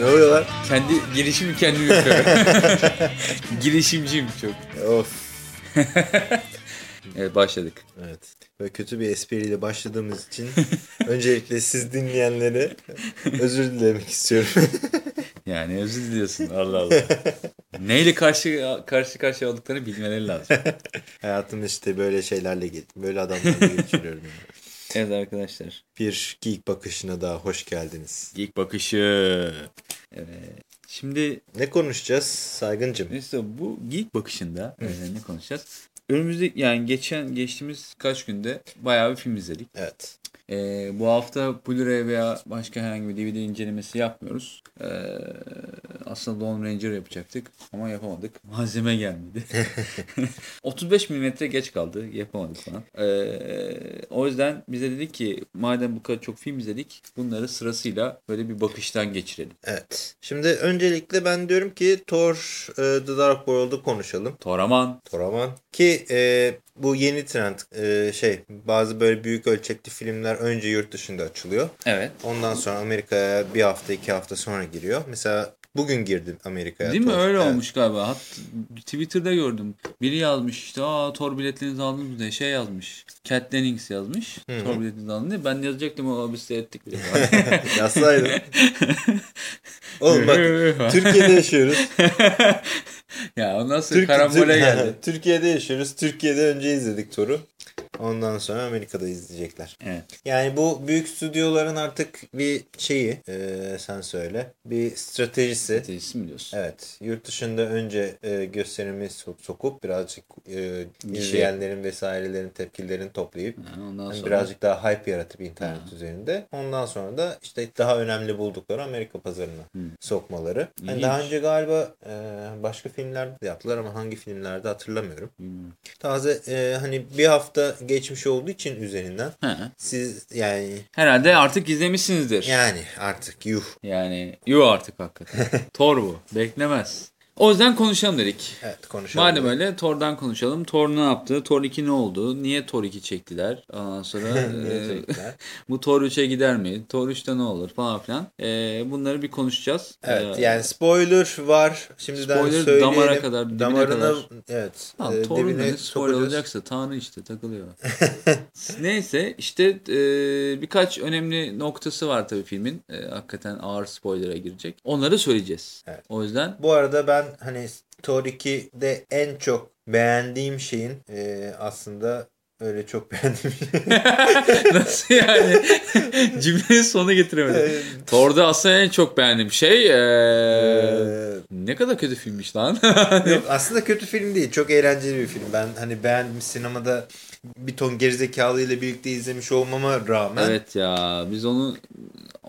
Ne oluyor lan? Kendi girişimi kendim yapıyorum. Girişimciyim çok. Of. Evet başladık. Evet. Böyle kötü bir espriyle başladığımız için öncelikle siz dinleyenlere özür dilemek istiyorum. Yani özür diliyorsun Allah Allah. Neyle karşı karşı karşıya olduklarını bilmeleri lazım. Hayatım işte böyle şeylerle geçti. Böyle adamlarla geçiriyorum. Yani. Evet arkadaşlar. Bir geek bakışına daha hoş geldiniz. Geek bakışı. Evet. Şimdi Ne konuşacağız Saygıncım? neyse bu geek bakışında e, ne konuşacağız? Önümüzde yani geçen geçtiğimiz kaç günde bayağı bir film izledik. Evet. Ee, bu hafta Blu-ray veya başka herhangi bir DVD incelemesi yapmıyoruz. Ee, aslında Lone Ranger yapacaktık ama yapamadık. Malzeme gelmedi. 35 milimetre geç kaldı. Yapamadık falan. Ee, o yüzden bize dedik ki madem bu kadar çok film izledik bunları sırasıyla böyle bir bakıştan geçirelim. Evet. Şimdi öncelikle ben diyorum ki Thor e, The Dark World'u konuşalım. Toraman. Toraman. Ki e, bu yeni trend e, şey bazı böyle büyük ölçekli filmler önce yurt dışında açılıyor. Evet. Ondan sonra Amerika'ya bir hafta iki hafta sonra giriyor. Mesela bugün girdim Amerika'ya. Değil mi? Öyle Evet. olmuş galiba. Hat Twitter'da gördüm. Biri yazmış işte aa Thor biletlerinizi aldınız mı diye şey yazmış. Cat Dennings yazmış. Hı. Thor biletinizi aldınız diye. Ben yazacaktım ama biz seyrettik bile. Yazsaydın. Oğlum bak Türkiye'de yaşıyoruz. ya ondan sonra Türk- karambole Türk- geldi. Türkiye'de yaşıyoruz. Türkiye'de önce izledik Thor'u. Ondan sonra Amerika'da izleyecekler. Evet. Yani bu büyük stüdyoların artık bir şeyi e, sen söyle bir stratejisi. Stratejisi mi diyorsun? Evet. Yurt dışında önce e, gösterimi sok- sokup birazcık e, şey- izleyenlerin vesairelerin tepkilerini toplayıp Ha, ondan hani sonra birazcık daha hype yaratıp internet Ha. üzerinde. Ondan sonra da işte daha önemli buldukları Amerika pazarına Hı. sokmaları. İlginç. daha önce galiba e, başka filmlerde de yaptılar ama hangi filmlerde hatırlamıyorum. Bilmiyorum. Taze e, hani bir hafta geçmiş olduğu için üzerinden Ha. siz yani Herhalde artık izlemişsinizdir. yani artık yuh. Yani yuh artık hakikaten. Thor bu. Beklemez. O yüzden konuşalım dedik. Evet konuşalım. Madem öyle Thor'dan konuşalım. Thor ne yaptı? Thor 2 ne oldu? Niye Thor 2 çektiler? Ondan sonra e, bu Thor 3'e gider mi? Thor 3'te ne olur falan filan. E, bunları bir konuşacağız. Evet E, yani spoiler var. Şimdiden Spoiler söyleyelim. damara kadar, dibine Damarına kadar. evet. Tamam, e, Thor'un spoiler sokacağız. olacaksa Tanrı işte takılıyor. Neyse işte e, birkaç önemli noktası var tabii filmin. E, hakikaten ağır spoiler'a girecek. Onları söyleyeceğiz. Evet. O yüzden Bu arada ben hani Thor 2'de en çok beğendiğim şeyin e, aslında öyle çok beğendiğim nasıl yani cümlenin sonu getiremedim. Thor'da aslında en çok beğendiğim şey e, Ee, ne kadar kötü filmmiş lan. Yok aslında kötü film değil. Çok eğlenceli bir film. Ben hani beğendim sinemada bir ton gerizekalı ile birlikte izlemiş olmama rağmen. evet ya biz onu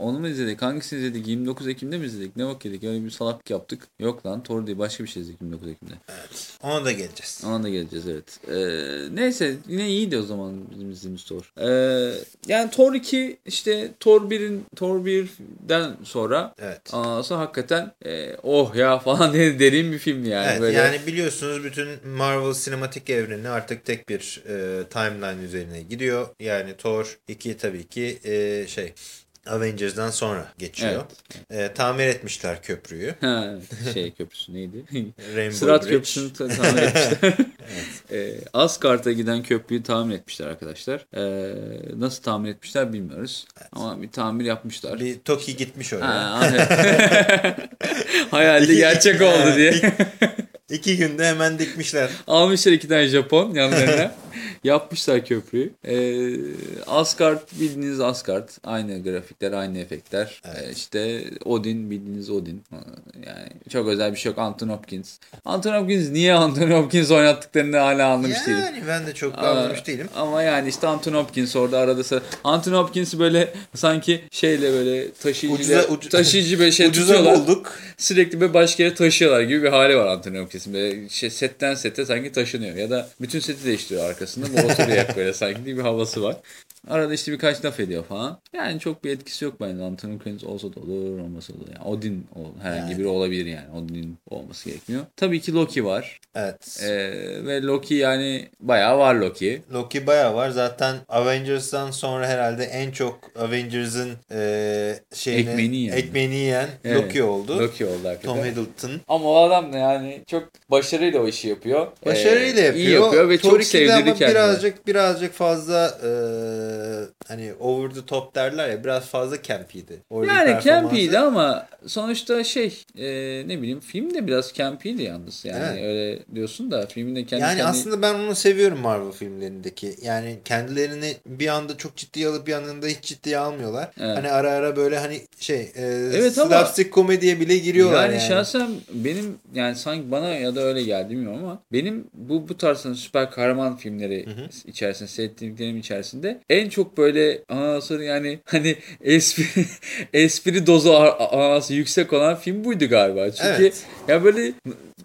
onu mu izledik? Hangisini izledik? 29 Ekim'de mi izledik? Ne vakit yedik? Öyle bir salaklık yaptık. Yok lan Thor değil başka bir şey izledik 29 Ekim'de. Ona da geleceğiz. Ona da geleceğiz evet. Ee, neyse yine iyiydi o zaman bizim izlediğimiz Thor. Ee, yani Thor 2 işte Thor 1'in Thor 1'den sonra Evet. Ondan sonra hakikaten e, oh ya falan derin bir film yani. Evet, böyle. yani biliyorsunuz bütün Marvel sinematik evreni artık tek bir e, timeline üzerine gidiyor. Yani Thor 2 tabii ki e, şey Avengers'dan sonra geçiyor. E, tamir etmişler köprüyü. Ha, şey köprüsü neydi? Rainbow Sırat Bridge. köprüsünü ta- tamir etmişler. e, Asgard'a giden köprüyü tamir etmişler arkadaşlar. E, nasıl tamir etmişler bilmiyoruz. Ama bir tamir yapmışlar. Bir Toki gitmiş oraya. Ha, evet. Hayalde gerçek oldu diye. İki günde hemen dikmişler. Almışlar iki tane Japon yanlarına. Yapmışlar köprüyü. Ee, Asgard bildiğiniz Asgard. Aynı grafikler, aynı efektler. Ee, işte Odin bildiğiniz Odin. Ee, Yani çok özel bir şey yok. Anthony Hopkins. Anthony Hopkins niye Anthony Hopkins oynattıklarını hala anlamış değilim. Yani ben de çok Aa, anlamış değilim. Ama yani işte Anthony Hopkins orada arada. Anthony Hopkins'i böyle sanki şeyle böyle taşıyıcı Ucuza- ucu- taşıyıcı bir şey Ucuza tutuyorlar. bulduk. Sürekli böyle başka yere taşıyorlar gibi bir hali var Anthony Böyle şey, setten sete sanki taşınıyor. Ya da bütün seti değiştiriyor arka arkasında hep böyle sanki bir havası var. Arada işte birkaç laf ediyor falan. Yani çok bir etkisi yok bence. Anthony Hopkins olsa da olur, olmasa da olur. Yani Odin ol- herhangi Yani. biri olabilir yani. Odin'in olması gerekmiyor. Tabii ki Loki var. Evet. Ee, ve Loki yani bayağı var Loki. Loki bayağı var. Zaten Avengers'dan sonra herhalde en çok Avengers'ın e, şeyini, Ekmeğini yiyen. ekmeğini yiyen Evet. Loki oldu. Loki oldu hakikaten. Tom Hiddleston. Ama o adam da yani çok başarıyla o işi yapıyor. Başarıyla Ee, yapıyor. İyi yapıyor ve Thor çok 2'de sevdirdi kendini. birazcık birazcık fazla e, hani over the top derler ya biraz fazla campy'di. Yani campy'ydi ama sonuçta şey e, ne bileyim film de biraz campy'di yalnız. Yani Evet. öyle diyorsun da filmin de kendi Yani kendi... aslında ben onu seviyorum Marvel filmlerindeki. Yani kendilerini bir anda çok ciddiye alıp bir anda hiç ciddiye almıyorlar. Evet. Hani ara ara böyle hani şey e, Evet ama- slapstick komediye bile giriyorlar yani, yani. şahsen benim yani sanki bana ya da öyle geldi bilmiyorum ama benim bu bu tarz hani süper kahraman filmleri içerisinde seyrettiklerim içerisinde en çok böyle anasını yani hani espri espri dozu anası yüksek olan film buydu galiba. Çünkü Evet. ya böyle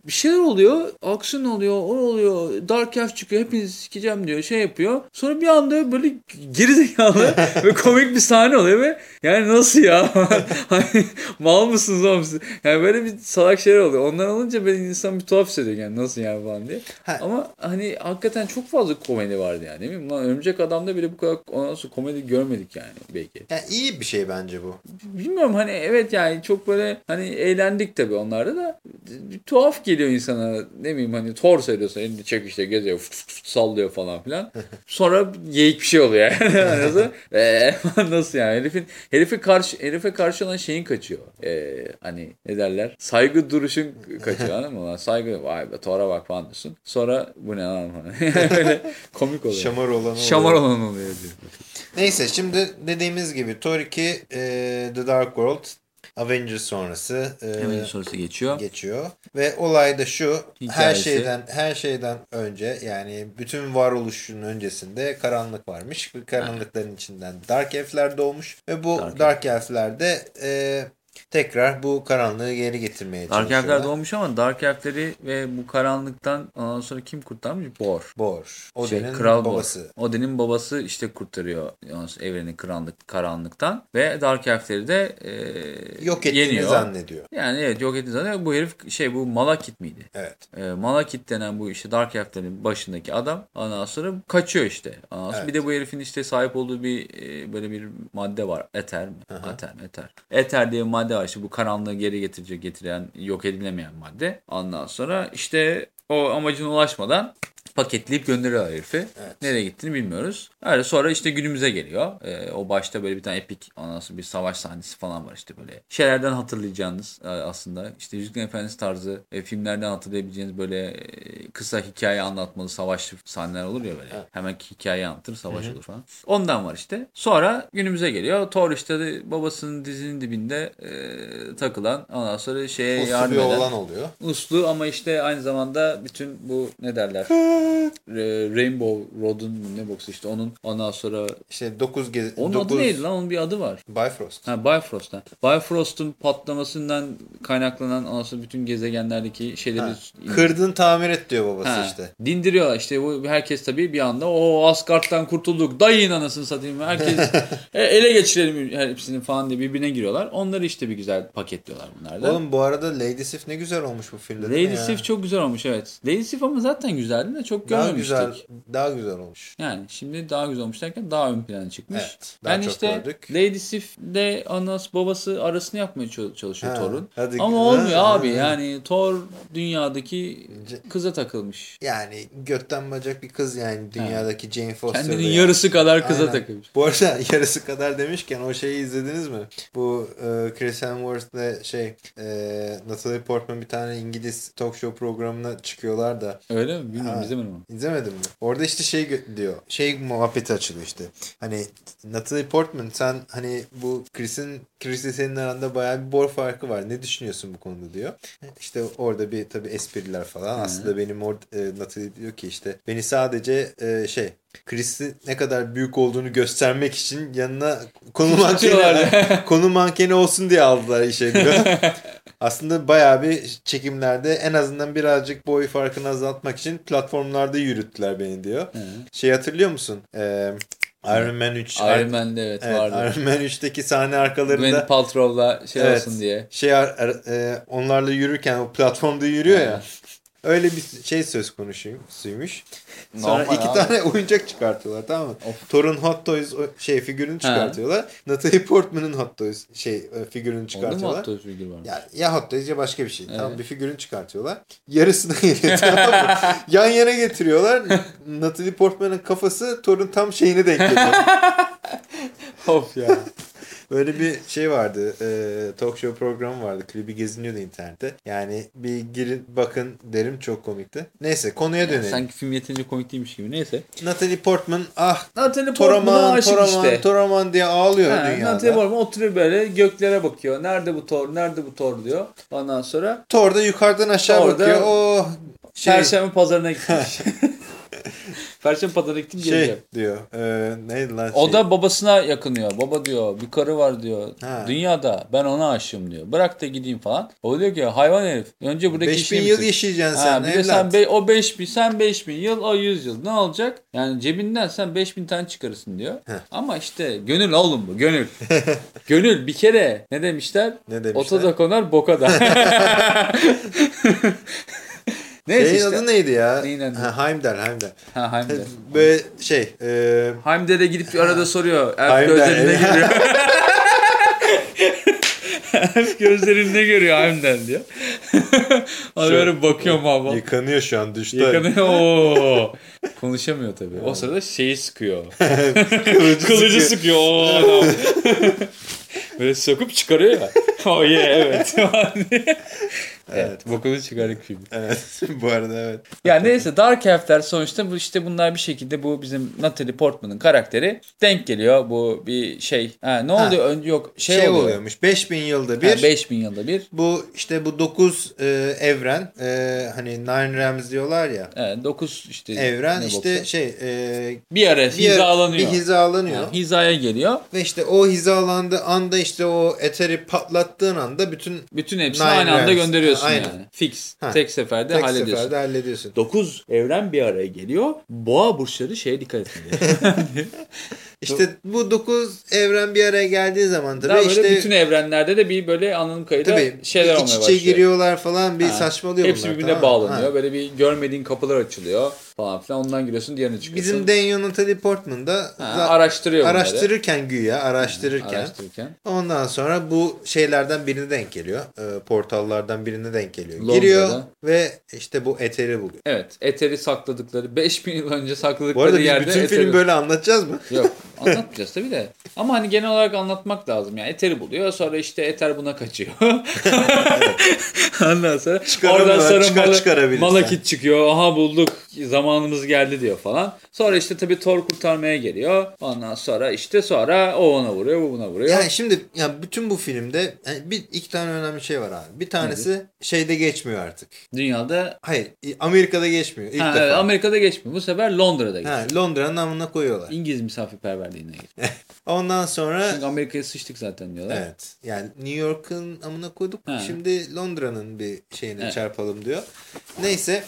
bir şeyler oluyor, aksiyon oluyor, o oluyor, Dark Elf çıkıyor, hepinizi sikeceğim diyor, şey yapıyor. Sonra bir anda böyle gerizekalı ve komik bir sahne oluyor ve yani nasıl ya? Hani mal mısınız oğlum siz? Yani böyle bir salak şeyler oluyor. Onlar olunca ben insan bir tuhaf hissediyor yani nasıl yani falan diye. Ha. Ama hani hakikaten çok fazla komedi vardı yani değil mi? Lan Örümcek Adam'da bile bu kadar ondan sonra komedi görmedik yani belki. Yani iyi bir şey bence bu. Bilmiyorum hani evet yani çok böyle hani eğlendik tabii onlarda da bir tuhaf geliyor insana ne bileyim hani Thor söylüyorsa elinde çekişte geziyor fıt fıt fıt sallıyor falan filan. Sonra geyik bir şey oluyor yani. Nasıl? Nasıl yani? Herifin, herife karşı herife karşı olan şeyin kaçıyor. Eee, hani ne derler? Saygı duruşun kaçıyor anladın mı? Lan Saygı vay be Thor'a bak falan diyorsun. Sonra bu ne lan. Böyle komik oluyor. Şamar olanı oluyor. Şamar olan oluyor diyor. Neyse şimdi dediğimiz gibi Thor 2 e, The Dark World Avengers sonrası e, Hemen sorusu geçiyor. geçiyor ve olay da şu her Hikayesi. şeyden her şeyden önce yani bütün varoluşun öncesinde karanlık varmış. Karanlıkların içinden Dark Elf'ler doğmuş ve bu Dark Dark, Elf'ler de e, tekrar bu karanlığı geri getirmeye Dark çalışıyorlar. Elf'ler doğmuş ama Dark Elf'leri ve bu karanlıktan ondan sonra kim kurtarmış? Bor. Bor. Şey, Odin'in Kral babası. Odin'in babası işte kurtarıyor evreni karanlık, karanlıktan ve Dark Elf'leri de e, Yok ettiğini yeniyor. zannediyor. Yani evet yok ettiğini zannediyor. Bu herif şey bu Malakit miydi? Evet. E, Malakit denen bu işte Dark Elf'lerin başındaki adam ondan sonra kaçıyor işte. Ondan sonra Evet. Bir de bu herifin işte sahip olduğu bir e, böyle bir madde var. Eter mi? Eter mi? Eter. Eter diye bir madde var işte bu karanlığı geri getirecek getiren yok edilemeyen madde. Ondan sonra işte o amacına ulaşmadan paketleyip gönderiyorlar herifi. Evet. Nereye gittiğini bilmiyoruz. Öyle sonra işte günümüze geliyor. Ee, o başta böyle bir tane epik sonra bir savaş sahnesi falan var işte böyle. Şeylerden hatırlayacağınız e, aslında işte Yüzüklerin Efendisi tarzı e, filmlerden hatırlayabileceğiniz böyle e, kısa hikaye anlatmalı savaş sahneler olur ya böyle. Evet. Hemen hikaye anlatır savaş olur falan. Ondan var işte. Sonra günümüze geliyor. Thor işte de babasının dizinin dibinde e, takılan ondan sonra şeye Uslu yardım bir eden. oğlan oluyor. Uslu ama işte aynı zamanda bütün bu ne derler? Rainbow Road'un ne boksu işte onun ondan sonra İşte 9 gez onun dokuz... adı neydi lan? Onun bir adı var. Bifrost. Ha Bifrost. Ha. Bifrost'un patlamasından kaynaklanan sonra bütün gezegenlerdeki şeyleri Ha, Kırdın tamir et diyor babası Ha, işte. Dindiriyorlar işte bu herkes tabii bir anda o Asgard'dan kurtulduk dayın anasını satayım herkes e, ele geçirelim hepsini falan diye birbirine giriyorlar. Onları işte bir güzel paketliyorlar bunlar da. Oğlum bu arada Lady Sif ne güzel olmuş bu filmde Lady? Sif çok güzel olmuş evet. Lady Sif ama zaten güzeldi de çok daha görmemiştik. güzel, daha güzel olmuş. Yani şimdi daha güzel olmuş derken daha ön plana çıkmış. Evet, daha yani çok işte gördük. Lady Sif de anası babası arasını yapmaya çal- çalışıyor Ha, Thor'un. hadi- Ama olmuyor ha, abi ha. yani Thor dünyadaki kıza takılmış. Yani götten bacak bir kız yani dünyadaki Jane Foster. Kendinin yani. yarısı kadar kıza Aynen. takılmış. Bu arada yarısı kadar demişken o şeyi izlediniz mi? Bu e, Chris Hemsworth'la şey e, Natalie Portman bir tane İngiliz talk show programına çıkıyorlar da Öyle mi? Bilmiyorum Ha. onu. İzlemedin mi? Orada işte şey diyor. Şey muhabbeti açılıyor işte. Hani Natalie Portman sen hani bu Chris'in Chris'le senin aranda bayağı bir boy farkı var. Ne düşünüyorsun bu konuda diyor. İşte orada bir tabii espriler falan. Aslında benim orada e, Natalie diyor ki işte beni sadece e, şey Chris'in ne kadar büyük olduğunu göstermek için yanına konu mankeni, konu mankeni olsun diye aldılar işe diyor. Aslında bayağı bir çekimlerde en azından birazcık boy farkını azaltmak için platformlarda yürüttüler beni diyor. He. Şey hatırlıyor musun? Ee, Iron Man 3. Iron Man'de evet, Evet, vardı. Iron Man 3'teki sahne arkalarında Gwyneth Paltrow'la şey Evet. olsun diye. şey ar- ar- e, onlarla yürürken o platformda yürüyor ya. Öyle bir şey söz konusuymuş. Sonra Normal iki abi. tane oyuncak çıkartıyorlar tamam mı? Of. Thor'un Hot Toys şey figürünü çıkartıyorlar. Natalie Portman'ın Hot Toys şey e, figürünü Oldu mu çıkartıyorlar. hatta figür var? Ya, ya Hot Toys ya başka bir şey. Tamam Evet. bir figürünü çıkartıyorlar. Yarısına geliyor tamam mı? Yan yana getiriyorlar. Natalie Portman'ın kafası Thor'un tam şeyine denk geliyor. of ya. Böyle bir şey vardı. E, talk show programı vardı. Klibi geziniyordu internette. Yani bir girin bakın derim çok komikti. Neyse konuya dönelim. Sanki film yeterince komik değilmiş gibi. Neyse. Natalie Portman ah Natalie Portman'a Toraman, aşık Toraman, işte. Toraman diye ağlıyor Ha, dünyada. Natalie Portman oturuyor böyle göklere bakıyor. Nerede bu Thor? Nerede bu Thor diyor. Ondan sonra Thor da yukarıdan aşağı Thor da bakıyor. O şey, Perşembe pazarına gitmiş. Perşembe pazarına gittim şey geleceğim. diyor. E, neydi lan O şey? da babasına yakınıyor. Baba diyor bir karı var diyor. Ha. Dünyada ben ona aşığım diyor. Bırak da gideyim falan. O diyor ki hayvan herif. Önce buradaki 5000 işini yıl bitir. yaşayacaksın Ha, sen bir de evlat. sen be- o 5000 sen 5000 yıl o 100 yıl ne olacak? Yani cebinden sen 5000 tane çıkarırsın diyor. Heh. Ama işte gönül oğlum bu gönül. gönül bir kere ne demişler? Ne demişler? Ota da konar boka da. Neyse Şeyin işte. adı neydi ya? Neyin adı? Ha, Heimdall, Heimdall. Ha Heimdall. Böyle şey, e, Heimdall de gidip arada soruyor. Elf evet. görüyor. Elf gözlerinde görüyor Heimdall diyor. Abi böyle bakıyorum abi. yıkanıyor şu an düştü. Yıkanıyor. Oo. Konuşamıyor tabii. O sırada şeyi sıkıyor. Kılıcı, Kılıcı sıkıyor. sıkıyor. Oo. Böyle sokup çıkarıyor ya. Oh yeah evet. evet. Bokunu çıkardık şimdi. Evet, bu arada evet. Ya neyse Dark Elf'ler sonuçta bu işte bunlar bir şekilde bu bizim Natalie Portman'ın karakteri denk geliyor. Bu bir şey. Ha, ne Ha. oluyor? Yok şey, Şey, oluyor. oluyormuş. 5000 yılda Bir. bir. 5000 yılda bir. Bu işte bu 9 evren e, hani Nine Realms diyorlar ya. Evet, 9 işte. Evren işte boksa. şey e, bir ara bir, hizalanıyor. bir hizalanıyor. Ha, hizaya geliyor. Ve işte o hizalandığı anda işte o eteri patlattığın anda bütün Bütün hepsini aynı anda gönderiyorsun Ha, aynen. yani. Fix. Ha. Tek seferde tek hallediyorsun. seferde hallediyorsun. 9 evren bir araya geliyor. Boğa burçları şeye dikkat etmeli. İşte bu 9 evren bir araya geldiği zaman tabii Daha böyle işte bütün evrenlerde de bir böyle anladığım kadarıyla tabii şeyler iç olmaya içe başlıyor. giriyorlar falan bir Ha. saçmalıyor Hepsi bunlar. birbirine tamam bağlanıyor. Ha. Böyle bir görmediğin kapılar açılıyor falan filan. Ondan giriyorsun diğerine çıkıyorsun. Bizim Daniel Natalie Portman da Ha, araştırıyor bunları. araştırırken güya araştırırken Araştırırken. ondan sonra bu şeylerden birine denk geliyor. E, portallardan birine denk geliyor. Londra'da. Giriyor ve işte bu eteri buluyor. Evet. Eteri sakladıkları 5000 yıl önce Bu sakladıkları arada biz yerde bütün film böyle anlatacağız mı? Yok anlatmayacağız tabii de. Ama hani genel olarak anlatmak lazım. Yani eteri buluyor sonra işte eter buna kaçıyor. Ondan sonra oradan sonra çıkar Mal-. Malakit çıkıyor. Aha bulduk zamanımız geldi diyor falan. Sonra işte tabii Thor kurtarmaya geliyor. Ondan sonra işte sonra o ona vuruyor bu buna vuruyor. Yani şimdi ya bütün bu filmde yani bir iki tane önemli şey var abi. Bir tanesi şeyde geçmiyor artık. Dünyada Hayır, Amerika'da geçmiyor ilk ha, defa. evet, Amerika'da geçmiyor. Bu sefer Londra'da geçiyor. Ha, Londra'nın namına koyuyorlar. İngiliz misafirperverliğine geçiyor. Ondan sonra Çünkü Amerika'ya sıçtık zaten diyorlar. evet yani New York'un amına koyduk. Ha. Şimdi Londra'nın bir şeyine Evet. çarpalım diyor. Neyse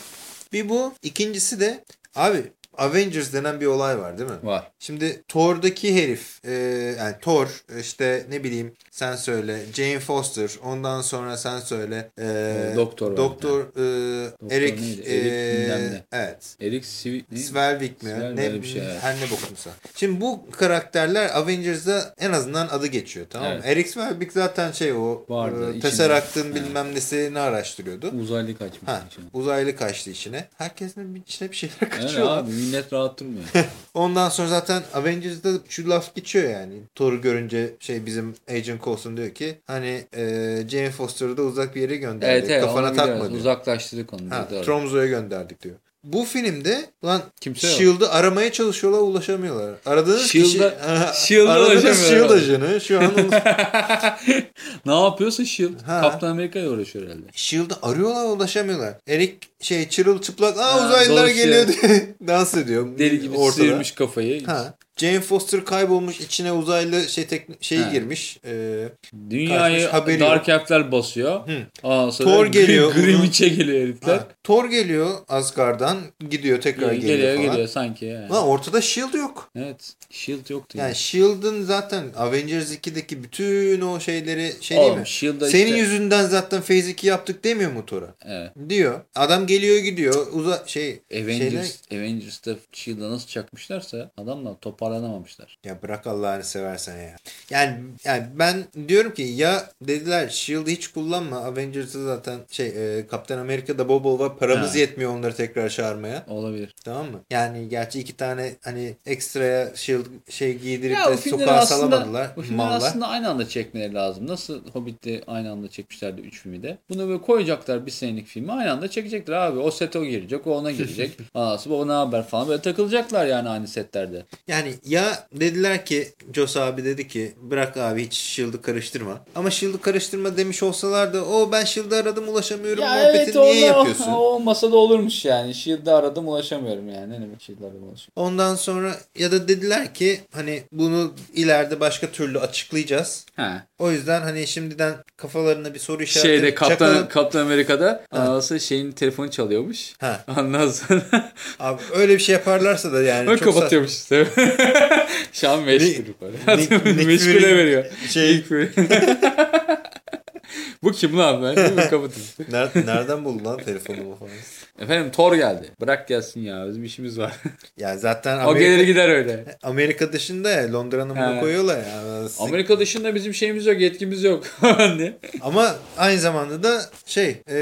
bir bu. ikincisi de abi Avengers denen bir olay var değil mi? Var. Şimdi Thor'daki herif e, yani Thor işte ne bileyim sen söyle Jane Foster ondan sonra sen söyle e, E, doktor Doktor e, Eric, neydi? e, Eric evet Erik Svi... ne? Svelvik mi? Svelvik Ne, bir şey, evet. Her ne bokunsa. Şimdi bu karakterler Avengers'da en azından adı geçiyor tamam mı? Evet. Eric Svelvik zaten şey o Vardı, e. Tesseract'ın bilmem nesini araştırıyordu. Uzaylı kaçmış. Ha, içine. uzaylı kaçtı içine. Herkesin içine bir şeyler kaçıyor. abi millet rahat durmuyor. Ondan sonra zaten Avengers'da şu laf geçiyor yani. Thor'u görünce şey bizim Agent Coulson diyor ki hani e, Jane Foster'ı da uzak bir yere gönderdik. evet evet Kafana takma diyor. Uzaklaştırdık onu. Ha. Tromso'ya gönderdik diyor. Bu filmde lan Kimse yok. Shield'ı aramaya çalışıyorlar ulaşamıyorlar. Aradığınız Shield'a- kişi Shield'a aradığınız. Shield ajanı şu an ne yapıyorsa Shield? Ha. Kaptan Amerika'ya uğraşıyor herhalde. Shield'ı arıyorlar ulaşamıyorlar. Eric şey çırılçıplak aa uzaylılar geliyor diye dans ediyor. Deli gibi ortada. sıyırmış kafayı. Ha. Jane Foster kaybolmuş içine uzaylı şey tek şeyi He. girmiş. Ee, Dünyayı Kaçmış, Dark Elf'ler basıyor. Hı. Sonra Thor geliyor, Grim bunu- içe geliyor herifler. ha, Thor geliyor Asgard'dan gidiyor tekrar geliyor geliyor, geliyor, falan. sanki. Yani. Lan ortada Shield yok. Evet. Shield yoktu. Yani Yani. Shield'ın zaten Avengers 2'deki bütün o şeyleri şey değil Oğlum mi? Shield'da Senin işte... yüzünden zaten Phase 2 yaptık demiyor mu Thor'a? Evet. Diyor. Adam geliyor gidiyor. Uza şey Avengers, Avengers'ta Shield'a nasıl çakmışlarsa adamlar toparlanamamışlar. Ya bırak Allah'ını seversen ya. Yani yani ben diyorum ki ya dediler Shield'ı hiç kullanma. Avengers'ı zaten şey e, Kaptan Amerika'da bol var. Paramız Ha. yetmiyor onları tekrar çağırmaya. Olabilir. Tamam mı? Yani gerçi iki tane hani ekstraya Shield şey giydirip Ya bu de sokağa aslında, salamadılar. bu filmleri Mallar. aslında aynı anda çekmeleri lazım. Nasıl Hobbit'te aynı anda çekmişlerdi 3 filmi de. Bunu böyle koyacaklar bir senelik filmi aynı anda çekecekler abi. O sete o girecek, o ona girecek. Anası baba ne haber falan böyle takılacaklar yani aynı setlerde. Yani ya dediler ki Joss abi dedi ki bırak abi hiç Shield'ı karıştırma. Ama Shield'ı karıştırma demiş olsalar da o ben Shield'ı aradım ulaşamıyorum muhabbetini niye yapıyorsun? o olmasa da olurmuş yani. Shield'ı aradım ulaşamıyorum yani. Ne demek Shield'ı aradım ulaşamıyorum. Ondan sonra ya da dediler ki hani bunu ileride başka türlü açıklayacağız. Ha. O yüzden hani şimdiden kafalarına bir soru işareti Şeyde Kaptan, çakalım. Kaptan Amerika'da anası şeyin telefonu çalıyormuş. Ha. Ondan sonra Abi öyle bir şey yaparlarsa da yani sa- kapatıyormuş. Şu an meşgul. Nick- Nick Meşgule veriyor. şey-. Bu kim lan ben? Değil mi? Kapatayım. Ner- nereden buldun lan telefonumu falan? Efendim Thor geldi. Bırak gelsin ya. Bizim işimiz var. Ya zaten o Amerika, gelir gider öyle. Amerika dışında ya Londra'nın bunu koyuyorlar ya. Amerika dışında bizim şeyimiz yok. Yetkimiz yok. Ama aynı zamanda da şey e,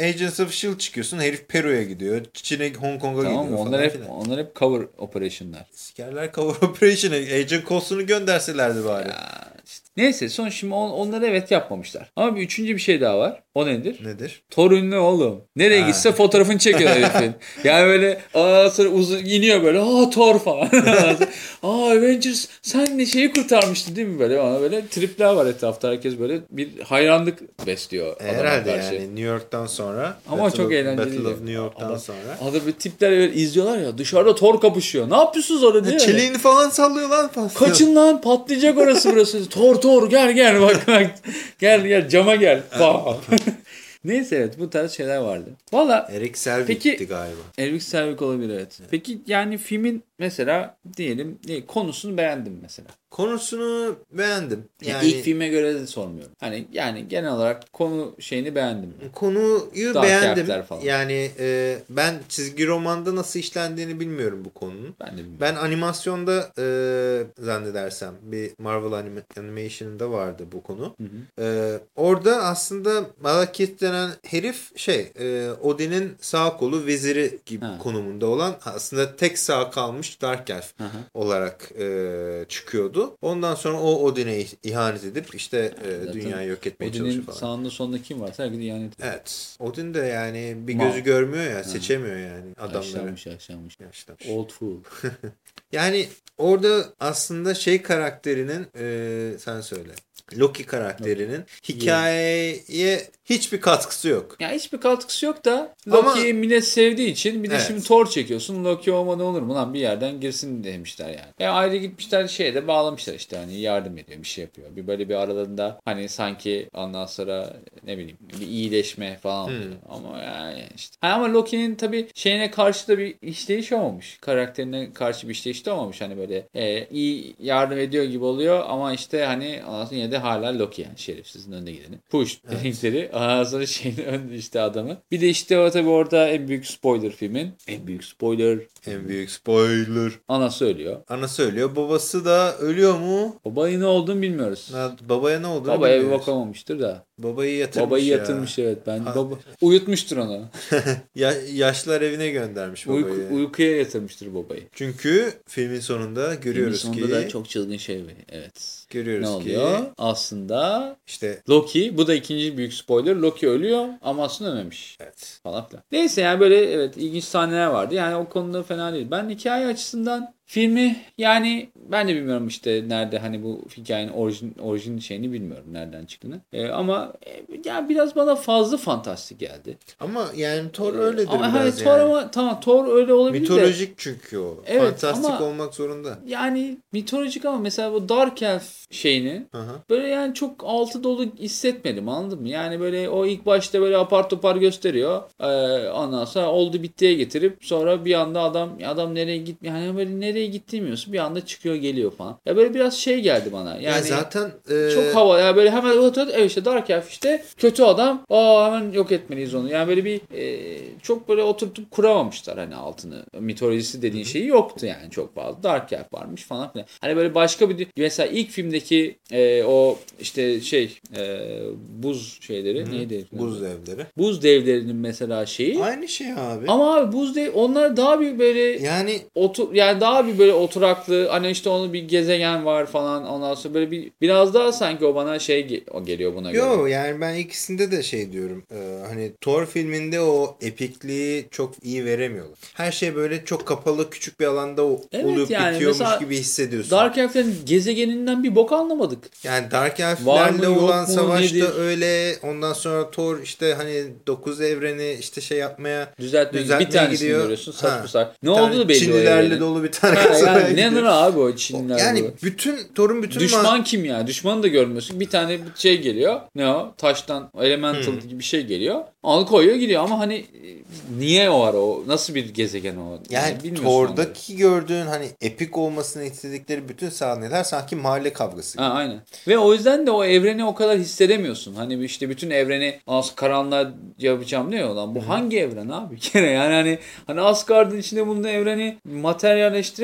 Agents of S.H.I.E.L.D. çıkıyorsun herif Peru'ya gidiyor. Çin'e Hong Kong'a tamam gidiyor Onlar hep, filan. onlar hep cover operation'lar. Sikerler Cover Operation'a Agent Coulson'u gönderselerdi bari. Ya işte. Neyse son şimdi on, onları evet yapmamışlar. Ama bir üçüncü bir şey daha var. O nedir? Nedir? Thor ünlü oğlum. Nereye Ha. gitse fotoğrafını çekiyor herifin. yani böyle aa, sonra uzun, iniyor böyle aa Thor falan. aa Avengers sen ne şeyi kurtarmıştın değil mi böyle? Ona böyle tripler var etrafta. Herkes böyle bir hayranlık besliyor adama Herhalde karşı. yani New York'tan sonra. Ama Battle çok of- eğlenceli. Battle of New York'tan Adam- sonra. Arada bir tipler böyle izliyorlar ya dışarıda Thor kapışıyor. Ne yapıyorsunuz orada diye. Çeliğini falan sallıyor lan. falan. Kaçın lan patlayacak orası burası. Thor Thor gel gel bak bak. gel gel cama gel. Neyse evet bu tarz şeyler vardı. Valla Eric Selvig'ti Peki- galiba. Elvis Selvig olabilir evet. Peki yani filmin mesela diyelim ne, konusunu beğendim mesela. Konusunu beğendim. Yani, Yani ilk filme göre de sormuyorum. Hani yani genel olarak konu şeyini beğendim. konuyu Dark beğendim. Falan. Yani e, ben çizgi romanda nasıl işlendiğini bilmiyorum bu konunun. Ben de bilmiyorum. Ben animasyonda e, zannedersem bir Marvel anima- Animation'da vardı bu konu. Hı hı. E, orada aslında Malekith denen herif şey e, Odin'in sağ kolu veziri gibi Ha. konumunda olan aslında tek sağ kalmış Dark Elf Hı hı. olarak e, çıkıyordu. Ondan sonra o Odin'e ih- ihanet edip işte e, Zaten dünyayı yok etmeye çalışıyor falan. sağında sonunda kim var? Herkes ihanet ediyor. Evet. Odin de yani bir Mal. gözü görmüyor ya seçemiyor yani adamları. Yaşlanmış yaşlanmış. Yaşlanmış. Old fool. Yani orada aslında şey karakterinin e, sen söyle. Loki karakterinin hikayeye hiçbir katkısı yok. Ya hiçbir katkısı yok da Ama- Loki'yi millet sevdiği için bir de Evet. şimdi Thor çekiyorsun. Loki olmadan olur mu lan bir yerden girsin demişler yani. E ayrı gitmişler şeye de bağlamışlar işte hani yardım ediyor bir şey yapıyor. Bir böyle bir aralarında hani sanki ondan sonra ne bileyim bir iyileşme falan Hmm. Ama yani işte. Ha, ama Loki'nin tabii şeyine karşı da bir işleyiş olmamış. Karakterine karşı bir işleyiş de olmamış. Hani böyle e, iyi yardım ediyor gibi oluyor ama işte hani anasını de hala Loki yani şerefsizin önde gideni. Push dedikleri. Ondan sonra şeyin önde işte adamı. Bir de işte o tabii orada en büyük spoiler filmin. En büyük spoiler. En büyük spoiler. Ana söylüyor. Ana söylüyor. Babası da ölüyor mu? Babayı ne olduğunu bilmiyoruz. Ha, Babaya ne oldu? Babaya bir bakamamıştır da. Babayı yatırmış Babayı ya. yatırmış evet. Ben Ha. baba uyutmuştur onu. Ya, yaşlılar evine göndermiş babayı. Uyku, uykuya yatırmıştır babayı. Çünkü filmin sonunda görüyoruz Filmin ki sonunda da çok çılgın şey var. Evet. görüyoruz Ne ki oluyor? Aslında işte Loki bu da ikinci büyük spoiler. Loki ölüyor ama aslında ölmemiş. evet. Falan filan. Neyse yani böyle evet ilginç sahneler vardı. Yani o konuda fena değil. Ben hikaye açısından Filmi yani ben de bilmiyorum işte nerede hani bu hikayenin orijin, orijin şeyini bilmiyorum nereden çıktığını. Ee, ama e, yani biraz bana fazla fantastik geldi. Ama yani Thor öyledir ama, biraz hani yani. Thor ama tamam Thor öyle olabilir de. Mitolojik çünkü o. Evet, Fantastik ama- olmak zorunda. Yani mitolojik ama mesela bu Dark Elf şeyini hı. böyle yani çok altı dolu hissetmedim anladın mı? Yani böyle o ilk başta böyle apar topar gösteriyor. Ee, ondan sonra oldu bittiye getirip sonra bir anda adam adam nereye git yani böyle nereye gitti bilmiyorsun. Bir anda çıkıyor geliyor falan. Ya böyle biraz şey geldi bana. Yani Yani zaten e, çok hava ya böyle hemen evet işte Dark Elf işte kötü adam. Aa hemen yok etmeliyiz onu. Yani böyle bir e, çok böyle oturtup kuramamışlar hani altını. Mitolojisi dediğin şeyi yoktu yani çok fazla. Dark Elf varmış falan filan. Hani böyle başka bir mesela ilk filmdeki e, o işte şey e, buz şeyleri neydi? buz evleri. Buz devlerinin mesela şeyi. Aynı şey abi. Ama abi buz dev onlar daha bir böyle yani otur yani daha bir böyle oturaklı hani işte onun bir gezegen var falan ondan sonra böyle bir biraz daha sanki o bana şey o geliyor buna göre. Yo yani ben ikisinde de şey diyorum. e, hani Thor filminde o epikliği çok iyi veremiyorlar. Her şey böyle çok kapalı küçük bir alanda Evet olup yani bitiyormuş gibi hissediyorsun. Dark Elf'lerin gezegeninden bir bok anlamadık. Yani Dark Elf'lerle yok olan savaşta nedir? öyle. Ondan sonra Thor işte hani 9 evreni işte şey yapmaya Düzeltmeye, Düzeltmeye bir tanesini gidiyor. görüyorsun saçma sapan. Ne bir olduğu belli Çinlilerle dolu bir tane Ha, kasabaya yani ne nır abi o Çinliler Yani dolu. bütün Thor'un bütün Düşman ma- kim ya? Düşmanı da görmüyorsun. Bir tane bir şey geliyor. Ne o? Taştan elemental Hmm. gibi bir şey geliyor. Al koyuyor gidiyor ama hani niye o var o? Nasıl bir gezegen o? yani bilmiyorsun Thor'daki gördüğün hani epik olmasını istedikleri bütün sahneler sanki mahalle kavgası. gibi. Ha, aynen. Ve o yüzden de o evreni o kadar hissedemiyorsun. Hani işte bütün evreni az karanlığa yapacağım diyor lan. Bu hangi evren abi? Kere yani hani hani Asgard'ın içinde bulunan evreni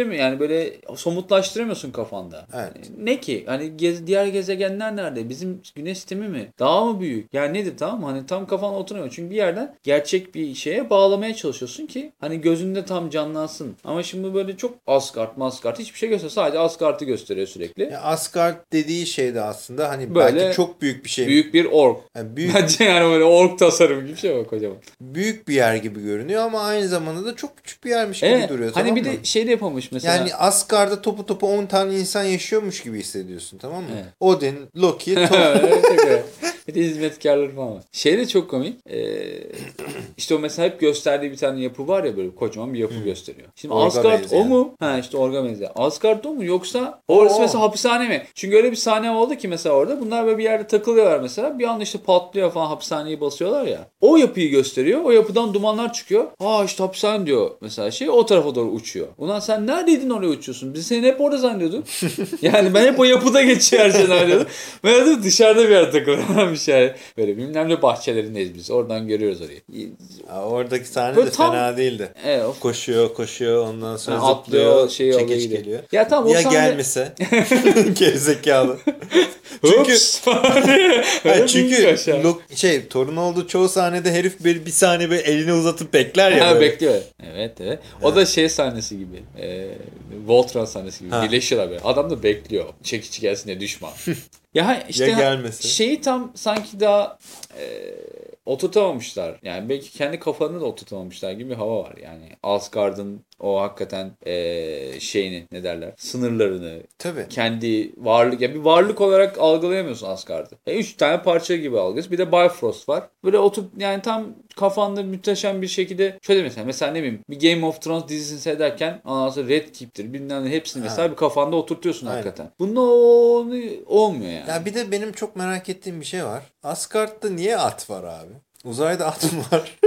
materyalleştiremiyor. Yani böyle somutlaştıramıyorsun kafanda. Evet. Ne ki? Hani gez, diğer gezegenler nerede? Bizim güneş sistemi mi? Daha mı büyük? Yani nedir tamam? Hani tam kafan oturmuyor. Çünkü bir yerden gerçek bir şeye bağlamaya çalışıyorsun ki hani gözünde tam canlansın. Ama şimdi böyle çok Asgard, Masgard hiçbir şey gösteriyor. Sadece Asgard'ı gösteriyor sürekli. Ya Asgard dediği şey de aslında hani Böyle belki çok büyük bir şey. Büyük bir ork. Yani büyük Bence yani böyle ork tasarımı gibi bir şey var kocaman. büyük bir yer gibi görünüyor ama aynı zamanda da çok küçük bir yermiş gibi Evet. duruyor Hani tamam bir mı? de şey de yapılmış mesela. Yani Asgard'da topu topu 10 tane insan yaşıyormuş gibi hissediyorsun tamam mı? Evet. Odin, Loki, Thor. Bir de hizmetkarları falan var. Şey de çok komik. Ee, işte o mesela hep gösterdiği bir tane yapı var ya böyle kocaman bir yapı gösteriyor. Şimdi Orga Asgard o mu? Ha işte orga benzeyen. Asgard o mu yoksa orası O, mesela hapishane mi? Çünkü öyle bir sahne oldu ki mesela orada bunlar böyle bir yerde takılıyorlar mesela. Bir anda işte patlıyor falan hapishaneyi basıyorlar ya. O yapıyı gösteriyor. O yapıdan dumanlar çıkıyor. Aa işte hapishane diyor mesela şey o tarafa doğru uçuyor. Ulan sen neredeydin oraya uçuyorsun? Biz seni hep orada zannediyorduk. yani ben hep o yapıda geçiyor her şey zannediyordum. Ben de dışarıda bir yer takılıyormuş yani. Böyle bilmem ne bahçelerindeyiz biz. Oradan görüyoruz orayı. Ha, Oradaki sahne Böyle de tam- fena değildi. Evet, o Koşuyor koşuyor ondan sonra Ha, zıplıyor. atlıyor, alıyor, çekiç gidiyor. geliyor. Ya tamam o ya sahne- gelmese. Gerizekalı. Çünkü Ups falan. Ha, Öyle çünkü aşağı. Lok- şey torun olduğu çoğu sahnede herif bir, bir saniye böyle elini uzatıp bekler ya. Ha, bekliyor. Evet evet. O da şey sahnesi gibi. E, Voltron sahnesi gibi. Ha. Birleşiyorlar böyle. Adam da bekliyor. Çekici gelsin diye düşman. ya işte Ya şeyi tam sanki daha e, oturtamamışlar. Yani belki kendi kafalarını da oturtamamışlar gibi bir hava var. Yani Asgard'ın o hakikaten e, şeyini ne derler sınırlarını Tabii. kendi varlık ya bir varlık olarak algılayamıyorsun Asgard'ı. E, üç tane parça gibi algılıyorsun. Bir de Bifrost var. Böyle oturup yani tam kafanda muhteşem bir şekilde şöyle mesela mesela ne bileyim bir Game of Thrones dizisini seyrederken ondan sonra Red Keep'tir bilmem ne hepsini mesela bir kafanda oturtuyorsun Aynen. hakikaten. Bunda olmuyor yani. Ya bir de benim çok merak ettiğim bir şey var. Asgard'da niye at var abi? Uzayda at mı var?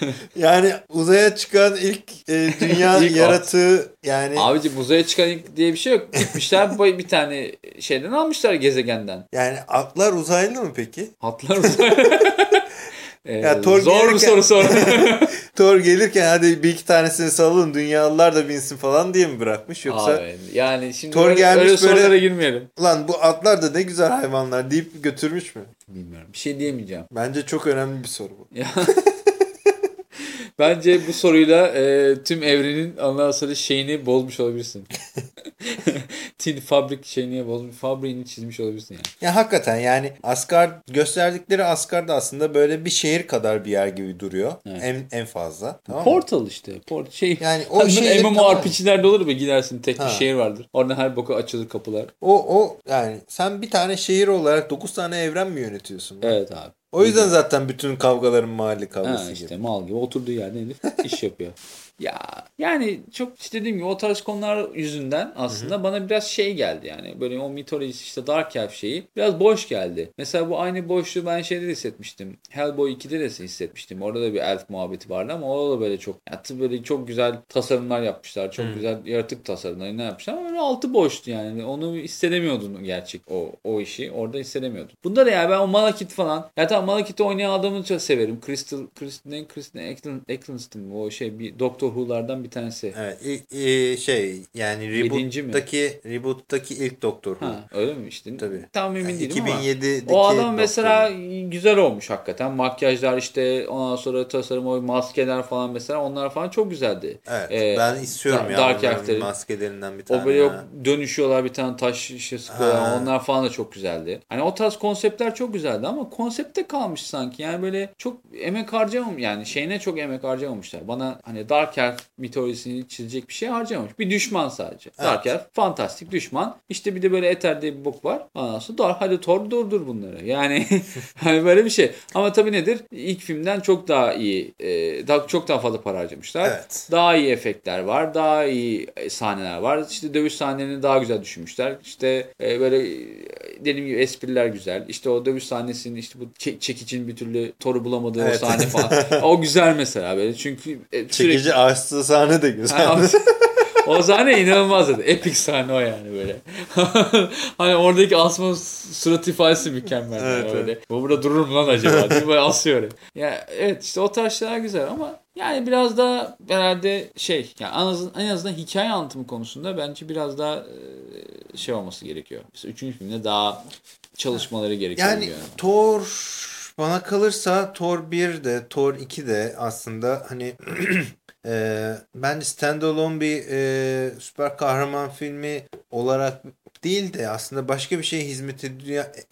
yani uzaya çıkan ilk e, dünya İlk at. yaratığı yani Abicim uzaya çıkan ilk diye bir şey yok. Gitmişler bir tane şeyden almışlar gezegenden. yani atlar uzaylı mı peki? Hatlar uzaya. Ee, Ya Thor zor bir gelirken- soru sor. Thor gelirken hadi bir iki tanesini salın dünyalılar da binsin falan diye mi bırakmış yoksa Abi, yani şimdi Thor öyle, gelmiş öyle böyle- sorulara girmeyelim. Lan bu atlar da ne güzel hayvanlar deyip götürmüş mü? Bilmiyorum. Bir şey diyemeyeceğim. Bence çok önemli bir soru bu. Bence bu soruyla e, tüm evrenin sonra şeyini bozmuş olabilirsin. Steel Fabrik şey niye bozmuş? Fabriğini çizmiş olabilirsin yani. Ya hakikaten yani Asgard gösterdikleri Asgard aslında böyle bir şehir kadar bir yer gibi duruyor. Evet. En en fazla. Tamam mı? Portal işte. Port şey. Yani o şehir MMORPG'lerde olur mu? Gidersin tek Ha. bir şehir vardır. Orada her boku açılır kapılar. O o yani sen bir tane şehir olarak 9 tane evren mi yönetiyorsun? Evet abi. O yüzden zaten bütün kavgaların mahalle kavgası Ha işte gibi. mal gibi oturduğu yerde herif iş yapıyor. Ya yani çok işte dediğim gibi o tarz konular yüzünden aslında bana biraz şey geldi yani. Böyle o mitoloji işte Dark Elf şeyi biraz boş geldi. Mesela bu aynı boşluğu ben şeyde de hissetmiştim. Hellboy 2'de de hissetmiştim. Orada da bir elf muhabbeti vardı ama orada da böyle çok ya tabii böyle çok güzel tasarımlar yapmışlar. Çok güzel yaratık tasarımları ne yapmışlar ama böyle altı boştu yani. Onu hissedemiyordun gerçek o o işi. Orada hissedemiyordun. Bunda da yani ben o Malekith falan ya tamam Malekith'i oynayan adamı çok severim. Crystal Crystal ne Crystal Eccleston, Eccleston o şey bir Doctor Who'lardan bir tanesi. Evet, e, şey yani reboot'taki reboot'taki ilk Doktor Who. Ha, öyle mi işte? Tabii. Tam emin Yani değilim ama. 2007'deki O adam Doktor mesela güzel olmuş hakikaten. Makyajlar işte ondan sonra tasarım o maskeler falan mesela onlar falan çok güzeldi. Evet. Ee, ben istiyorum Da- ya Dark Elf'lerin. maskelerinden bir tane. O böyle yok dönüşüyorlar bir tane taş şişe sıkıyorlar. Onlar falan da çok güzeldi. Hani o tarz konseptler çok güzeldi ama konsepte kalmış sanki. Yani böyle çok emek harcamam yani şeyine çok emek harcamamışlar. Bana hani Dark Elf mitolojisini çizecek bir şey harcamamış. Bir düşman sadece. Evet. Dark Elf fantastik düşman. İşte bir de böyle Ether diye bir bok var. Ondan sonra Dark, hadi Thor durdur bunları. Yani hani böyle bir şey. Ama tabii nedir? İlk filmden çok daha iyi, e, daha çok daha fazla para harcamışlar. Evet. Daha iyi efektler var. Daha iyi e, sahneler var. İşte dövüş sahnelerini daha güzel düşünmüşler. İşte e, böyle e, dediğim gibi espriler güzel. İşte o dövüş sahnesinin işte bu çe- çekicinin bir türlü toru bulamadığı o Evet. sahne falan. o güzel mesela böyle. Çünkü e, sürekli Çekici açtığı sahne de güzel. O sahne inanılmaz dedi. Epic sahne o yani böyle. hani oradaki asma surat ifadesi mükemmel. yani Evet, böyle. Bu burada durur mu lan acaba? diye böyle asıyor. öyle. Ya evet işte o tarz şeyler güzel ama yani biraz daha herhalde şey yani en azından, en azından hikaye anlatımı konusunda bence biraz daha e, şey olması gerekiyor. Mesela üçüncü filmde daha çalışmaları gerekiyor. Yani yani. Thor bana kalırsa Thor 1 de Thor 2 de aslında hani e, bence standalone bir e, süper kahraman filmi olarak değil de aslında başka bir şeye hizmet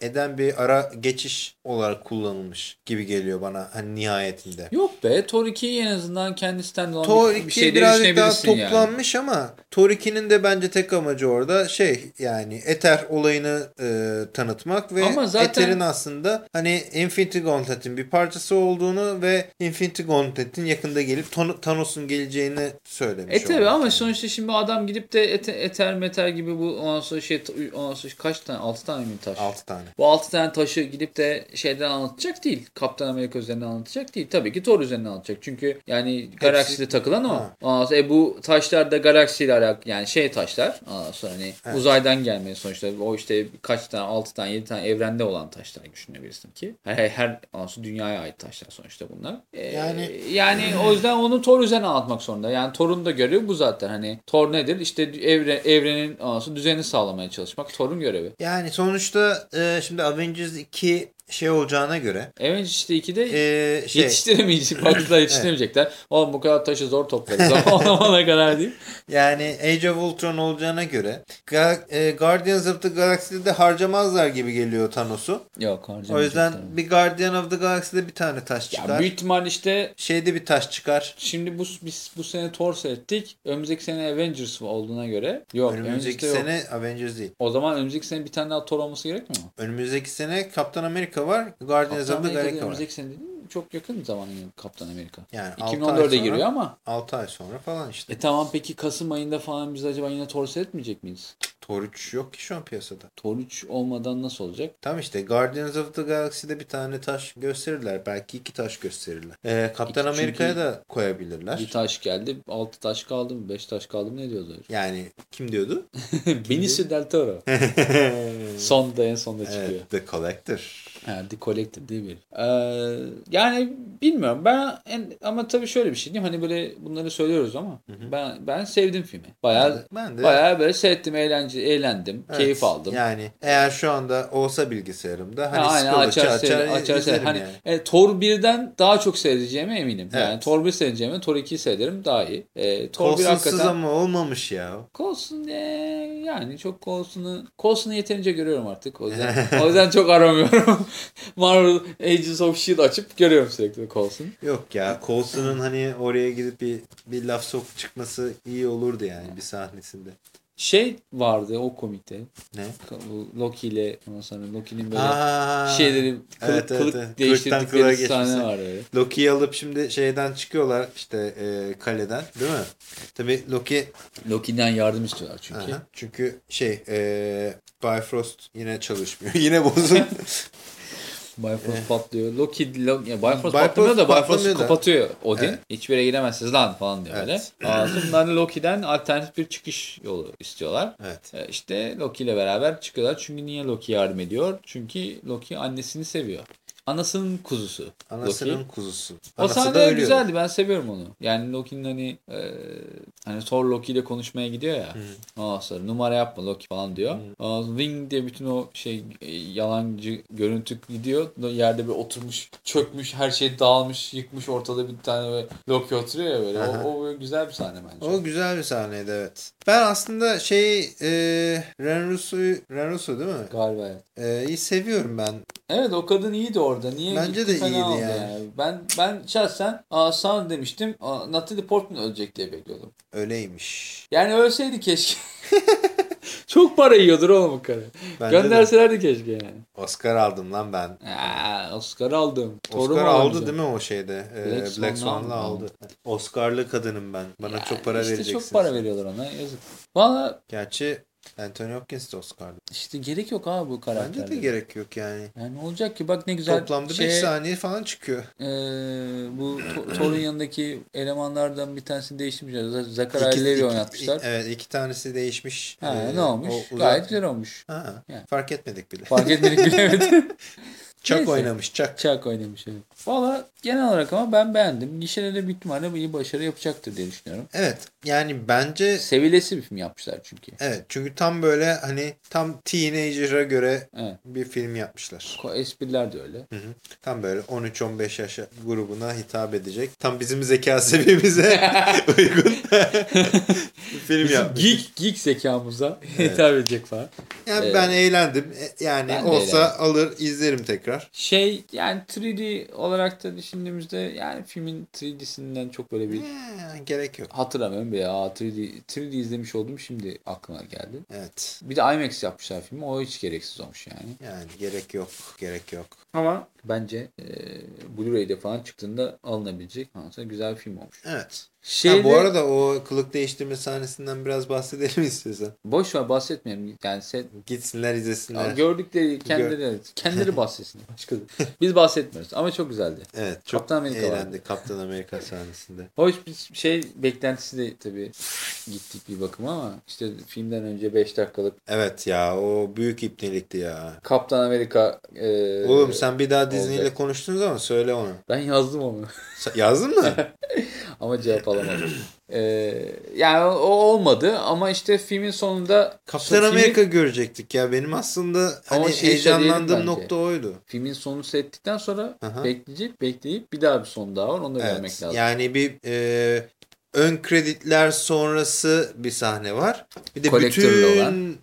eden bir ara geçiş olarak kullanılmış gibi geliyor bana hani nihayetinde. Yok be Thor 2'yi en azından kendi standalone Thor bir 2 şey birazcık daha düşünebilirsin yani. toplanmış ama Thor 2'nin de bence tek amacı orada şey yani Ether olayını e, tanıtmak ve Ama zaten- Ether'in aslında hani Infinity Gauntlet'in bir parçası olduğunu ve Infinity Gauntlet'in yakında gelip Thanos'un geleceğini söylemiş. E tabi ama sonuçta şimdi adam gidip de ete, eter meter gibi bu ondan sonra şey ondan sonra kaç tane 6 tane mi taş? 6 tane. Bu 6 tane taşı gidip de şeyden anlatacak değil. Kaptan Amerika üzerinden anlatacak değil. Tabii ki Thor üzerinden anlatacak. Çünkü yani galakside takılan o. Ha. Ondan sonra, e, bu taşlar da galaksiyle alakalı yani şey taşlar. Ondan sonra hani Evet. uzaydan gelmeye sonuçta o işte kaç tane 6 tane 7 tane evrende olan taşlar düşünebilirsin ki. Her, her ondan sonra dünyaya ait taşlar sonuçta bunlar. E, Yani- yani o yüzden onu Thor üzerinden anlatmak zorunda. Yani Thor'un da görevi bu zaten. Hani Thor nedir? İşte evre, evrenin ondan sonra düzenini sağlamaya çalışmak Thor'un görevi. Yani sonuçta e, şimdi Avengers 2 şey olacağına göre Evet işte 2'de e, şey yetiştiremeyecek. Baktılar yetiştiremeyecekler. Oğlum bu kadar taşı zor toplarız. Ama o zamana kadar değil. Yani Age of Ultron olacağına göre Ga- e, Guardians of the Galaxy'de de harcamazlar gibi geliyor Thanos'u. Yok O yüzden bir Guardian of the Galaxy'de bir tane taş ya çıkar. büyük ihtimal işte Şeyde bir taş çıkar. şimdi bu biz bu sene Thor seyrettik. Önümüzdeki sene Avengers olduğuna göre yok. Önümüzdeki Avengers'te yok. sene Avengers değil. O zaman önümüzdeki sene bir tane daha Thor olması gerekmiyor mu? Önümüzdeki sene Kaptan Amerika var. Guardians Kaptan Amerika var. önümüzdeki sene mi? Çok yakın zaman yine Kaptan Amerika. Yani altı ay 2014'e sonra- giriyor ama. 6 ay sonra falan işte. E tamam peki Kasım ayında falan biz acaba yine Thor seyretmeyecek miyiz? Thor 3 yok ki şu an piyasada. Thor 3 olmadan nasıl olacak? Tam işte Guardians of the Galaxy'de bir tane taş gösterirler. Belki iki taş gösterirler. Ee, Kaptan İki- Amerika'ya çünkü- da koyabilirler. Bir taş geldi, 6 taş kaldı mı, 5 taş kaldı mı ne diyorlar? Yani kim diyordu? Benicio del Toro. Sonda en sonda çıkıyor. evet, The Collector. Ha, The Collector diye bir. Ee, yani bilmiyorum. Ben en, ama tabii şöyle bir şey diyeyim. Hani böyle bunları söylüyoruz ama ben ben sevdim filmi. Bayağı Ben de- bayağı böyle seyrettim, eğlence, eğlendim, Evet. keyif aldım. Yani eğer şu anda olsa bilgisayarımda hani Ha, aynen açar, açar, seyre- açar, açar, Hani yani. e, Thor 1'den daha çok seyredeceğime eminim. Yani Evet. Thor 1 seyredeceğime Thor 2'yi seyrederim daha iyi. E, Thor 1 Kolsuzsuz hakikaten ama olmamış ya. Coulson e, yani çok Coulson'u Coulson'u yeterince görüyorum artık. O yüzden, o yüzden çok aramıyorum. Marvel Agents of S.H.I.E.L.D. açıp görüyorum sürekli Coulson. Yok ya Coulson'un hani oraya gidip bir, bir laf sok çıkması iyi olurdu yani bir sahnesinde. Şey vardı o komikte. Ne? Loki ile ondan sonra Loki'nin böyle Aa, şeyleri kılık, evet, evet, kılık evet. Değiştirdikleri sahne var öyle. Loki'yi alıp şimdi şeyden çıkıyorlar işte e, kaleden değil mi? Tabii Loki Loki'den yardım istiyorlar çünkü. Aha, çünkü şey e, Bifrost yine çalışmıyor. yine bozuk. Bifrost patlıyor. Loki, Loki ya Bifrost, Bifrost patlamıyor da Bifrost patlamıyor da. kapatıyor Odin. Evet. Hiçbir yere gidemezsiniz lan falan diyor Evet. böyle. Anladın mı? Bunlar da Loki'den alternatif bir çıkış yolu istiyorlar. evet. E, İşte Loki ile beraber çıkıyorlar. Çünkü niye Loki yardım ediyor? Çünkü Loki annesini seviyor. Anasının kuzusu. Anasının Loki. kuzusu. O Anası da sahne ölüyor. güzeldi. Ben seviyorum onu. Yani Loki'nin hani e, hani Thor Loki ile konuşmaya gidiyor ya. Ondan sonra numara yapma Loki falan diyor. Sonra Wing diye bütün o şey e, yalancı görüntü gidiyor. Yerde bir oturmuş, çökmüş, her şey dağılmış, yıkmış ortada bir tane böyle Loki oturuyor ya böyle. Aha. O, o böyle güzel bir sahne bence. O güzel bir sahneydi evet. Ben aslında şey e, Ren Russo'yu Ren Russo değil mi? Galiba. evet. E, iyi seviyorum ben. Evet o kadın iyiydi orada. Niye Bence gitti de fena iyiydi oldu yani. Ben ben şahsen aa, sana demiştim. Natalie Portman ölecek diye bekliyordum. Öyleymiş. Yani ölseydi keşke. Çok para yiyordur oğlum bu karı. Bence de. Gönderselerdi keşke yani. Oscar aldım lan ben. Aa, Oscar aldım. Thor'u Oscar aldı alamayacağım? değil mi o şeyde? E, Black Black, Swan'la aldı. aldı. Oscar'lı kadınım ben. Bana Yani çok para işte vereceksin. çok para veriyorlar ona yazık. Valla Gerçi Anthony Hopkins de Oscar'lı. işte gerek yok abi bu karakterlere. Bence de gerek yok yani. Yani olacak ki bak ne güzel Toplamda 5 şeye, saniye falan çıkıyor. e, bu Thor'un yanındaki elemanlardan bir tanesini değiştirmişler. Zachary İki- Levi oynatmışlar. Evet iki tanesi değişmiş. Ha, Ee, ne olmuş? o uzak- Gayet güzel olmuş. Ha, Yani. Fark etmedik bile. Fark etmedik bile evet. Çak Neyse. oynamış çak. Çak oynamış evet. Valla genel olarak ama ben beğendim. Gişede de büyük ihtimalle iyi başarı yapacaktır diye düşünüyorum. Evet yani bence Sevilesi bir film yapmışlar çünkü. evet çünkü tam böyle hani tam teenager'a göre Evet. bir film yapmışlar. Ko- Espriler de öyle. Hı hı. Tam böyle 13-15 yaş grubuna hitap edecek. Tam bizim zeka seviyemize uygun bir film yapmış. geek, geek zekamıza hitap edecek falan. Yani Evet. ben eğlendim. E, Yani Ben olsa alır izlerim tekrar. Şey yani 3D olarak da düşündüğümüzde yani filmin 3D'sinden çok böyle bir Ee, gerek yok. hatırlamıyorum be ya 3D, 3D izlemiş oldum şimdi aklıma geldi. Evet. Bir de IMAX yapmışlar filmi o hiç gereksiz olmuş yani. Yani gerek yok. Gerek yok. Ama bence e, Blu-ray'de falan çıktığında alınabilecek aslında güzel bir film olmuş. Evet. Şeyde, Ha, bu arada o kılık değiştirme sahnesinden biraz bahsedelim istiyorsan. boş ver bahsetmeyelim. Yani set, Gitsinler izlesinler. Ya gördükleri kendileri kendileri bahsetsin. Başka Biz bahsetmiyoruz ama çok güzeldi. evet çok Kaptan Amerika eğlendi Kaptan Amerika sahnesinde. Hoş bir şey beklentisi de tabii gittik bir bakıma ama işte filmden önce 5 dakikalık Evet ya o büyük ipnelikti ya. Kaptan Amerika e, Oğlum sen bir daha Disney ile konuştuğun zaman söyle onu. ben yazdım onu Yazdın mı? ama cevap alamadım. E, yani o olmadı ama işte filmin sonunda Kaptan filmin- Amerika görecektik ya. Benim aslında Ama hani şeyi heyecanlandığım nokta oydu. filmin sonunu seyrettikten sonra Aha. bekleyecek bekleyip bir daha bir son daha var onu da görmek Evet. lazım. Yani bir e, ön kreditler sonrası bir sahne var. Bir de bütün olan.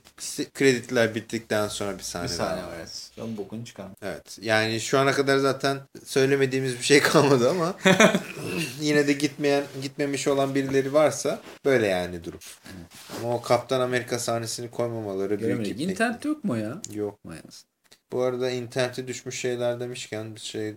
Kreditler bittikten sonra bir sahne, bir saniye var. Evet. Ben bokunu çıkarım. Evet. Yani şu ana kadar zaten söylemediğimiz bir şey kalmadı ama yine de gitmeyen gitmemiş olan birileri varsa böyle yani durum. Ama o Kaptan Amerika sahnesini koymamaları büyük Göremedik. ipnek. İnternet yok mu ya? Yok. Anasını. Bu arada internete düşmüş şeyler demişken bir şey e,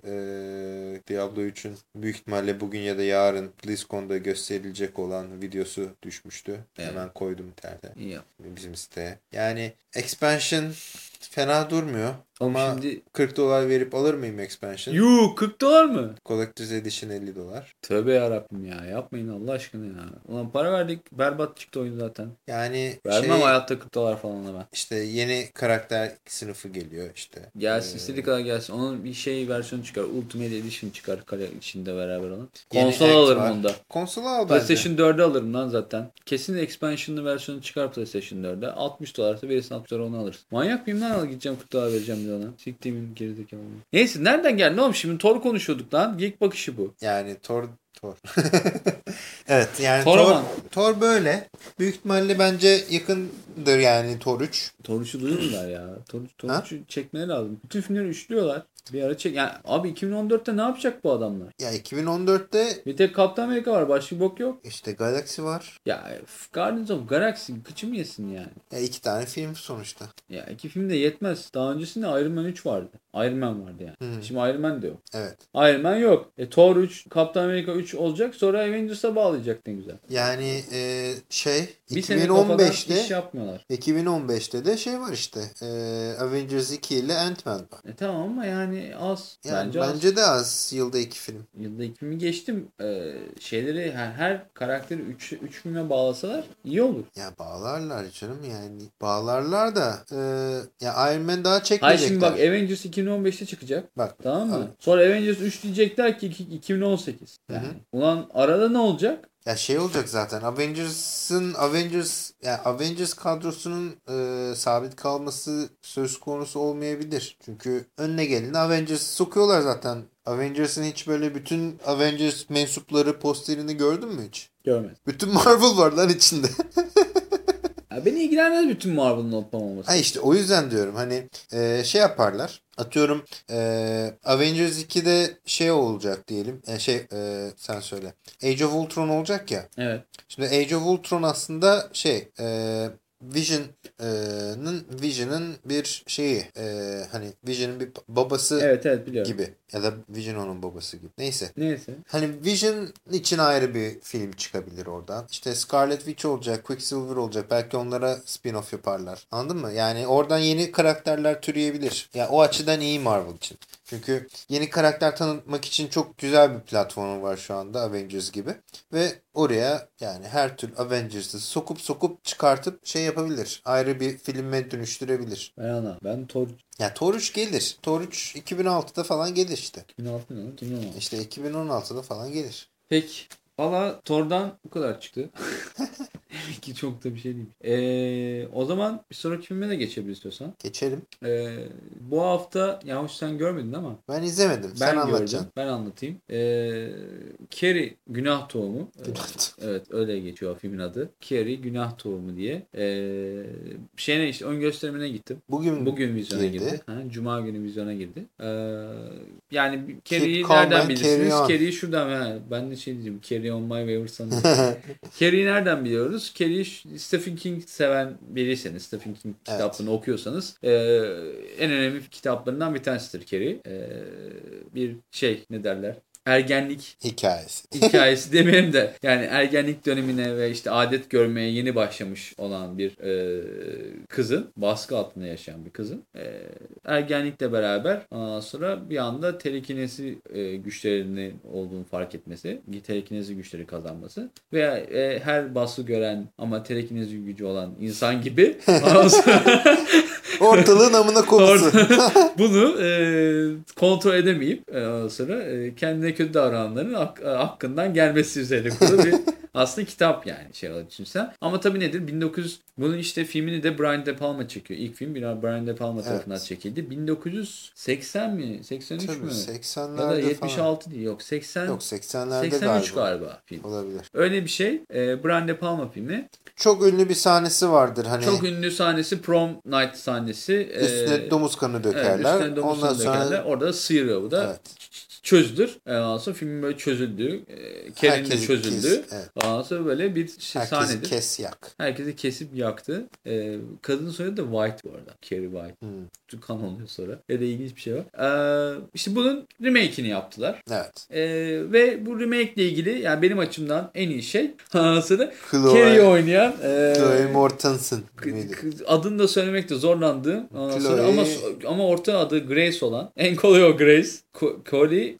Diablo 3'ün büyük ihtimalle bugün ya da yarın BlizzCon'da gösterilecek olan videosu düşmüştü. Evet. Hemen koydum internete İyi bizim siteye. Yani expansion fena durmuyor. Ama şimdi 40 dolar verip alır mıyım expansion? Yuh 40 dolar mı? Collector's Edition 50 dolar. Tövbe yarabbim ya yapmayın Allah aşkına ya. Ulan para verdik berbat çıktı oyun zaten. Yani Vermem şey, hayatta 40 dolar falan ben. işte yeni karakter sınıfı geliyor işte. Gelsin Ee, istediği kadar gelsin. Onun bir şey versiyonu çıkar. Ultimate Edition çıkar kare içinde beraber olan. Konsol alırım var. onda. Konsolu al bence. PlayStation 4'ü alırım lan zaten. Kesin expansion'lı versiyonu çıkar PlayStation 4'e. 60 dolarsa verirsin 60 dolar onu alırsın. Manyak mıyım lan gideceğim 40 dolar vereceğim de ona. Siktiğimin gerizekalı. Neyse nereden geldi oğlum şimdi Thor konuşuyorduk lan. Geek bakışı bu. Yani Thor Thor. evet yani Thor Thor, ama. Thor böyle. Büyük ihtimalle bence yakındır yani Thor 3. Thor 3'ü duyurdular ya. Thor, Thor Ha? 3'ü çekmeleri lazım. Bütün filmleri üçlüyorlar. Bir ara çek. Yani abi 2014'te ne yapacak bu adamlar? Ya 2014'te Bir tek Kaptan Amerika var. Başka bir bok yok. işte Galaxy var. Ya Guardians of Galaxy kıçım yesin yani. Ya iki tane film sonuçta. Ya iki film de yetmez. Daha öncesinde Iron Man 3 vardı. Iron Man vardı yani. Hı. Şimdi Iron Man de yok. Evet. Iron Man yok. E, Thor 3, Kaptan Amerika 3 olacak. Sonra Avengers'a bağlayacak ne güzel. Yani e, şey Bir sene kafadan 2015'te iş yapmıyorlar. 2015'te de şey var işte. E, Avengers 2 ile Ant-Man var. E tamam ama yani az. Yani bence, bence, az. de az yılda iki film. Yılda iki filmi geçtim. Ee, şeyleri her, her karakteri 3 3 filme bağlasalar iyi olur. Ya bağlarlar canım yani. Bağlarlar da e, ya Iron Man daha Hayır çekmeyecekler. şimdi bak Avengers 2015'te çıkacak. Bak, Tamam mı? evet. Sonra Avengers 3 diyecekler ki iki- 2018. Yani. Hı hı. Ulan arada ne olacak? Ya şey olacak zaten. Avengers'ın Avengers ya Avengers kadrosunun e, sabit kalması söz konusu olmayabilir. Çünkü önüne geleni Avengers sokuyorlar zaten. Avengers'ın hiç böyle bütün Avengers mensupları posterini gördün mü hiç? Görmedim. Bütün Marvel var lan içinde. Ya beni ilgilenmez bütün Marvel'ın olup olmaması. ha işte o yüzden diyorum hani e, şey yaparlar. Atıyorum e, Avengers 2'de şey olacak diyelim. E, şey e, sen söyle. Age of Ultron olacak ya. Evet. Şimdi Age of Ultron aslında şey e, Vision'ın Vision'ın bir şeyi e, hani Vision'ın bir babası Evet evet biliyorum. gibi ya da Vision onun babası gibi. Neyse. Neyse. Hani Vision için ayrı bir film çıkabilir oradan. İşte Scarlet Witch olacak, Quicksilver olacak. Belki onlara spin-off yaparlar. Anladın mı? Yani oradan yeni karakterler türeyebilir. Ya o açıdan iyi Marvel için. Çünkü yeni karakter tanıtmak için çok güzel bir platformu var şu anda Avengers gibi. Ve oraya yani her tür Avengers'ı sokup sokup çıkartıp şey yapabilir. Ayrı bir filme dönüştürebilir. Ben ana. Ben Thor Ya Thor 3 gelir. Thor 3 2006'da falan gelir işte. 2006 ne lan? 2016. İşte 2016'da falan gelir. Peki. Valla Thor'dan bu kadar çıktı. Demek ki çok da bir şey değil. Ee, o zaman bir sonraki filme de geçebiliriz istiyorsan. Geçelim. Ee, bu hafta Yahuş sen görmedin ama Ben izlemedim. ben Sen anlatacaksın. Ben anlatayım. Ee, Carrie Günah Tohumu. Ee, evet öyle geçiyor filmin adı. Carrie Günah Tohumu diye. Ee, şeyine işte ön gösterimine gittim. Bugün, Bugün vizyona girdi. girdi. Ha, Cuma günü vizyona girdi. Ee, yani Carrie'yi nereden bilirsiniz? Carrie'yi şuradan ha, ben de şey diyeceğim. Carrie on my sanıyorum. Carrie'yi nereden biliyoruz? Carrie'yi Stephen King seven biriyseniz, Stephen King Evet. kitaplarını okuyorsanız e, en önemli kitaplarından bir tanesidir Carrie. E, bir şey ne derler? Ergenlik Hikayesi. hikayesi demeyelim de yani ergenlik dönemine ve işte adet görmeye yeni başlamış olan bir e, kızın baskı altında yaşayan bir kızın e, ergenlikle beraber ondan sonra bir anda telekinezi e, güçlerinin olduğunu fark etmesi, telekinezi güçleri kazanması veya e, her baskı gören ama telekinezi gücü olan insan gibi Ortalığın amına konusu. bunu e, kontrol edemeyip e, sonra e, kendine kötü davrananların hak- e, hakkından gelmesi üzerine kurulu bir aslında kitap yani şey düşünsen. Ama tabii nedir? 1900 bunun işte filmini de Brian De Palma çekiyor. İlk film bir Brian De Palma tarafından Evet. çekildi. 1980 mi? 83 Tabii mü? 80'lerde Ya da falan. 76 değil. Yok 80 Yok 80'lerde 83 galiba. galiba film. Olabilir. Öyle bir şey. E, Brian De Palma filmi. Çok ünlü bir sahnesi vardır hani. Çok ünlü sahnesi prom night sahnesi. E, üstüne domuz kanı evet, dökerler. üstüne domuz Ondan kanı sonra dökerler. Orada sıyırıyor bu da. evet. Çözülür. E, ondan sonra filmin böyle çözüldüğü, e, Carrie'nin de çözüldüğü. kes, evet. Ondan sonra böyle bir şey, Herkesi sahnedir. kes yak. Herkesi kesip yaktı. E, kadının soyadı da White bu arada. Carrie White. Hmm. Kan oluyor sonra. Ve de ilginç bir şey var. E, işte bunun remake'ini yaptılar. Evet. E, ve bu remake ile ilgili yani benim açımdan en iyi şey aslında Carrie'yi oynayan e, Chloe Mortensen Adını da söylemekte zorlandığım Chloe- ama ama orta adı Grace olan en kolay o Grace Ko-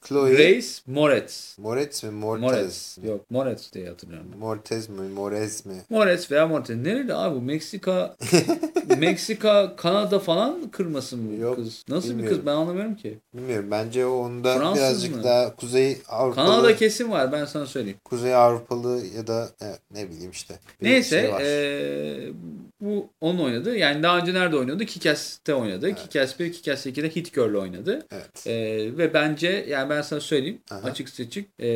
Chloe Chloe- Grace Moretz Moretz mi? Mortez. Moretz yok Moretz diye hatırlıyorum. Mortez mi? Morez mi? Moretz veya Moretz nereli abi bu Meksika Meksika Kanada falan kırması mı bu Yok, kız nasıl bir bilmiyorum. kız ben anlamıyorum ki Bilmiyorum. Bence onda Fransız birazcık mı? daha Kuzey Avrupalı, Kanada kesin var ben sana söyleyeyim Kuzey Avrupalı ya da evet, ne bileyim işte. bir Neyse şey var. eee, bu onun oynadı. Yani daha önce nerede oynadı? Kick-Ass'te oynadı. Evet. Kick-Ass 1, Kick-Ass 2'de Hit Girl oynadı. evet. Eee, ve bence yani ben sana söyleyeyim Aha. açık seçik eee,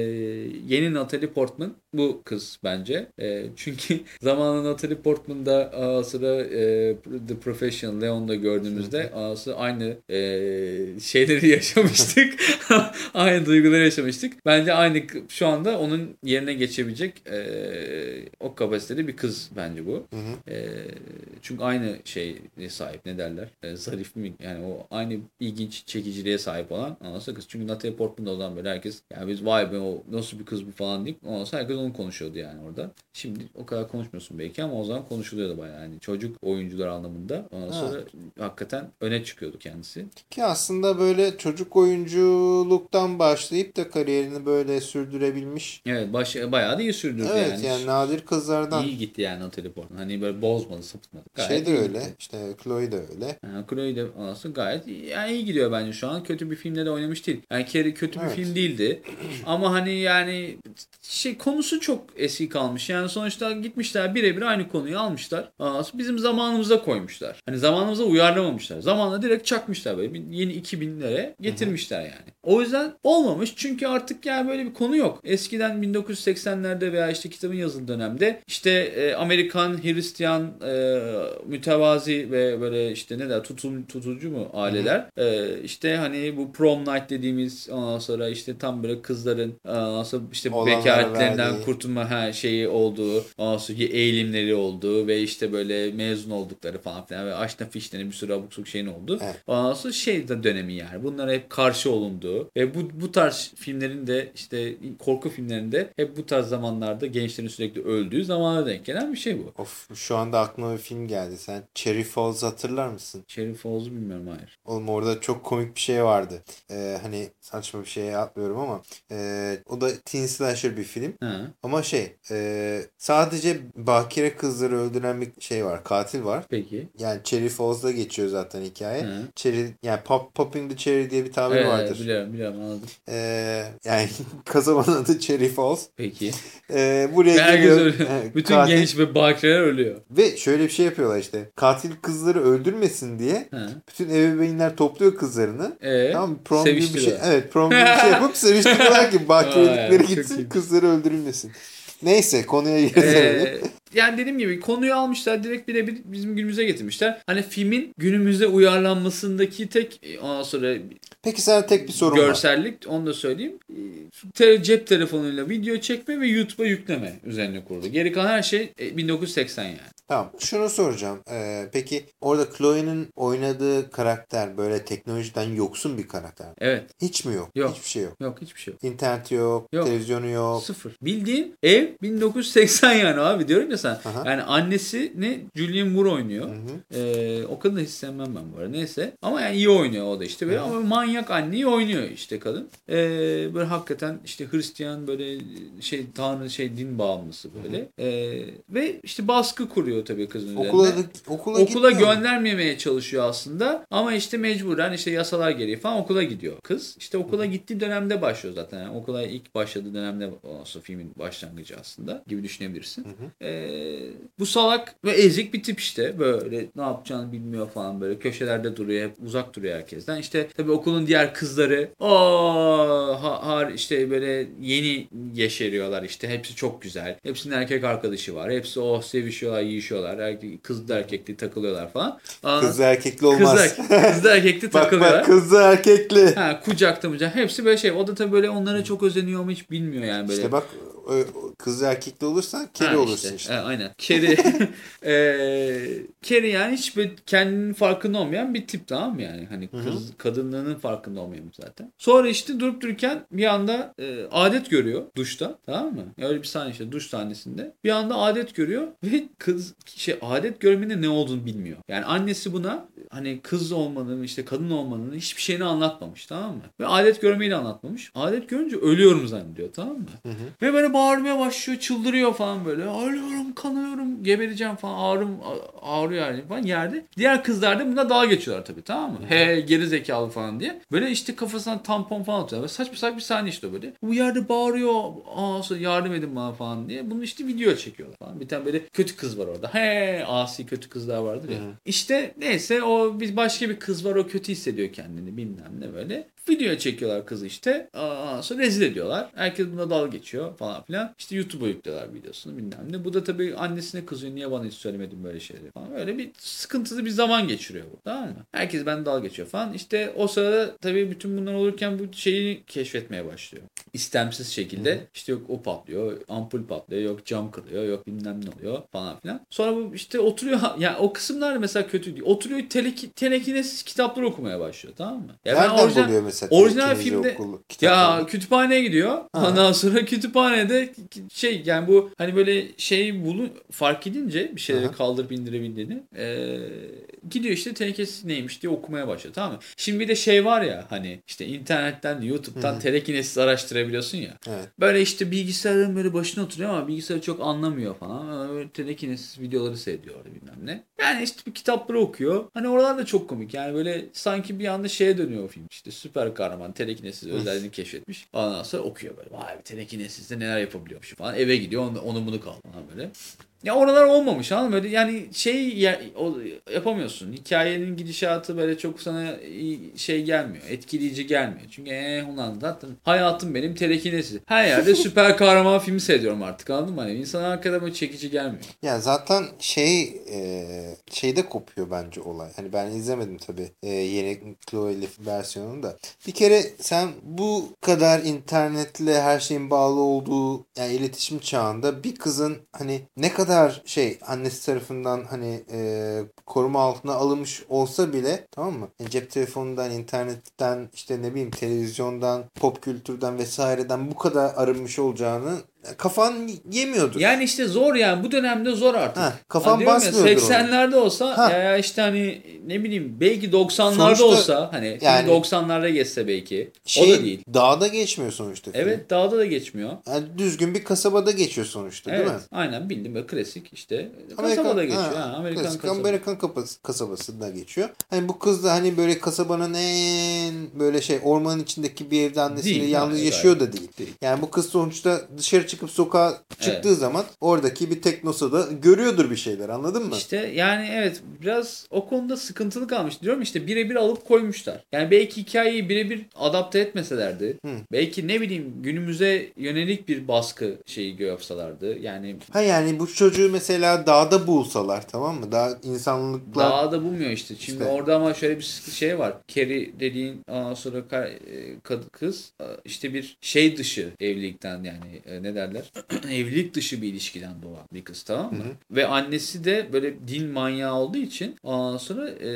yeni Natalie Portman bu kız bence. Eee, çünkü zamanında Natalie Portman'da aa, sıra eee, The Professional Leon'da gördüğümüzde aa, aynı eee, şeyleri yaşamıştık. aynı duyguları yaşamıştık. Bence aynı şu anda onun yerine geçebilecek eee, o kapasiteli bir kız bence bu. Hı hı. Ee, çünkü aynı şeye sahip ne derler Ee, zarif mi yani o aynı ilginç çekiciliğe sahip olan anlasana kız çünkü Natalie Portman'da o zaman böyle herkes yani biz vay be o nasıl bir kız bu falan deyip ondan sonra herkes onu konuşuyordu yani orada şimdi o kadar konuşmuyorsun belki ama o zaman konuşuluyordu bayağı yani çocuk oyuncular anlamında ondan sonra hakikaten öne çıkıyordu kendisi Ki aslında böyle çocuk oyunculuktan başlayıp da kariyerini böyle sürdürebilmiş. evet baş, bayağı da iyi sürdürdü Evet yani, yani, nadir kızlardan. iyi gitti yani Natalie Portman hani böyle bozmadı sapıtmadı Gayet Şey de öyle. gitti. işte Chloe de öyle. Yani Chloe de aslında gayet yani iyi gidiyor bence şu an. Kötü bir filmde de oynamış değil. Yani Carrie kötü bir Evet. film değildi. Ama hani yani şey konusu çok eski kalmış. Yani sonuçta gitmişler birebir aynı konuyu almışlar. Bizim zamanımıza koymuşlar. Hani zamanımıza uyarlamamışlar. Zamanla direkt çakmışlar böyle. Yeni 2000'lere getirmişler yani. O yüzden olmamış. Çünkü artık yani böyle bir konu yok. Eskiden 1980'lerde veya işte kitabın yazıldığı dönemde işte e, Amerikan Hristiyan e, mütevazi ve böyle işte ne der tutum, tutucu mu aileler e, işte hani bu prom night dediğimiz ondan sonra işte tam böyle kızların ondan sonra işte Olanlara bekaretlerinden verdiği. kurtulma her şeyi olduğu sonra eğilimleri olduğu ve işte böyle mezun oldukları falan filan ve aşna fişlerin bir sürü abuk şeyin oldu. Evet. Ondan sonra şey de dönemi yani. Bunlara hep karşı olunduğu ve bu, bu tarz filmlerin de işte korku filmlerinde hep bu tarz zamanlarda gençlerin sürekli öldüğü zamana denk gelen bir şey bu. Of şu anda aklıma bir film geldi. Sen Cherry Falls hatırlar mısın? Cherry Falls'u bilmiyorum hayır. Oğlum orada çok komik bir şey vardı. Ee, hani saçma bir şeye atmıyorum ama e, o da teen slasher bir film. Ha. Ama şey e, sadece bakire kızları öldüren bir şey var. Katil var. Peki. Yani Cherry Falls'da geçiyor zaten hikaye. Ha. Cherry yani pop, Popping the Cherry diye bir tabir Evet, vardır. biliyorum biliyorum anladım. Ee, yani kasabanın adı Cherry Falls. Peki. Ee, buraya Herkes geliyor. ölüyor. Ee, Bütün katil- genç ve bakireler ölüyor. Ve şöyle bir şey yapıyorlar işte. Katil kızları öldürmesin diye Ha. bütün ebeveynler topluyor kızlarını. Ee, Tamam prom gibi bir şey. Evet prom gibi bir şey yapıp seviştiriyorlar ki bakirelikleri gitsin kızları öldürülmesin. Neyse konuya geri. Ee, yani dediğim gibi konuyu almışlar direkt birebir bizim günümüze getirmişler. Hani filmin günümüze uyarlanmasındaki tek e, ondan sonra Peki sana tek bir sorum var. görsellik onu da söyleyeyim. E, te- cep telefonuyla video çekme ve YouTube'a yükleme üzerine kurulu. Geri kalan her şey e, 1980 yani. Tamam. Şunu soracağım. Ee, peki orada Chloe'nin oynadığı karakter böyle teknolojiden yoksun bir karakter mi? Evet. Hiç mi yok? Yok. Hiçbir şey yok. Yok hiçbir şey yok. İnterneti yok, Yok. televizyonu yok. Sıfır. Bildiğin ev 1980 yani abi diyorum ya sen. Aha. Yani annesi ne Julian Moore oynuyor. Hı hı. Ee, o kadını hiç sevmem ben bu arada. Neyse. Ama yani iyi oynuyor o da işte. Böyle, ama manyak anneyi oynuyor işte kadın. Ee, böyle hakikaten işte Hristiyan böyle şey tanrı şey din bağımlısı böyle. Ee, ve işte baskı kuruyor tabii kızın. Okula, da- okula, Okula gitmiyor göndermemeye çalışıyor aslında ama işte mecburen işte yasalar gereği falan okula gidiyor kız. İşte okula gittiği dönemde başlıyor zaten. Yani okula ilk başladığı dönemde olsa filmin başlangıcı aslında gibi düşünebilirsin. Hı hı. Ee, bu salak ve ezik bir tip işte. Böyle ne yapacağını bilmiyor falan böyle. Köşelerde duruyor. Hep uzak duruyor herkesten. İşte tabii okulun diğer kızları o ha, har işte böyle yeni yeşeriyorlar işte. Hepsi çok güzel. Hepsinin erkek arkadaşı var. Hepsi o sevişiyorlar, yiyişiyorlar. Erkek, kızlı erkekli takılıyorlar falan. Aa, kızlı erkekli olmaz. Kızlı, kızlı erkekli takılıyorlar. bak bak kızlı erkekli. Ha, kucakta mı? Hepsi böyle şey. O da tabii böyle onlara çok özeniyor ama hiç bilmiyor yani böyle. İşte bak kızlı erkekli olursan keri ha, olursun işte. işte. E, aynen. Keri. e, keri yani hiç kendinin farkında olmayan bir tip tamam mı yani? Hani kız kadınlığının farkında olmayan zaten. Sonra işte durup dururken bir anda e, adet görüyor duşta tamam mı? Öyle bir sahne işte duş sahnesinde. Bir anda adet görüyor ve kız şey adet görmenin ne olduğunu bilmiyor. Yani annesi buna hani kız olmanın işte kadın olmanın hiçbir şeyini anlatmamış tamam mı? Ve adet görmeyi de anlatmamış. Adet görünce ölüyorum zannediyor tamam mı? Hı hı. Ve böyle bağırmaya başlıyor çıldırıyor falan böyle. Ağlıyorum kanıyorum gebereceğim falan ağrım ağrıyor yani falan yerde. Diğer kızlar da buna dalga geçiyorlar tabii tamam mı? He geri zekalı falan diye. Böyle işte kafasına tampon falan atıyorlar. Böyle saçma saçma bir sahne işte böyle. Bu yerde bağırıyor. Aa yardım edin bana falan diye. Bunu işte video çekiyorlar falan. Bir tane böyle kötü kız var orada. He asi kötü kızlar vardır ya. Hı. İşte neyse o bir başka bir kız var o kötü hissediyor kendini bilmem ne böyle. Video çekiyorlar kızı işte. Aa, sonra rezil ediyorlar. Herkes buna dalga geçiyor falan filan. İşte YouTube'a yüklüyorlar videosunu bilmem ne. Bu da tabii annesine kızıyor. Niye bana hiç söylemedin böyle şeyleri falan. Öyle bir sıkıntılı bir zaman geçiriyor bu. Tamam mı? Herkes ben dalga geçiyor falan. İşte o sırada tabii bütün bunlar olurken bu şeyi keşfetmeye başlıyor. İstemsiz şekilde Hı. işte yok o patlıyor, ampul patlıyor, yok cam kırıyor, yok bilmem ne oluyor falan filan. Sonra bu işte oturuyor yani o kısımlar mesela kötü değil. Oturuyor teleki, telekinesiz kitaplar okumaya başlıyor tamam mı? Ya Nereden orijinal, buluyor mesela? Orijinal filmde okulu, ya kütüphaneye gidiyor. Ha. Ondan sonra kütüphanede şey yani bu hani böyle şey bulu fark edince bir şeyleri Aha. kaldırıp indirebildiğini e, gidiyor işte telekinesiz neymiş diye okumaya başlıyor tamam mı? Şimdi bir de şey var ya hani işte internetten YouTube'dan telekinesiz araştırabiliyorsun ya. Evet. Böyle işte bilgisayarın böyle başına oturuyor ama bilgisayarı çok anlamıyor falan. Böyle telekinesiz videoları seyrediyor bilmem ne. Yani işte bir kitapları okuyor. Hani oralar da çok komik. Yani böyle sanki bir anda şeye dönüyor o film. İşte süper kahraman telekinesiz özelliğini keşfetmiş. Ondan sonra okuyor böyle. Vay telekinesizde neler yapabiliyormuş falan. Eve gidiyor onu, onu bunu kaldı böyle. Ya oralar olmamış anladın mı? Yani şey ya, o, yapamıyorsun. Hikayenin gidişatı böyle çok sana şey gelmiyor. Etkileyici gelmiyor. Çünkü ee, ulan zaten hayatım benim telekinesi. Her yerde süper kahraman filmi seyrediyorum artık anladın mı? Yani insana hakikaten böyle çekici gelmiyor. Ya zaten şey e, şeyde kopuyor bence olay. Hani ben izlemedim tabii e, yeni Chloe versiyonunu da. Bir kere sen bu kadar internetle her şeyin bağlı olduğu yani iletişim çağında bir kızın hani ne kadar kadar şey annesi tarafından hani e, koruma altına alınmış olsa bile tamam mı? Yani cep telefonundan, internetten işte ne bileyim televizyondan, pop kültürden vesaireden bu kadar arınmış olacağını kafan yemiyordur. Yani işte zor yani bu dönemde zor artık. Ha, kafan basmıyordur. 80'lerde olsa ha. ya işte hani ne bileyim belki 90'larda sonuçta, olsa hani yani, 90'larda geçse belki. Şey, o da değil. Dağda geçmiyor sonuçta. Evet film. dağda da geçmiyor. Yani düzgün bir kasabada geçiyor sonuçta evet, değil mi? Aynen bildim böyle klasik işte Amerikan, kasabada geçiyor. Ha, ha, Amerikan klasik kasaba. Amerikan kasabasında geçiyor. Hani bu kız da hani böyle kasabanın en böyle şey ormanın içindeki bir evde annesiyle değil, yalnız yaşıyor da değil. değil. Yani bu kız sonuçta dışarı çıkıp sokağa çıktığı evet. zaman oradaki bir teknosada görüyordur bir şeyler anladın mı? İşte yani evet biraz o konuda sıkıntılı kalmış. Diyorum işte birebir alıp koymuşlar. Yani belki hikayeyi birebir adapte etmeselerdi. Hı. Belki ne bileyim günümüze yönelik bir baskı şeyi yapsalardı. Yani Ha yani bu çocuğu mesela dağda bulsalar tamam mı? Daha insanlıkla Dağda bulmuyor işte. Şimdi işte. orada ama şöyle bir şey var. Kerry dediğin ondan sonra e, kız e, işte bir şey dışı evlilikten yani e, ne derler? evlilik dışı bir ilişkiden doğan bir kız tamam mı? Hı hı. Ve annesi de böyle din manyağı olduğu için ondan sonra e,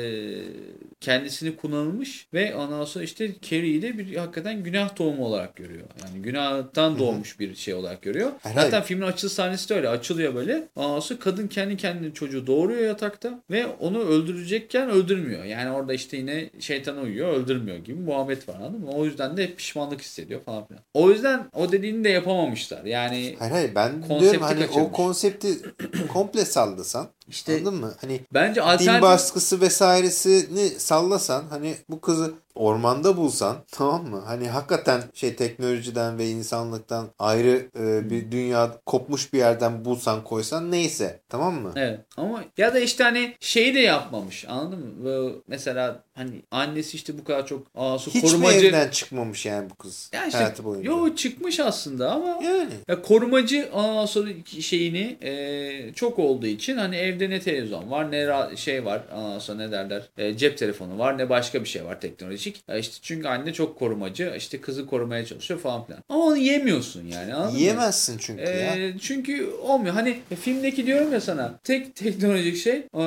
kendisini kullanılmış ve ondan sonra işte Carrie'yi de bir hakikaten günah tohumu olarak görüyor. Yani günahtan doğmuş hı hı. bir şey olarak görüyor. Hayır, Zaten hayır. filmin açılış sahnesi de öyle. Açılıyor böyle. Ondan sonra kadın kendi kendine çocuğu doğuruyor yatakta ve onu öldürecekken öldürmüyor. Yani orada işte yine şeytan uyuyor öldürmüyor gibi muhabbet var anladın mı? O yüzden de hep pişmanlık hissediyor falan filan. O yüzden o dediğini de yapamamışlar. Yani hayır hayır ben diyorum hani kaçırmış. o konsepti komple sallasan işte, anladın mı? Hani bence alternatif... din baskısı vesairesini sallasan hani bu kızı ormanda bulsan tamam mı? Hani hakikaten şey teknolojiden ve insanlıktan ayrı e, bir dünya kopmuş bir yerden bulsan koysan neyse tamam mı? Evet ama ya da işte hani şeyi de yapmamış anladın mı? Mesela hani annesi işte bu kadar çok aa, su Hiç korumacı. mi evden çıkmamış yani bu kız Ya işte, hayatı boyunca? yo çıkmış aslında ama Yani. ya korumacı ondan sonra şeyini e, çok olduğu için hani evde ne televizyon var ne şey var ondan sonra ne derler e, cep telefonu var ne başka bir şey var teknolojik. Ya işte çünkü anne çok korumacı işte kızı korumaya çalışıyor falan filan. Ama onu yemiyorsun yani anladın mı? Yiyemezsin çünkü ya. Ee, çünkü olmuyor. Hani e, filmdeki diyorum ya sana tek teknolojik şey e,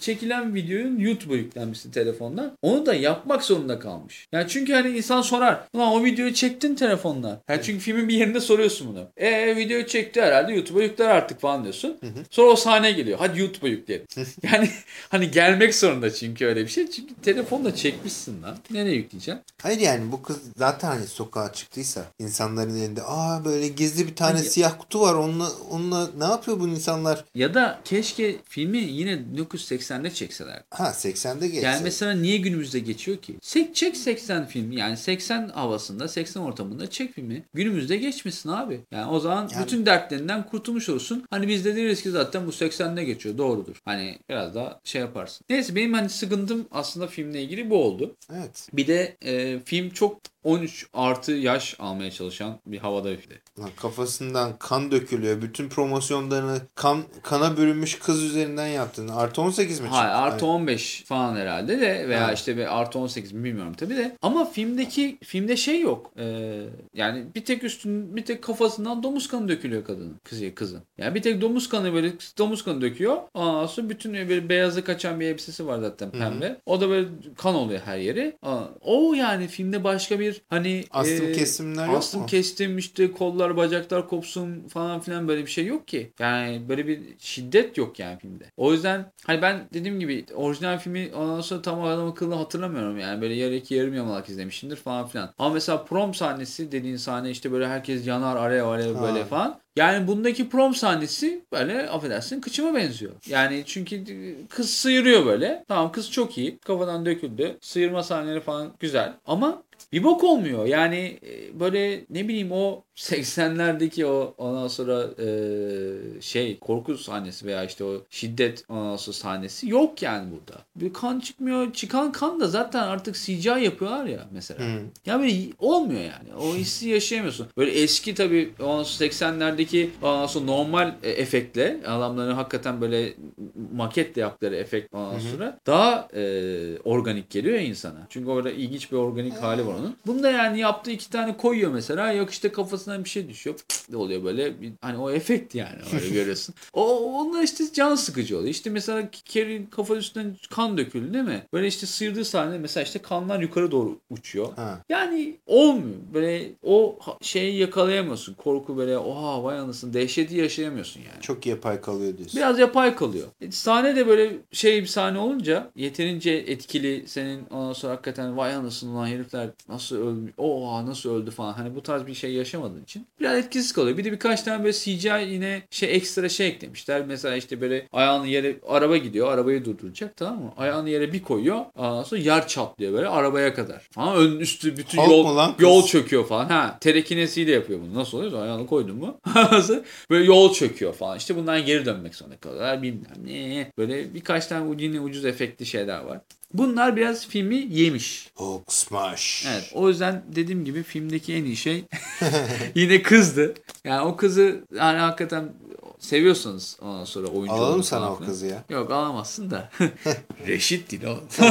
çekilen videonun YouTube'a yüklenmesi telefondan. Onu da yapmak zorunda kalmış. Yani çünkü hani insan sorar. Ulan o videoyu çektin telefonla. Yani çünkü filmin bir yerinde soruyorsun bunu. E videoyu çekti herhalde YouTube'a yükler artık falan diyorsun. Sonra o sahne geliyor. Hadi YouTube'a yükleyelim. yani hani gelmek zorunda çünkü öyle bir şey. Çünkü telefonla çekmişsin lan. Nereye yükleyeceksin? Hayır yani bu kız zaten hani sokağa çıktıysa insanların elinde aa böyle gizli bir tane Hani- siyah kutu var onunla onunla ne yapıyor bu insanlar? Ya da keşke filmi yine 1980'de çekseler. Ha 80'de geçse. Yani mesela niye günümüzde geçiyor ki? Sek çek 80 filmi. Yani 80 havasında, 80 ortamında çek filmi. Günümüzde geçmesin abi. Yani o zaman Yani- bütün dertlerinden kurtulmuş olursun. Hani biz de deriz ki zaten bu 80'de geçiyor. Doğrudur. Hani biraz daha şey yaparsın. Neyse benim hani sıkıntım aslında filmle ilgili bu oldu. Evet. Bir de e, film çok 13 artı yaş almaya çalışan bir havada. Lan kafasından kan dökülüyor. Bütün promosyonlarını kan kana bürünmüş kız üzerinden yaptın. Artı 18 mi? Hayır artı Hani- 15 falan herhalde de veya Ha. işte bir artı 18 mi bilmiyorum tabii de. Ama filmdeki filmde şey yok. Ee, yani bir tek üstün bir tek kafasından domuz kanı dökülüyor kadının. Kızı kızın. Yani bir tek domuz kanı böyle domuz kanı döküyor. Ondan sonra bütün böyle beyazı kaçan bir elbisesi var zaten pembe. O da böyle kan oluyor her yeri. Aa, O yani filmde başka bir hani Astım e, kesimler yok astım mu? kestim işte kollar bacaklar kopsun falan filan böyle bir şey yok ki. Yani böyle bir şiddet yok yani filmde. O yüzden hani ben dediğim gibi orijinal filmi ondan sonra tam adam akıllı hatırlamıyorum yani. Böyle yarı iki yarım yamalak izlemişimdir falan filan. Ama mesela prom sahnesi dediğin sahne işte böyle herkes yanar alev alev böyle Ha. falan. Yani bundaki prom sahnesi böyle affedersin kıçıma benziyor. Yani çünkü kız sıyırıyor böyle. Tamam kız çok iyi. Kafadan döküldü. Sıyırma sahneleri falan güzel. Ama bir bok olmuyor. Yani e, böyle ne bileyim o 80'lerdeki o ondan sonra e, şey korku sahnesi veya işte o şiddet ondan sonra sahnesi yok yani burada. Bir kan çıkmıyor. Çıkan kan da zaten artık CGI yapıyorlar ya mesela. Hı. Ya böyle olmuyor yani. O hissi yaşayamıyorsun. Böyle eski tabii ondan sonra 80'lerdeki ondan sonra normal e, efektle adamların hakikaten böyle maketle yaptıkları efekt ondan sonra daha e, organik geliyor ya insana. Çünkü orada ilginç bir organik hali var onun. Bunda yani yaptığı iki tane koyuyor mesela. Yok işte kafasından bir şey düşüyor. Pıt oluyor böyle. Bir, hani o efekt yani. Öyle görüyorsun. O onlar işte can sıkıcı oluyor. İşte mesela Kerry'in kafa üstünden kan döküldü değil mi? Böyle işte sıyırdığı sahne mesela işte kanlar yukarı doğru uçuyor. Ha. Yani olmuyor. Böyle o şeyi yakalayamıyorsun. Korku böyle oha vay anasını dehşeti yaşayamıyorsun yani. Çok yapay kalıyor diyorsun. Biraz yapay kalıyor. E, sahne de böyle şey bir sahne olunca yeterince etkili senin ondan sonra hakikaten vay anasını lan herifler nasıl öldü, oha nasıl öldü falan. Hani bu tarz bir şey yaşamadığın için biraz etkisiz kalıyor. Bir de birkaç tane böyle CGI yine şey ekstra şey eklemişler. Mesela işte böyle ayağını yere araba gidiyor. Arabayı durduracak tamam mı? Ayağını yere bir koyuyor. Ondan sonra yer çatlıyor böyle arabaya kadar. Falan ön üstü bütün Hulk yol lan kız? yol çöküyor falan. Ha telekinesiyle yapıyor bunu. Nasıl oluyor? Ayağını koydun mu? böyle yol çöküyor falan. İşte bundan geri dönmek zorunda kalıyorlar. Bilmem ne. Böyle birkaç tane yine ucuz efektli şeyler var. Bunlar biraz filmi yemiş. Hulk smash. Evet. O yüzden dediğim gibi filmdeki en iyi şey yine kızdı. Yani o kızı yani hakikaten seviyorsanız ondan sonra oyuncu Alalım sana o kızı ya. Yok alamazsın da. Reşit değil o.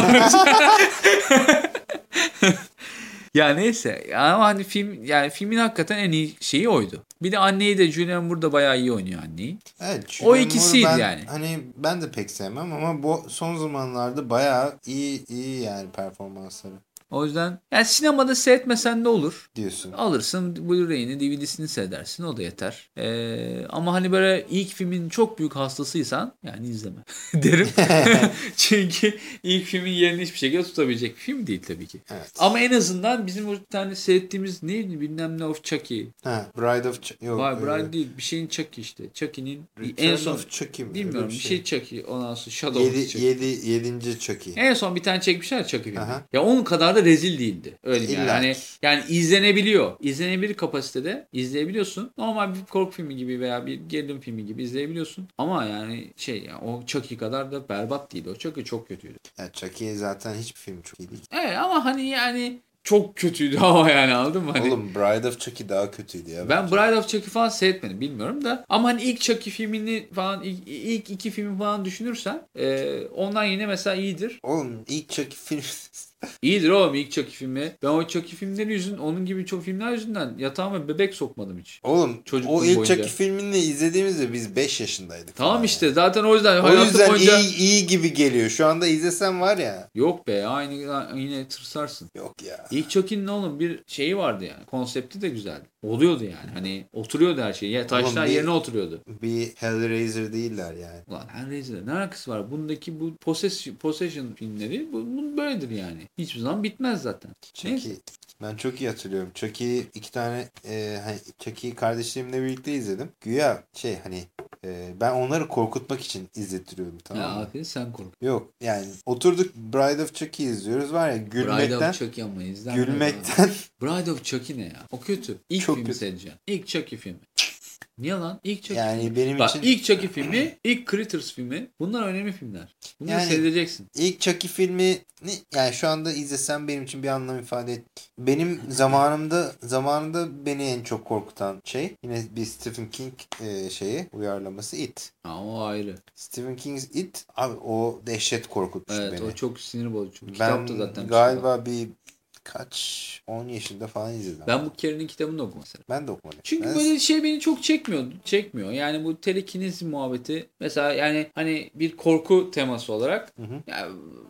ya neyse ama hani film yani filmin hakikaten en iyi şeyi oydu. Bir de anneyi de Julian burada bayağı iyi oynuyor anneyi. Evet. O Julianne ikisiydi ben, yani. Hani ben de pek sevmem ama bu son zamanlarda bayağı iyi iyi yani performansları O yüzden yani sinemada seyretmesen de olur. diyorsun. Alırsın Blu-ray'ini, DVD'sini seyredersin o da yeter. Ee, ama hani böyle ilk filmin çok büyük hastasıysan yani izleme derim. Çünkü ilk filmin yerini hiçbir şekilde tutabilecek bir film değil tabii ki. Evet. Ama en azından bizim o tane seyrettiğimiz neydi bilmem ne of Chucky. Ha, Bride of Ch- yok. Vay e, Bride değil bir şeyin Chucky işte. Chucky'nin en son of Chucky mi? bilmiyorum Öyle bir şey Chucky ondan sonra Shadow of Yedi, Chucky. yedi, yedinci Chucky. En son bir tane çekmişler Chucky filmi. Ya onun kadar da da rezil değildi. Öyle yani. Yani, yani izlenebiliyor. İzlenebilir kapasitede izleyebiliyorsun. Normal bir korku filmi gibi veya bir gerilim filmi gibi izleyebiliyorsun. Ama yani şey yani o Chucky kadar da berbat değil. O Chucky çok kötüydü. Ya Chucky zaten hiçbir film çok iyi değil. Evet ama hani yani çok kötüydü ama yani anladın mı? Hani Oğlum Bride of Chucky daha kötüydü ya. ben bence. Bride of Chucky falan seyretmedim bilmiyorum da ama hani ilk Chucky filmini falan ilk, ilk iki filmi falan düşünürsen e, ondan yine mesela iyidir. Oğlum ilk Chucky film... İyidir oğlum ilk Chucky filmi. Ben o Chucky filmleri yüzünden onun gibi çok filmler yüzünden yatağıma bebek sokmadım hiç. Oğlum Çocukluğum o ilk boyunca. Chucky filmini izlediğimizde biz 5 yaşındaydık. Tamam falan işte yani. zaten o yüzden O yüzden boyunca iyi, iyi gibi geliyor. Şu anda izlesem var ya. yok be aynı yine tırsarsın. Yok ya. İlk Chucky'nin oğlum bir şeyi vardı yani. Konsepti de güzeldi. Oluyordu yani. Hani oturuyordu her şey. Ya, taşlar Oğlum bir- yerine oturuyordu. Bir Hellraiser değiller yani. Ulan Hellraiser'la ne alakası var? Bundaki bu possession, possession filmleri bu, bu böyledir yani. Hiçbir zaman bitmez zaten. Neyse. Ben çok iyi hatırlıyorum. Chucky iki tane e, hani Chucky'yi kardeşlerimle birlikte izledim. Güya şey hani e, ben onları korkutmak için izlettiriyordum tamam Ya mı? abi sen kork. Yok yani oturduk Bride of Chucky izliyoruz var ya Bride gülmekten of Chucky ama izlenmiyor. gülmekten Bride of Chucky ne ya? O kötü. İlk Çok filmi kötü. seyredeceksin. İlk Chucky filmi. Niye lan? İlk Chucky yani filmi. benim Bak için ilk Chucky filmi, ilk Critters filmi. Bunlar önemli filmler. Bunları Yani- seyredeceksin. ilk Chucky filmi yani şu anda izlesem benim için bir anlam ifade et. Benim zamanımda zamanında beni en çok korkutan şey yine bir Stephen King e, şeyi uyarlaması It. Ha, o ayrı. Stephen King's It abi o dehşet korkutmuş Evet beni. o çok sinir bozucu. Ben kitapta zaten. şey galiba bir kaç 10 yaşında falan izledim. Ben bu Carrie'nin kitabını da okumadım. Ben de okumadım. Çünkü Ben- böyle şey beni çok çekmiyor. Çekmiyor. Yani bu telekinezi muhabbeti mesela yani hani bir korku teması olarak Hı hı. ya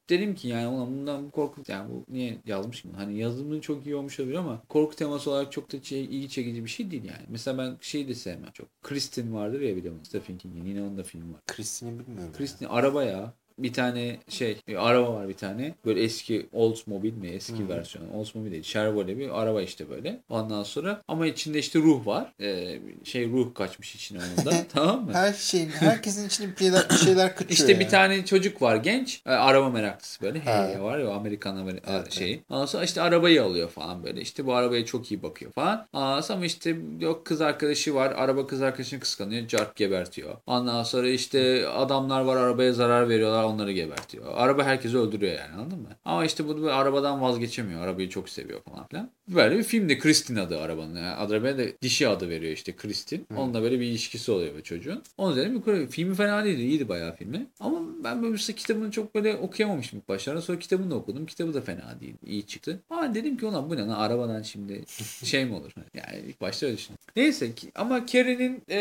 dedim ki yani ulan bundan bu korku yani bu niye yazmış ki? Hani yazımı çok iyi olmuş olabilir ama korku teması olarak çok da şey, ilgi çekici bir şey değil yani. Mesela ben şeyi de sevmem çok. Kristin vardır ya bir de Stephen King'in. Yine onun da filmi var. Christine'i bilmiyorum. ya. Kristin araba ya. Bir tane şey bir araba var bir tane. Böyle eski Oldsmobile mi? Eski Hı. versiyonu. Oldsmobile değil. Chevrolet bir araba işte böyle. Ondan sonra ama içinde işte ruh var. Ee, şey ruh kaçmış içine onun da. tamam mı? Her şeyin herkesin içine bir şeyler, bir şeyler kaçıyor. İşte bir yani. tane çocuk var genç. e, Araba meraklısı böyle. Hey var ya Amerikan Ameri- Evet, şeyi. Ondan sonra işte arabayı alıyor falan böyle. İşte bu arabaya çok iyi bakıyor falan. Ondan sonra ama işte yok kız arkadaşı var. Araba kız arkadaşını kıskanıyor. Cart gebertiyor. Ondan sonra işte adamlar var arabaya zarar veriyorlar. Onları gebertiyor. Araba herkesi öldürüyor yani anladın mı? Ama işte bu arabadan vazgeçemiyor. Arabayı çok seviyor falan filan. Böyle bir filmde Kristin adı arabanın. Yani arabaya da dişi adı veriyor işte Kristin. Onunla böyle bir ilişkisi oluyor bu çocuğun. Onun üzerine bir filmi fena değildi. iyiydi bayağı filmi. Ama ben böyle işte kitabını çok böyle okuyamamıştım ilk başlarda. Sonra kitabını da okudum. Kitabı da fena değil. iyi çıktı. Ama dedim ki ulan bu ne lan arabadan şimdi şey mi olur? Yani ilk başta öyle düşündüm. Neyse ki ama Carrie'nin e,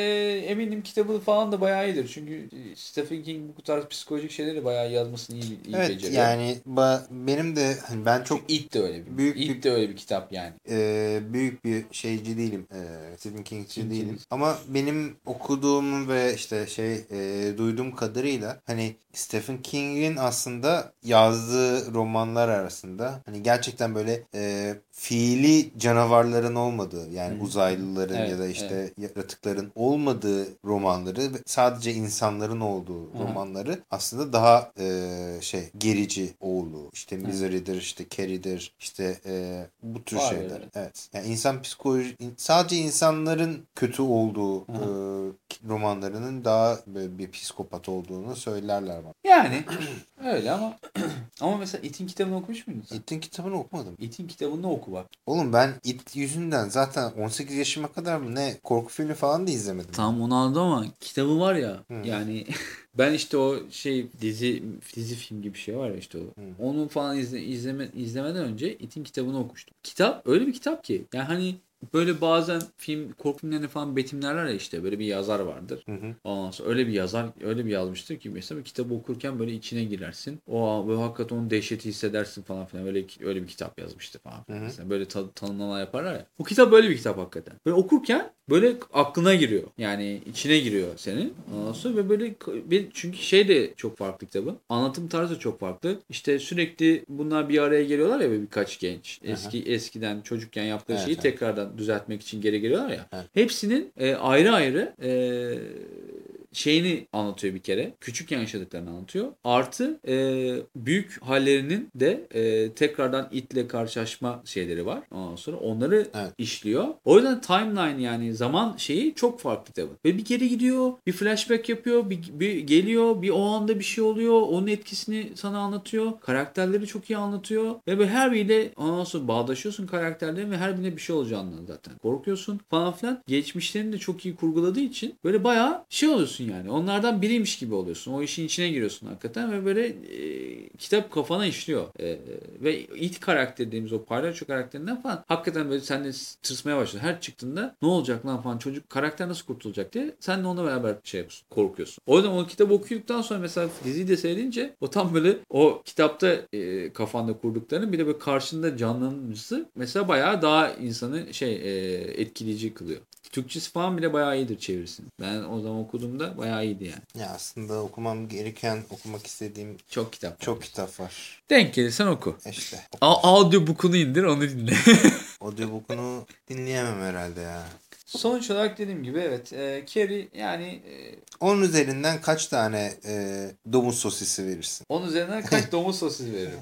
eminim kitabı falan da bayağı iyidir. Çünkü e, Stephen King bu tarz psikolojik şeyleri bayağı yazmasını iyi, iyi Evet beceriyor. yani ba- benim de hani ben çok It de öyle bir, Büyük It bir- de öyle bir kitap yani. e, büyük bir şeyci değilim. E, Stephen King'ci değilim. Ama benim okuduğum ve işte şey e, duyduğum kadarıyla hani Stephen King'in aslında yazdığı romanlar arasında hani gerçekten böyle e, fiili canavarların olmadığı yani Hı. uzaylıların Evet, ya da işte yaratıkların olmadığı romanları sadece insanların olduğu Hı. romanları aslında daha e, şey gerici olduğu işte Misery'dir işte Carrie'dir işte e, bu tür Var şeyler. Evet. Yani insan psikoloji sadece insanların kötü olduğu Hı. e, romanlarının daha bir psikopat olduğunu söylerler bana. Yani öyle ama ama mesela It'in kitabını okumuş muydun sen? It'in kitabını okumadım. It'in kitabını oku bak. Oğlum ben It yüzünden zaten 18 yaşıma kadar mı ne korku filmi falan da izlemedim. Tam onu anladım ama kitabı var ya Hı. yani ben işte o şey dizi dizi film gibi bir şey var ya işte o. Hı. Onu falan izle, izleme, izlemeden önce It'in kitabını okumuştum. Kitap öyle bir kitap ki yani hani böyle bazen film korku filmlerini falan betimlerler ya işte böyle bir yazar vardır. Hı hı. Ondan sonra öyle bir yazar öyle bir yazmıştır ki mesela bir kitabı okurken böyle içine girersin. O böyle hakikaten onun dehşeti hissedersin falan filan. Öyle öyle bir kitap yazmıştı falan. Hı hı. Mesela böyle ta- tanımlamalar yaparlar ya. Bu kitap böyle bir kitap hakikaten. Böyle okurken böyle aklına giriyor. Yani içine giriyor senin. Ondan sonra ve böyle bir, çünkü şey de çok farklı kitabın. Anlatım tarzı çok farklı. İşte sürekli bunlar bir araya geliyorlar ya birkaç genç. Eski eskiden çocukken yaptığı Evet, şeyi evet. tekrardan düzeltmek için geri geliyorlar ya. Evet. Hepsinin e, ayrı ayrı e, şeyini anlatıyor bir kere. Küçükken yaşadıklarını anlatıyor. Artı e, büyük hallerinin de e, tekrardan itle karşılaşma şeyleri var. Ondan sonra onları Evet. işliyor. O yüzden timeline yani zaman şeyi çok farklı tabii. Ve bir geri gidiyor, bir flashback yapıyor, bir, bir geliyor, bir o anda bir şey oluyor. Onun etkisini sana anlatıyor. Karakterleri çok iyi anlatıyor. Ve böyle her biriyle ondan sonra bağdaşıyorsun karakterlerin ve her birine bir şey olacağından zaten korkuyorsun falan filan. Geçmişlerini de çok iyi kurguladığı için böyle bayağı şey oluyorsun yani. Onlardan biriymiş gibi oluyorsun. O işin içine giriyorsun hakikaten ve böyle e, kitap kafana işliyor. E, ve it karakter dediğimiz o palyaço karakterinden falan hakikaten böyle sen de tırsmaya başlıyorsun. Her çıktığında ne olacak lan falan çocuk karakter nasıl kurtulacak diye sen de onunla beraber şey yapıyorsun. Korkuyorsun. O yüzden o kitabı okuduktan sonra mesela diziyi de seyredince o tam böyle o kitapta e, kafanda kurduklarının bir de böyle karşında canlanıcısı mesela bayağı daha insanı şey e, etkileyici kılıyor. Türkçesi falan bile bayağı iyidir çevirsin. Ben o zaman okuduğumda bayağı iyiydi yani. Ya aslında okumam gereken, okumak istediğim Çok kitap. var. çok kitap var. Denk gelirsen oku. İşte. Audiobook'unu indir onu dinle. Audiobook'unu dinleyemem herhalde ya. Sonuç olarak dediğim gibi evet. E, Carrie yani e, Onun üzerinden kaç tane e, domuz sosisi verirsin? onun üzerinden kaç domuz sosis veririm?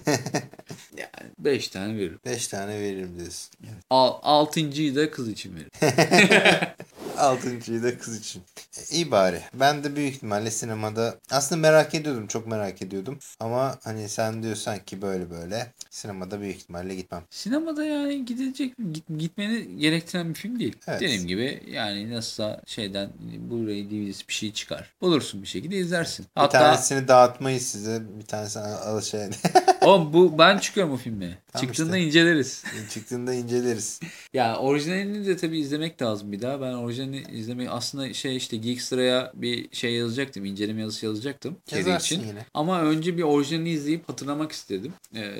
yani 5 tane veririm. 5 tane veririm diyorsun. Al, altıncıyı da kız için veririm. Altıncıyı da kız için. İyi bari. Ben de büyük ihtimalle sinemada aslında merak ediyordum. Çok merak ediyordum. Ama hani sen diyorsan ki böyle böyle sinemada büyük ihtimalle gitmem. Sinemada yani gidecek git, gitmeni gerektiren bir film değil. Evet. Dediğim gibi yani nasılsa şeyden Blu-ray DVD'si bir şey çıkar. Bulursun bir şekilde izlersin. Bir Hatta tanesini dağıtmayız size. Bir tanesini al al şey. o bu ben çıkıyorum o filme. Tamam Çıktığında işte. inceleriz. Çıktığında inceleriz. Ya orijinalini de tabii izlemek lazım bir daha. Ben orijinalini izlemeyi aslında şey işte Geekstra'ya bir şey yazacaktım. inceleme yazısı yazacaktım. Yazarsın için. yine. Ama önce bir orijinalini izleyip hatırlamak istedim. Ee,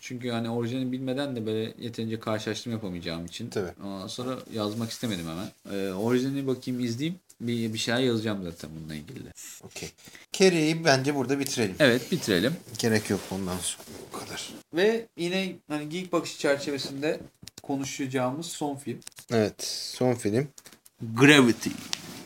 çünkü hani orijinalini bilmeden de böyle yeterince karşılaştırma yapamayacağım için. Tabii. Ondan sonra yazmak istemedim hemen. Ee, orijinalini bakayım izleyeyim. Bir, bir şeyler yazacağım zaten bununla ilgili. Okey. Carrie'yi bence burada bitirelim. Evet bitirelim. Gerek yok ondan sonra. Bu kadar. Ve yine hani geek bakışı çerçevesinde konuşacağımız son film. Evet. Son film. Gravity.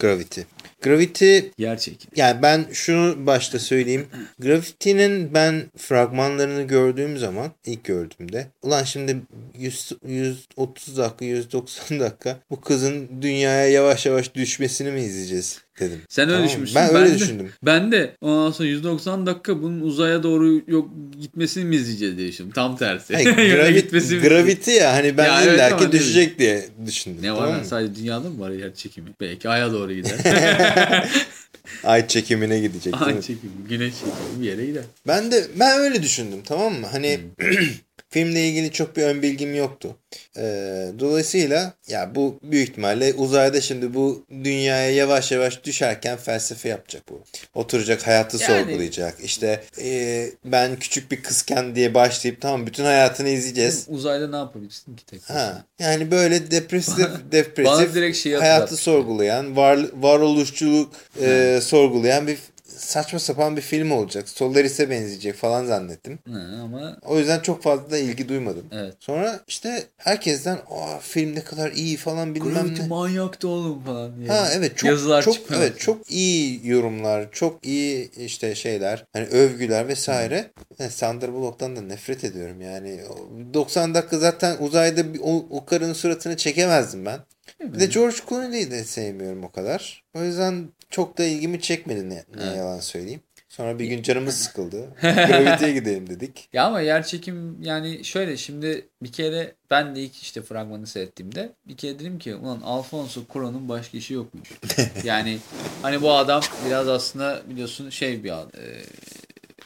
Gravity. Gravity Yer çekimi. yani ben şunu başta söyleyeyim. Gravity'nin ben fragmanlarını gördüğüm zaman ilk gördüğümde ulan şimdi 100, 130 dakika 190 dakika bu kızın dünyaya yavaş yavaş düşmesini mi izleyeceğiz dedim. Sen öyle Tamam mı? düşünmüşsün. Ben öyle de- düşündüm. Ben de ondan sonra 190 dakika bunun uzaya doğru yok gitmesini mi izleyeceğiz diye düşündüm. Tam tersi. Hayır, gravi- gitmesi mi- gravity ya hani ben Ya evet ne düşecek diye düşündüm. Ne var tamam lan mı? sadece dünyada mı var yer çekimi? Belki aya doğru gider. Ay çekimine gidecek. Ay mi? çekimi, güneş çekimi bir yere gider. Ben de ben öyle düşündüm tamam mı? Hani Hmm. filmle ilgili çok bir ön bilgim yoktu. Ee, dolayısıyla ya bu büyük ihtimalle uzayda şimdi bu dünyaya yavaş yavaş düşerken felsefe yapacak bu. Oturacak hayatı Yani- sorgulayacak. İşte e, ben küçük bir kızken diye başlayıp tamam bütün hayatını izleyeceğiz. Uzayda ne yapabilirsin ki tek? Ha, yani böyle depresif depresif şeyi hayatı sorgulayan, var, varoluşçuluk e, sorgulayan bir saçma sapan bir film olacak. Solaris'e benzeyecek falan zannettim. Ha, ama O yüzden çok fazla da ilgi duymadım. evet. Sonra işte herkesten Aa, film ne kadar iyi falan bilmem Gravity ne. manyaktı oğlum falan diye. Ha evet çok Yazılar çok çıkmıyor. evet çok iyi yorumlar, çok iyi işte şeyler, hani övgüler vesaire. Yani Sandra Bullock'tan da nefret ediyorum yani. O 90 dakika zaten uzayda o, o karının suratını çekemezdim ben. Bir de George Clooney'i de sevmiyorum o kadar. O yüzden çok da ilgimi çekmedi ne, ne Evet. yalan söyleyeyim. Sonra bir gün canımız sıkıldı. Gravity'ye gidelim dedik. Ya ama yer çekim yani şöyle şimdi bir kere ben de ilk işte fragmanı seyrettiğimde bir kere dedim ki ulan Alfonso Cuarón'un başka işi yokmuş. yani hani bu adam biraz aslında biliyorsun şey bir adam. e,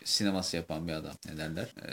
sineması yapan bir adam. Ne derler? E,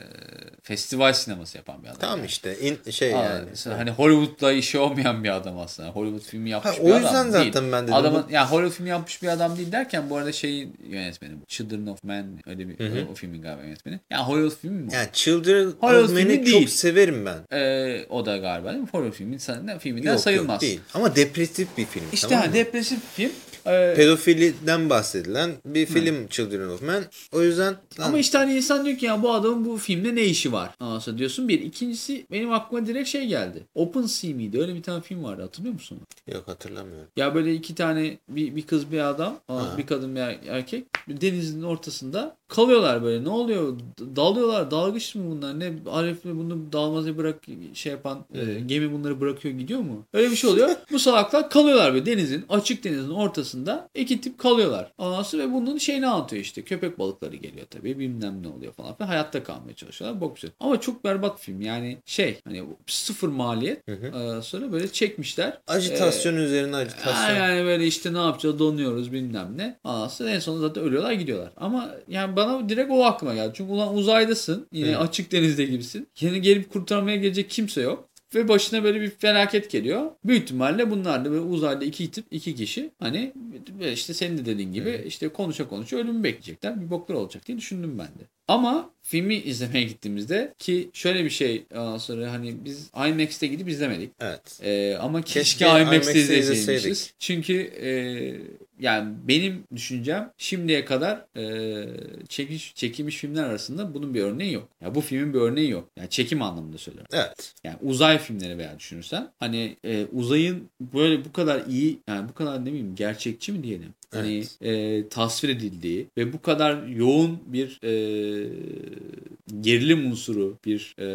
festival sineması yapan bir adam. Tamam yani. işte in, şey Aa, yani. Hani Hollywood'la işi olmayan bir adam aslında. Hollywood filmi yapmış Ha, bir o adam yüzden değil. zaten ben dedim Adamın, yani Hollywood filmi yapmış bir adam değil derken bu arada şey yönetmeni bu. Children of Men öyle bir o, o filmin galiba yönetmeni. Yani Hollywood filmi mi? o? Yani Children Hollywood of Men'i çok severim ben. Ee, o da galiba değil mi? Hollywood filmin, filminden Yok, sayılmaz. Yok, değil. Ama depresif bir film. İşte tamam ha, depresif film. Ee, Pedofiliden bahsedilen bir film Children of Men. O yüzden Ama işte hani insan diyor ki ya bu adamın bu filmde ne işi var? Anasını diyorsun bir. İkincisi benim aklıma direkt şey geldi. Open Sea miydi? Öyle bir tane film vardı hatırlıyor musun? yok hatırlamıyorum. Ya böyle iki tane bir, bir kız bir adam, Ha. bir kadın bir er- erkek denizin ortasında kalıyorlar böyle. Ne oluyor? Dalıyorlar. Dalgıç mı bunlar? Ne? Arif mi bunu dalmazı bırak şey yapan e, gemi bunları bırakıyor gidiyor mu? Öyle bir şey oluyor. Bu salaklar kalıyorlar böyle denizin açık denizin ortasında iki tip kalıyorlar. Sonra ve bunun şeyini anlatıyor işte. Köpek balıkları geliyor tabii. Bilmem ne oluyor falan filan. Hayatta kalmaya çalışıyorlar. Bok güzel. Ama çok berbat film. Yani şey hani sıfır maliyet. Hı hı. Ee, sonra böyle çekmişler. Ajitasyon üzerine Ha, ajitasyon. yani böyle işte ne yapacağız donuyoruz bilmem ne. Aslında en sonunda zaten ölüyorlar gidiyorlar. Ama yani bana direkt o aklıma geldi. Çünkü ulan uzaydasın. Yine Hı. açık denizde gibisin. Yine gelip kurtarmaya gelecek kimse yok. Ve başına böyle bir felaket geliyor. Büyük ihtimalle bunlar da böyle uzayda iki tip iki kişi hani işte senin de dediğin gibi işte konuşa konuşa ölümü bekleyecekler. Bir boklar olacak diye düşündüm ben de. Ama filmi izlemeye gittiğimizde ki şöyle bir şey ondan sonra hani biz IMAX'te gidip izlemedik. Evet. Ee, ama keşke, Keşke IMAX'te IMAX'te izleseymişiz. Çünkü e, yani benim düşüncem şimdiye kadar e, çekiş, çekilmiş filmler arasında bunun bir örneği yok. Ya bu filmin bir örneği yok. Yani çekim anlamında söylüyorum. Evet. Yani uzay filmleri veya düşünürsen hani e, uzayın böyle bu kadar iyi yani bu kadar ne bileyim gerçekçi mi diyelim? Hani e, tasvir edildiği ve bu kadar yoğun bir e, gerilim unsuru, bir e,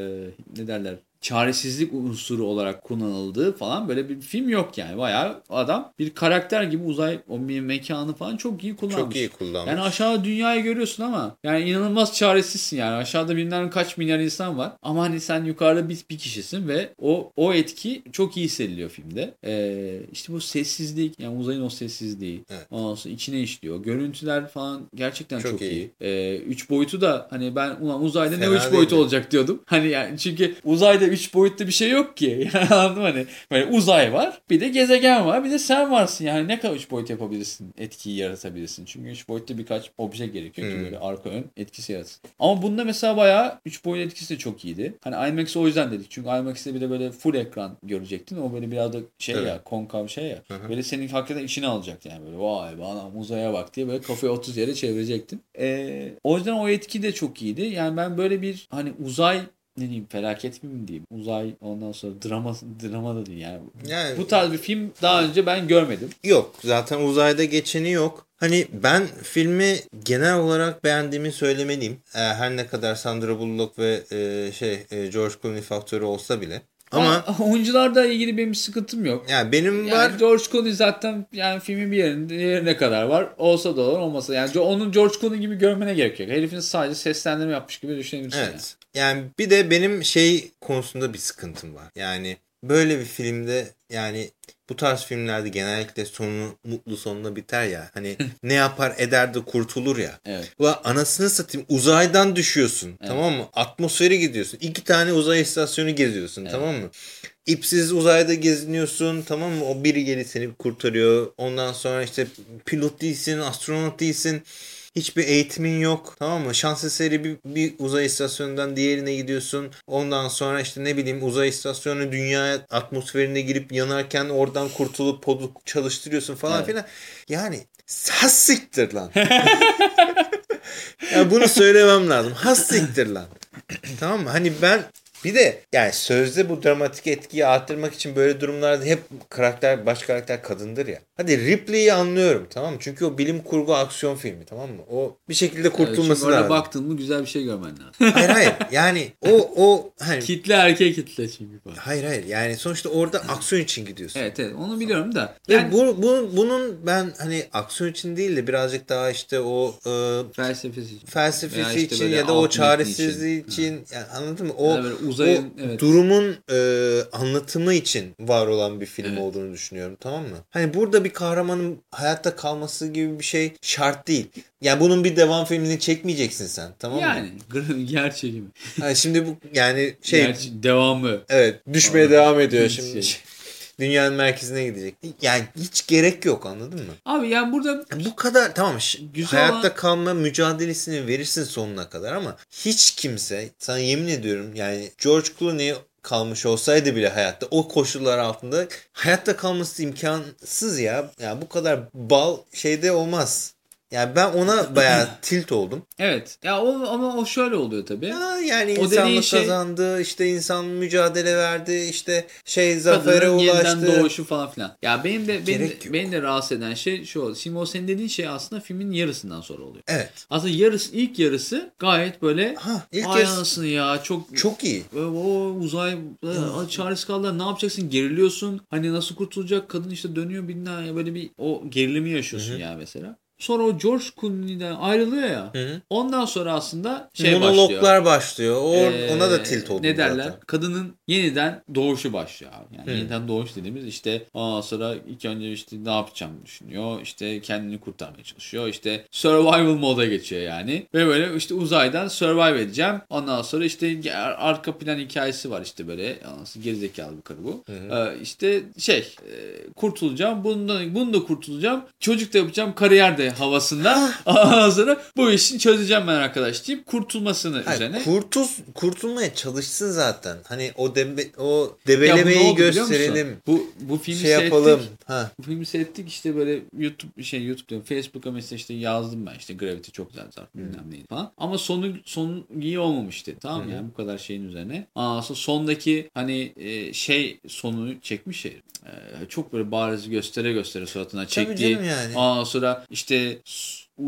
ne derler çaresizlik unsuru olarak kullanıldığı falan böyle bir film yok yani. Bayağı adam bir karakter gibi uzay o mekanı falan çok iyi kullanmış. Çok iyi kullanmış. Yani aşağıda dünyayı görüyorsun ama yani inanılmaz çaresizsin yani. Aşağıda bilmem kaç milyar insan var. Ama hani sen yukarıda bir, bir kişisin ve o o etki çok iyi hissediliyor filmde. Ee, işte bu sessizlik yani uzayın o sessizliği. Evet. Ondan sonra içine işliyor. Görüntüler falan gerçekten çok, Çok iyi. iyi. Ee, üç boyutu da hani ben ulan uzayda ne Fena üç boyutu olacak diyordum. Hani yani çünkü uzayda üç boyutlu bir şey yok ki. Yani anladın mı? Hani böyle uzay var. Bir de gezegen var. Bir de sen varsın. Yani ne kadar üç boyut yapabilirsin? Etkiyi yaratabilirsin. Çünkü üç boyutta birkaç obje gerekiyor ki Hmm. böyle arka ön etkisi yaratsın. Ama bunda mesela bayağı üç boyut etkisi de çok iyiydi. Hani IMAX o yüzden dedik. Çünkü IMAX'te bir de böyle full ekran görecektin. O böyle biraz da şey Evet. ya konkav şey ya. Hı hı. Böyle senin hakikaten içine alacak yani böyle vay be anam uzaya bak diye böyle kafayı 30 yere çevirecektin. Ee, o yüzden o etki de çok iyiydi. Yani ben böyle bir hani uzay ne diyeyim felaket mi diyeyim uzay ondan sonra drama drama da değil yani. Yani Bu tarz bir film daha önce ben görmedim. yok. Zaten uzayda geçeni yok. Hani ben filmi genel olarak beğendiğimi söylemeliyim. Ee, her ne kadar Sandra Bullock ve e, şey e, George Clooney faktörü olsa bile. Ama Ama oyuncularla ilgili benim sıkıntım yok. yani benim Yani var George Clooney zaten yani filmin bir yerinde yerine kadar var. Olsa da olur olmasa. Yani onun George Clooney gibi görmene gerek yok. Herifin sadece seslendirme yapmış gibi düşünebilirsin. Evet. Yani bir de benim şey konusunda bir sıkıntım var. Yani böyle bir filmde yani bu tarz filmlerde genellikle sonu mutlu sonuna biter ya. Hani ne yapar eder de kurtulur ya. Evet. Ulan anasını satayım uzaydan düşüyorsun tamam mı? Atmosferi gidiyorsun. İki tane uzay istasyonu geziyorsun tamam mı? İpsiz uzayda geziniyorsun tamam mı? O biri gelip seni kurtarıyor. Ondan sonra işte pilot değilsin, astronot değilsin. Hiçbir eğitimin yok. Tamam mı? Şans eseri bir, bir uzay istasyonundan diğerine gidiyorsun. Ondan sonra işte ne bileyim uzay istasyonu dünya atmosferine girip yanarken oradan kurtulup podu çalıştırıyorsun falan Evet. filan. Yani has siktir lan. ya bunu söylemem lazım. Has siktir lan. tamam mı? Hani ben bir de yani sözde bu dramatik etkiyi arttırmak için böyle durumlarda hep karakter baş karakter kadındır ya. Hadi Ripley'i anlıyorum tamam mı? Çünkü o bilim kurgu aksiyon filmi tamam mı? O bir şekilde Evet, kurtulması orada lazım. baktın mı güzel bir şey görmen lazım. Hayır hayır yani o o hani kitle erkek kitle çünkü falan. hayır hayır yani sonuçta orada aksiyon için gidiyorsun. Evet evet onu biliyorum da. Ve Yani bu, bu, bunun ben hani aksiyon için değil de birazcık daha işte o e, felsefesi için. felsefesi işte için ya da o çaresizliği için. için, yani anladın mı? O, Ya da böyle uzayın, o evet. durumun e, anlatımı için var olan bir film Evet. olduğunu düşünüyorum tamam mı? Hani burada bir kahramanın hayatta kalması gibi bir şey şart değil. Yani bunun bir devam filmini çekmeyeceksin sen tamam mı? Yani ger çekimi. Yani şimdi bu yani şey Gerçi devamı. evet düşmeye devam ediyor Şey. Dünyanın merkezine gidecek. Yani hiç gerek yok anladın mı? Abi yani burada Bu kadar tamam Güzel hayatta olan- kalma mücadelesini verirsin sonuna kadar ama hiç kimse sana yemin ediyorum yani George Clooney kalmış olsaydı bile hayatta o koşullar altında hayatta kalması imkansız ya. Yani bu kadar bal şeyde olmaz. Yani ben ona bayağı tilt oldum. evet ya o, ama o şöyle oluyor tabii. Ya yani O insanlık şey- kazandı, işte insan mücadele verdi, işte şey zafere ulaştı. doğuşu falan filan. Ya benim de benim, Gerek de, rahatsız eden şey şu oldu. Şimdi o senin dediğin şey aslında filmin yarısından sonra oluyor. Evet. Aslında yarısı ilk yarısı gayet böyle Ha, ilk ay yarısı- ya çok Çok iyi. o uzay e, çaresiz kaldılar ne yapacaksın geriliyorsun hani nasıl kurtulacak kadın işte dönüyor bilmem böyle bir o gerilimi yaşıyorsun ya mesela. Sonra o George Clooney'den ayrılıyor ya. Hı hı. Ondan sonra aslında şey başlıyor. Monologlar başlıyor. O, Ee, ona da tilt oldum Ne derler? zaten. Kadının yeniden doğuşu başlıyor abi. Yani Hı. yeniden doğuş dediğimiz işte ondan sonra ilk önce işte ne yapacağım düşünüyor. İşte kendini kurtarmaya çalışıyor. İşte survival moda geçiyor yani. Ve böyle işte uzaydan survive edeceğim. Ondan sonra işte arka plan hikayesi var işte böyle. Nasıl gerizekalı bir karı bu. Ee, işte şey e, kurtulacağım. Bundan, bunu da kurtulacağım. Çocuk da yapacağım. Kariyer de havasında. Ondan sonra bu işi çözeceğim ben arkadaş deyip kurtulmasını Hayır, üzerine. kurtul, kurtulmaya çalışsın zaten. Hani o debe, o debelemeyi gösterelim. Bu bu filmi Şey yapalım. Ha. Bu filmi seyrettik işte böyle YouTube şey YouTube diyorum Facebook'a mesela işte yazdım ben işte Gravity çok güzel zaten bilmem neydi falan. Ama sonu sonu iyi olmamıştı. Tamam mı? yani bu kadar şeyin üzerine. Aa, sondaki hani e, şey sonunu çekmiş şey. E, çok böyle bariz göstere göstere suratına Tabii çektiği. canım yani. Ondan sonra işte で、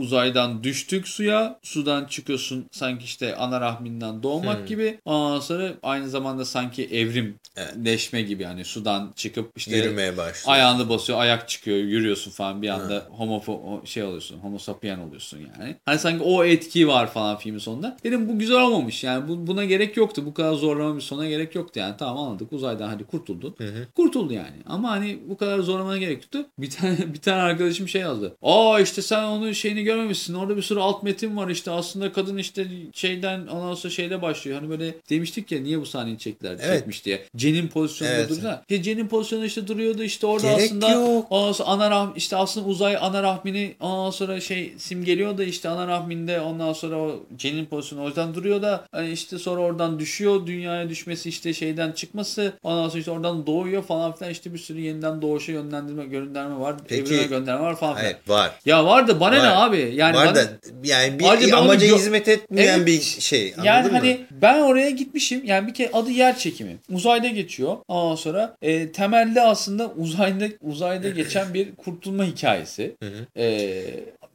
uzaydan düştük suya. Sudan çıkıyorsun sanki işte ana rahminden doğmak Hmm. gibi. Ondan sonra aynı zamanda sanki evrimleşme gibi yani sudan çıkıp işte Yürümeye başlıyor. ayağını basıyor, ayak çıkıyor, yürüyorsun falan bir anda homofo o şey oluyorsun, homo sapien oluyorsun yani. Hani sanki o etki var falan filmin sonunda. Dedim bu güzel olmamış yani bu, buna gerek yoktu. Bu kadar zorlama bir sona gerek yoktu yani. Tamam anladık uzaydan hadi kurtuldun. Kurtuldu yani. Ama hani bu kadar zorlamana gerek yoktu. Bir tane bir tane arkadaşım şey yazdı. Aa işte sen onun şeyini görmemişsin. Orada bir sürü alt metin var işte. Aslında kadın işte şeyden ondan sonra şeyde başlıyor. Hani böyle demiştik ya niye bu sahneyi çektiler Evet. çekmiş diye. Cenin pozisyonunda Evet. duruyor. Ya Cenin pozisyonunda işte duruyordu işte orada Gerek aslında yok. ondan sonra ana rahm işte aslında uzay ana rahmini ondan sonra şey simgeliyor da işte ana rahminde ondan sonra o cenin pozisyonu o yüzden duruyor da hani işte sonra oradan düşüyor dünyaya düşmesi işte şeyden çıkması ondan sonra işte oradan doğuyor falan filan işte bir sürü yeniden doğuşa yönlendirme gönderme var Peki- evrime gönderme var falan filan. Hayır var. Ya var da bana ne Var. Abi yani var da yani bir Ayrıca amaca hizmet etmeyen Evet. bir şey. Anladın Yani mı? hani ben oraya gitmişim. Yani bir kere adı yer çekimi. Uzayda geçiyor. Ondan sonra e, temelde aslında uzayda uzayda geçen bir kurtulma hikayesi. E,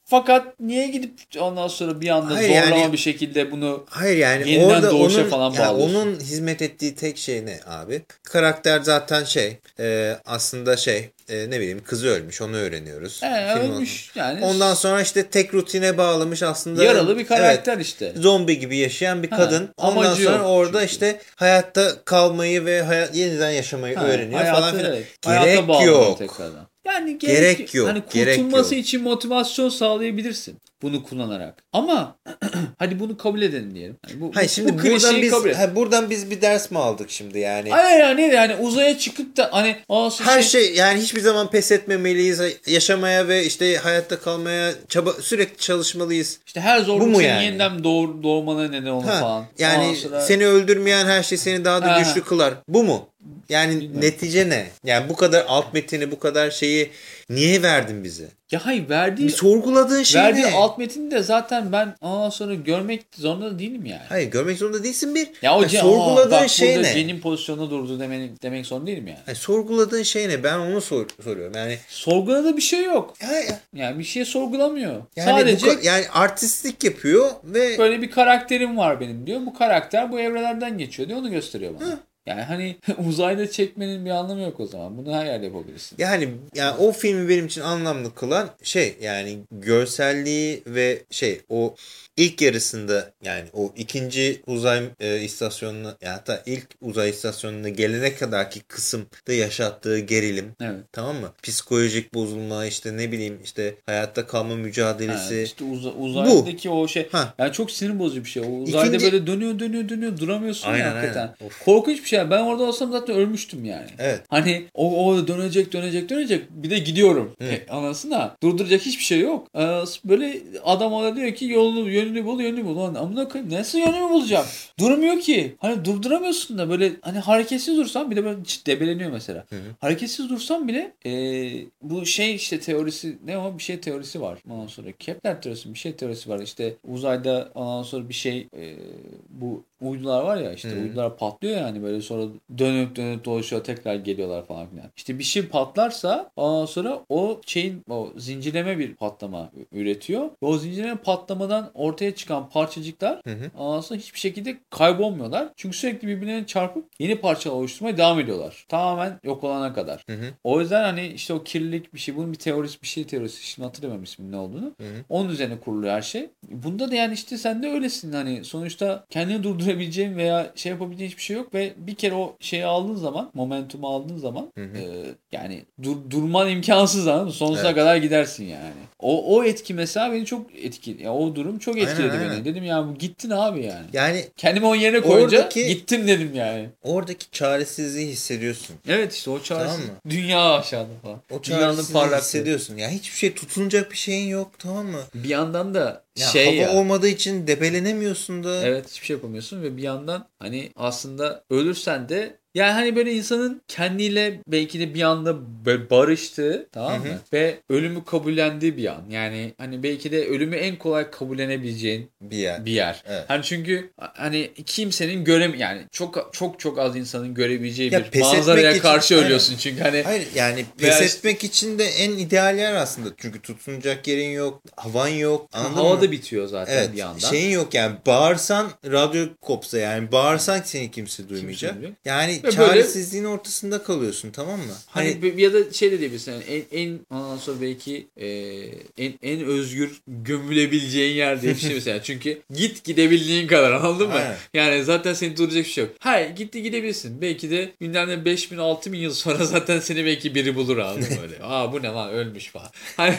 fakat niye gidip ondan sonra bir anda Hayır, zorlama yani- bir şekilde bunu Hayır yani Yeniden orada doğuşa onun, falan bağlıyorsun. onun hizmet ettiği tek şey ne abi? Karakter zaten şey e, aslında şey e, ne bileyim kızı ölmüş onu öğreniyoruz. e, Film ölmüş yani Ondan sonra işte tek rutine bağlamış aslında. yaralı bir karakter Evet, işte. zombi gibi yaşayan bir Ha, kadın. Ondan sonra orada çünkü. işte hayatta kalmayı ve hayat, yeniden yaşamayı Ha, öğreniyor hayatı, falan filan. evet, Gerek yok. Tekrardan. Yani gerek, Gerek yok, Hani gerek kurtulması yok. için motivasyon sağlayabilirsin bunu kullanarak. Ama hadi bunu kabul edelim diyelim. Yani bu, Hayır şimdi bu buradan biz kabul ha, buradan biz bir ders mi aldık şimdi yani? Hayır yani yani uzaya çıkıp da hani Her şey yani hiçbir zaman pes etmemeliyiz. Yaşamaya ve işte hayatta kalmaya çaba sürekli çalışmalıyız. işte her zorluk senin yani? yeniden doğ, doğmana neden olur Ha, falan. yani sonra- seni öldürmeyen her şey seni daha da Ha. güçlü kılar. Bu mu? Yani Bilmiyorum. netice ne? Yani bu kadar alt metini, bu kadar şeyi niye verdin bize? ya hayır verdiği Bir sorguladığın şey verdiği ne? alt metini de zaten ben ondan sonra görmek zorunda da değilim yani. Hayır görmek zorunda değilsin bir. Ya o ce- sorguladığın aa, bak şey ne? Cenin pozisyonunda durdu demek, demek zorunda değilim yani. Yani sorguladığın şey ne? Ben onu sor- soruyorum. Yani Sorgulada bir şey yok. ya, Yani bir şey sorgulamıyor. yani Sadece bu yani artistlik yapıyor ve böyle bir karakterim var benim diyor. Bu karakter bu evrelerden geçiyor diyor. Onu gösteriyor bana. Yani hani uzayda çekmenin bir anlamı yok o zaman. Bunu her yerde yapabilirsin. Yani yani o filmi benim için anlamlı kılan şey yani görselliği ve şey o ilk yarısında yani o ikinci uzay e, istasyonuna ya hatta ilk uzay istasyonuna gelene kadarki kısımda yaşattığı gerilim Evet. tamam mı? Psikolojik bozulma işte ne bileyim işte hayatta kalma mücadelesi. Yani işte uza- uzaydaki o şey. Ha. Yani çok sinir bozucu bir şey. O uzayda İkinci- böyle dönüyor dönüyor dönüyor duramıyorsun Aynen, ya hakikaten. aynen. Of. Korkunç bir şey. Ya ben orada olsam zaten ölmüştüm yani. Evet. Hani o, o dönecek dönecek dönecek bir de gidiyorum. E, anasına durduracak hiçbir şey yok. Ee, böyle adam ona diyor ki yolunu yönünü bul yönünü bul. Lan amına koyayım nasıl yönümü bulacağım? Durmuyor ki. Hani durduramıyorsun da böyle hani hareketsiz dursan bir de böyle debeleniyor mesela. Hareketsiz dursan bile e, bu şey işte teorisi ne o bir şey teorisi var. Ondan sonra Kepler teorisi bir şey teorisi var. İşte uzayda ondan sonra bir şey e, bu uydular var ya işte Hı. uydular patlıyor yani böyle sonra dönüp dönüp dolaşıyor tekrar geliyorlar falan filan. İşte bir şey patlarsa ondan sonra o şeyin o zincirleme bir patlama üretiyor. Ve o zincirleme patlamadan ortaya çıkan parçacıklar hı. ondan sonra hiçbir şekilde kaybolmuyorlar. Çünkü sürekli birbirlerine çarpıp yeni parçalar oluşturmaya devam ediyorlar. Tamamen yok olana kadar. Hı. O yüzden hani işte o kirlilik bir şey bunun bir teorisi bir şey teorisi şimdi hatırlamıyorum isminin ne olduğunu. Hı. Onun üzerine kuruluyor her şey. Bunda da yani işte sen de öylesin hani sonuçta kendini durdurabileceğin veya şey yapabileceğin hiçbir şey yok ve bir kere o şeyi aldığın zaman momentumu aldığın zaman Hı hı. e, yani dur, durman imkansız anladın mı? Sonsuza Evet. kadar gidersin yani. O, o etki mesela beni çok etkiledi. Ya o durum çok Aynen, etkiledi aynen. beni. Dedim ya bu gittin abi yani. Yani Kendimi onun yerine koyunca Oradaki- gittim dedim yani. oradaki çaresizliği hissediyorsun. Evet işte o çaresi. Tamam mı? Dünya aşağıda falan. O çaresizliği parlaklığı. hissediyorsun. Ya hiçbir şey tutunacak bir şeyin yok tamam mı? Bir yandan da Ya şey hava ya. olmadığı için debelenemiyorsun da. Evet hiçbir şey yapamıyorsun ve bir yandan hani aslında ölürsen de yani hani böyle insanın kendiyle belki de bir anda böyle barıştığı tamam mı? Hı hı. Ve ölümü kabullendiği bir an. Yani hani belki de ölümü en kolay kabullenebileceğin Bir yer. bir yer. Evet. Hani çünkü hani kimsenin görem yani çok çok çok az insanın görebileceği Ya bir manzaraya için- karşı Aynen. ölüyorsun çünkü hani Hayır yani pes işte- etmek için de en ideal yer aslında. Çünkü tutunacak yerin yok, havan yok. Anladın hava mı? da bitiyor zaten Evet. bir yandan. Şeyin yok yani bağırsan radyo kopsa yani bağırsan seni kimse duymayacak. duymuyor. Yani böyle- çaresizliğin ortasında kalıyorsun tamam mı? Hani, Hani ya da şey de diyebilirsin yani en, en ondan sonra belki e, en, en özgür gömülebileceğin yer diye bir şey mesela. Çünkü git gidebildiğin kadar anladın mı? Yani zaten seni durduracak bir şey yok. Hayır gitti gidebilirsin. Belki de gündemde 5000 6000 yıl sonra zaten seni belki biri bulur abi böyle. Aa bu ne lan ölmüş falan. Hani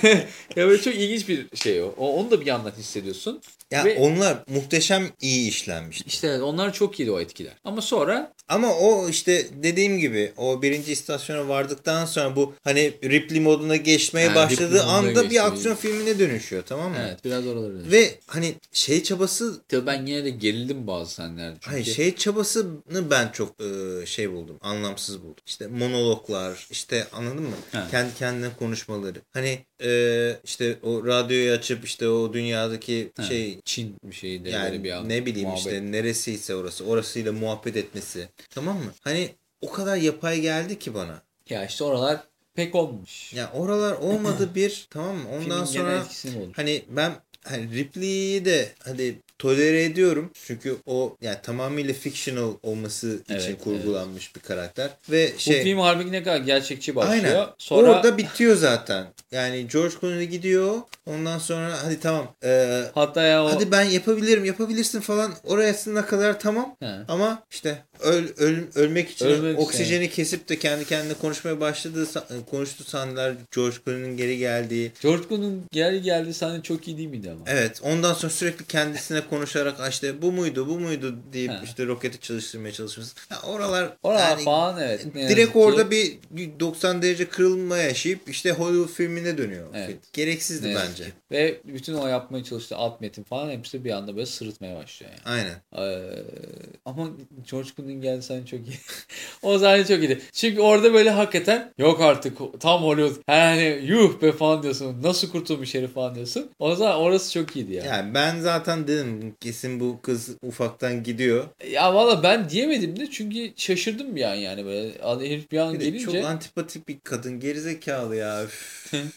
ya böyle çok ilginç bir şey o. o. Onu da bir yandan hissediyorsun. Ya Ve- onlar muhteşem iyi işlenmiş. İşte onlar çok iyiydi o etkiler. Ama sonra Ama o işte dediğim gibi o birinci istasyona vardıktan sonra bu hani Ripley moduna geçmeye Ha, başladığı anda geçti. bir aksiyon filmine dönüşüyor tamam mı? evet biraz oraları. Ve hani şey çabası Tabii ben yine de gerildim bazı sahnelerde. Çünkü Hayır şey çabasını ben çok e, şey buldum. Anlamsız buldum. İşte monologlar işte anladın mı? Ha. Kendi kendine konuşmaları. Hani e, işte o radyoyu açıp işte o dünyadaki Ha, şey Çin bir şeydi. yani bir an- ne bileyim muhabbet. işte neresiyse orası orasıyla muhabbet etmesi. Tamam mı? Hani o kadar yapay geldi ki bana. Ya işte oralar pek olmamış. Ya oralar olmadı bir tamam mı? Ondan Filmin sonra? Hani ben hani Ripley'i de hani tolere ediyorum. Çünkü o yani tamamıyla fictional olması için Evet, kurgulanmış bir karakter. Ve Bu şey film harbi ne kadar gerçekçi başlıyor. aynen Sonra orada bitiyor zaten. Yani George Clooney gidiyor. Ondan sonra hadi tamam. Ee, hatta ya o hadi ben yapabilirim yapabilirsin falan. Orasına kadar tamam. He. Ama işte öl, öl- ölmek için Ölmek için, oksijeni kesip de kendi kendine konuşmaya başladığı konuştuğu sahneler George Clooney'nin geri geldiği George Clooney'nin geri geldiği sahne çok iyi değil miydi ama? Evet ondan sonra sürekli kendisine konuşarak "Ah işte bu muydu bu muydu deyip Ha. işte roketi çalıştırmaya çalışması. Oralar Oralar yani falan evet. direkt ki. orada bir 90 derece kırılma yaşayıp işte Hollywood filmine dönüyor. Evet. film. Gereksizdi yazık bence. Ve bütün o yapmaya çalıştığı alt metin falan hepsi bir anda böyle sırıtmaya başlıyor yani. Aynen. Ee, ama George Clooney'nin geldi sahne çok iyi. o sahne çok iyiydi. Çünkü orada böyle hakikaten yok artık tam Hollywood. Yani yuh be falan diyorsun. Nasıl kurtulmuş herif falan diyorsun. O zaman orası çok iyiydi yani. Yani ben zaten dedim kesin bu kız ufaktan gidiyor. Ya valla ben diyemedim de çünkü şaşırdım bir an yani böyle herif bir an Bir gelince. çok antipatik bir kadın gerizekalı ya.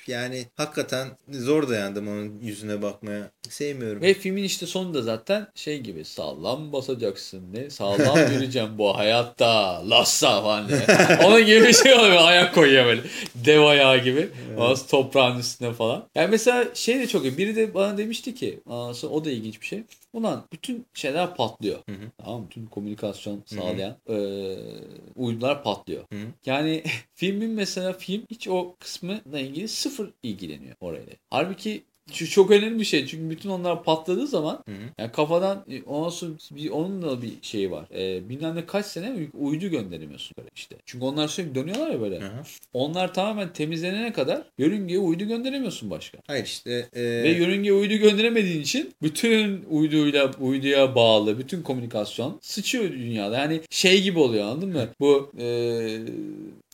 Yani hakikaten zor dayandım onun yüzüne bakmaya. Sevmiyorum. Ve filmin işte sonunda zaten şey gibi sağlam basacaksın ne sağlam yürüyeceğim bu hayatta lassa falan diye. Onun gibi bir şey oluyor ayak koyuyor böyle dev ayağı gibi bazı toprağın üstüne falan. Yani mesela şey de çok iyi biri de bana demişti ki o da ilginç bir şey. Ulan bütün şeyler patlıyor. Hı hı. Tamam? Bütün komünikasyon sağlayan eee, uydular patlıyor. Hı hı. Yani filmin mesela film hiç o kısmıyla ilgili sıfır ilgileniyor orayla. Halbuki şu çok önemli bir şey. Çünkü bütün onlar patladığı zaman Hı hı. yani kafadan e, ondan sonra bir, onun da bir şeyi var. E, bilmem ne kaç sene uydu gönderemiyorsun böyle işte. Çünkü onlar sürekli dönüyorlar ya böyle. Hı hı. Onlar tamamen temizlenene kadar yörüngeye uydu gönderemiyorsun başka. Hayır işte e, Ve yörüngeye uydu gönderemediğin için bütün uyduyla uyduya bağlı bütün komünikasyon sıçıyor dünyada. Yani şey gibi oluyor anladın mı? Bu e,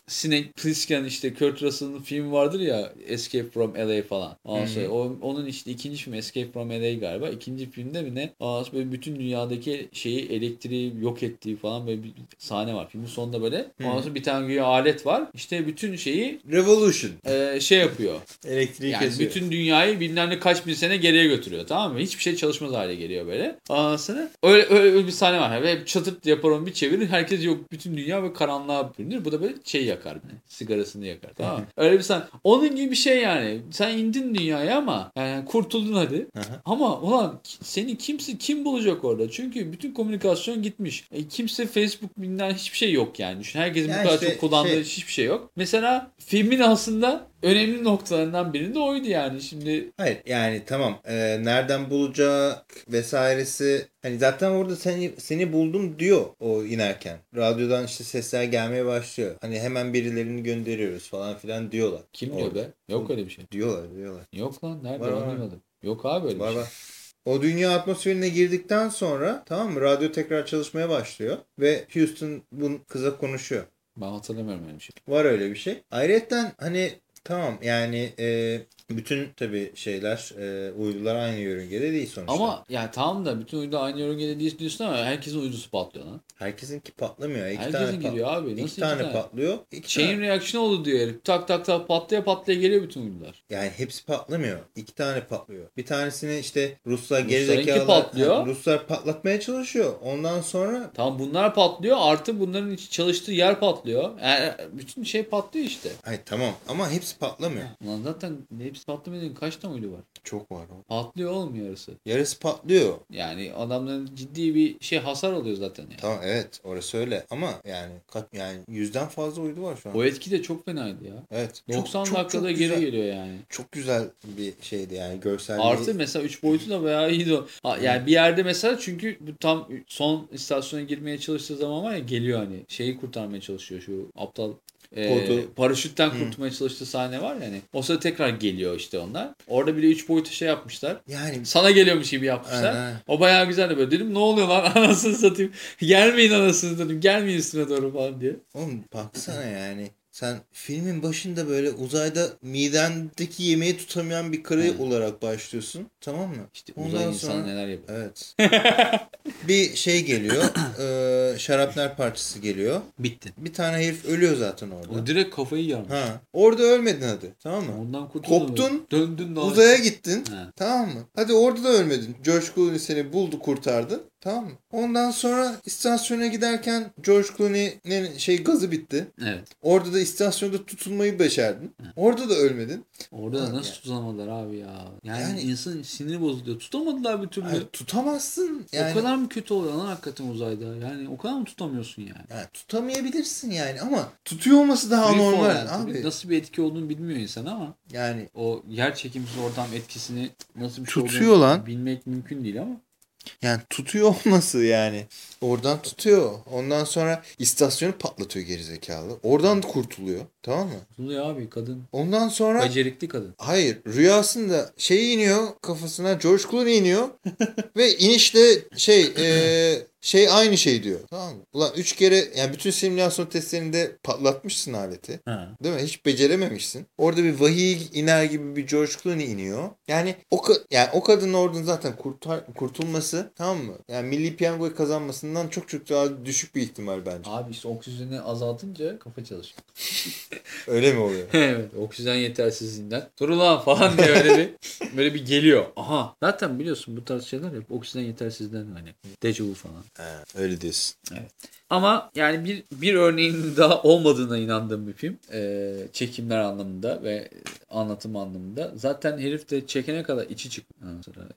Snake Plissken işte Kurt Russell'ın filmi vardır ya Escape from LA falan. Ondan sonra o, onun işte ikinci filmi Escape from LA galiba. İkinci filmde mi ne? Böyle bütün dünyadaki şeyi elektriği yok ettiği falan böyle bir sahne var. Filmin sonunda böyle. Ondan sonra bir tane güya alet var. İşte bütün şeyi Revolution. e, şey yapıyor. Elektriği Yani kesiyor. bütün dünyayı bilmem ne kaç bin sene geriye götürüyor tamam mı? Hiçbir şey çalışmaz hale geliyor böyle. Ondan sonra öyle, öyle, bir sahne var. Ve çatırt yapar onu bir çevirir. Herkes yok. Bütün dünya ve karanlığa bürünür. Bu da böyle şey yakar. Sigarasını yakar. Tamam mı? Öyle bir sahne. Onun gibi bir şey yani. Sen indin dünyaya ama yani kurtuldun hadi. Ama ulan seni kimse kim bulacak orada? Çünkü bütün komünikasyon gitmiş. E, kimse Facebook bilmem hiçbir şey yok yani. Düşün, herkesin Yani bu kadar işte çok kullandığı şey- hiçbir şey yok. Mesela filmin aslında önemli noktalarından biri de oydu yani. Şimdi Hayır yani tamam e, nereden bulacak vesairesi hani zaten orada seni seni buldum diyor o inerken. Radyodan işte sesler gelmeye başlıyor. Hani hemen birilerini gönderiyoruz falan filan diyorlar. kim diyor Orada. be? Yok öyle bir şey. Diyorlar diyorlar. Yok lan nerede Var, var. anlamadım. Yok abi öyle Var bir şey. var. O dünya atmosferine girdikten sonra tamam mı radyo tekrar çalışmaya başlıyor ve Houston bu kıza konuşuyor. Ben hatırlamıyorum öyle bir şey. Var öyle bir şey. Ayrıca hani tamam yani e, bütün tabii şeyler e, uydular aynı yörüngede değil sonuçta. Ama yani tamam da bütün uydu aynı yörüngede değil diyorsun ama herkesin uydusu patlıyor lan. Herkesinki patlamıyor. İki Herkesin tane gidiyor abi. Nasıl İki iki tane tane? patlıyor. İki Chain tane. reaction oldu diyor herif. Tak tak tak patlaya patlaya geliyor bütün uydular. Yani hepsi patlamıyor. İki tane patlıyor. Bir tanesini işte Ruslar gerizekalılar patlıyor. Ha, Ruslar patlatmaya çalışıyor. Ondan sonra Tamam bunlar patlıyor artı bunların çalıştığı yer patlıyor. Yani bütün şey patlıyor işte. ay tamam ama hepsi patlamıyor. Ulan zaten hepsi patlamıyor kaç tane uydu var? Çok var o. Patlıyor oğlum yarısı. Yarısı patlıyor. Yani adamların ciddi bir şey hasar alıyor zaten yani. Tamam evet orası öyle ama yani yani yüzden fazla uydu var şu an. O etki de çok fenaydı ya. Evet. 90 çok, çok, dakikada çok geri güzel, geliyor yani. Çok güzel bir şeydi yani görselliği. Artı mesela 3 boyutu da bayağı iyiydi o. Yani bir yerde mesela çünkü bu tam son istasyona girmeye çalıştığı zaman var ya geliyor hani şeyi kurtarmaya çalışıyor şu aptal e, Kodu. paraşütten Hı. kurtulmaya çalıştığı sahne var yani. O sırada tekrar geliyor işte onlar. Orada bir de 3 boyutu şey yapmışlar. yani Sana geliyormuş gibi yapmışlar. Aynen. O bayağı güzeldi böyle. Dedim ne oluyor lan anasını satayım. Gelmeyin anasını dedim. Gelmeyin üstüne doğru falan diye. Oğlum baksana yani sen filmin başında böyle uzayda midendeki yemeği tutamayan bir karı Evet. olarak başlıyorsun. Tamam mı? İşte Ondan uzay sonra- neler yapıyor. Evet. bir şey geliyor. e, şarapnel parçası geliyor. Bitti. Bir tane herif ölüyor zaten orada. O direkt kafayı yarmış. Ha. Orada ölmedin hadi. Tamam mı? Ondan kurtuldun. Koptun, Döndün de Uzaya gittin. Ha. Tamam mı? Hadi orada da ölmedin. George Clooney seni buldu kurtardı. Tamam mı? Ondan sonra istasyona giderken George Clooney'nin şey gazı bitti. Evet. Orada da istasyonda tutulmayı başardın. Orada da ölmedin. Orada da nasıl yani. tutamadılar abi ya. Yani, Yani- insan siniri bozuluyor. Tutamadılar bir türlü. Hayır, tutamazsın. Yani, O kadar mı kötü oluyor lan hakikaten uzayda? Yani o kadar mı tutamıyorsun yani? yani tutamayabilirsin yani ama tutuyor olması daha Free normal yani. Abi. Nasıl bir etki olduğunu bilmiyor insan ama Yani o yer çekimsiz ortam etkisini nasıl bir şey Tutuyor olduğunu lan. bilmek mümkün değil ama. Yani tutuyor olması yani. Oradan tutuyor. Ondan sonra istasyonu patlatıyor gerizekalı. Oradan kurtuluyor. Tamam mı? Tutuluyor abi kadın. Ondan sonra Becerikli kadın. Hayır rüyasında şey iniyor kafasına George Clooney iniyor ve inişte şey e, şey aynı şey diyor. Tamam mı? Ulan üç kere yani bütün simülasyon testlerinde patlatmışsın aleti. Ha. Değil mi? Hiç becerememişsin. Orada bir vahiy iner gibi bir George Clooney iniyor. Yani o yani o kadının oradan zaten kurtar kurtulması tamam mı? Yani milli piyangoyu kazanmasından çok çok daha düşük bir ihtimal bence. Abi işte oksijeni azaltınca kafa çalışıyor. Öyle mi oluyor? evet oksijen yetersizliğinden. Dur ulan falan diye öyle bir böyle bir geliyor. Aha zaten biliyorsun bu tarz şeyler hep oksijen yetersizliğinden hani dejavu falan. Ha, öyle diyorsun. Evet. Ama yani bir bir örneğin daha olmadığına inandığım bir film. Ee, çekimler anlamında ve anlatım anlamında. Zaten herif de çekene kadar içi çıkmış.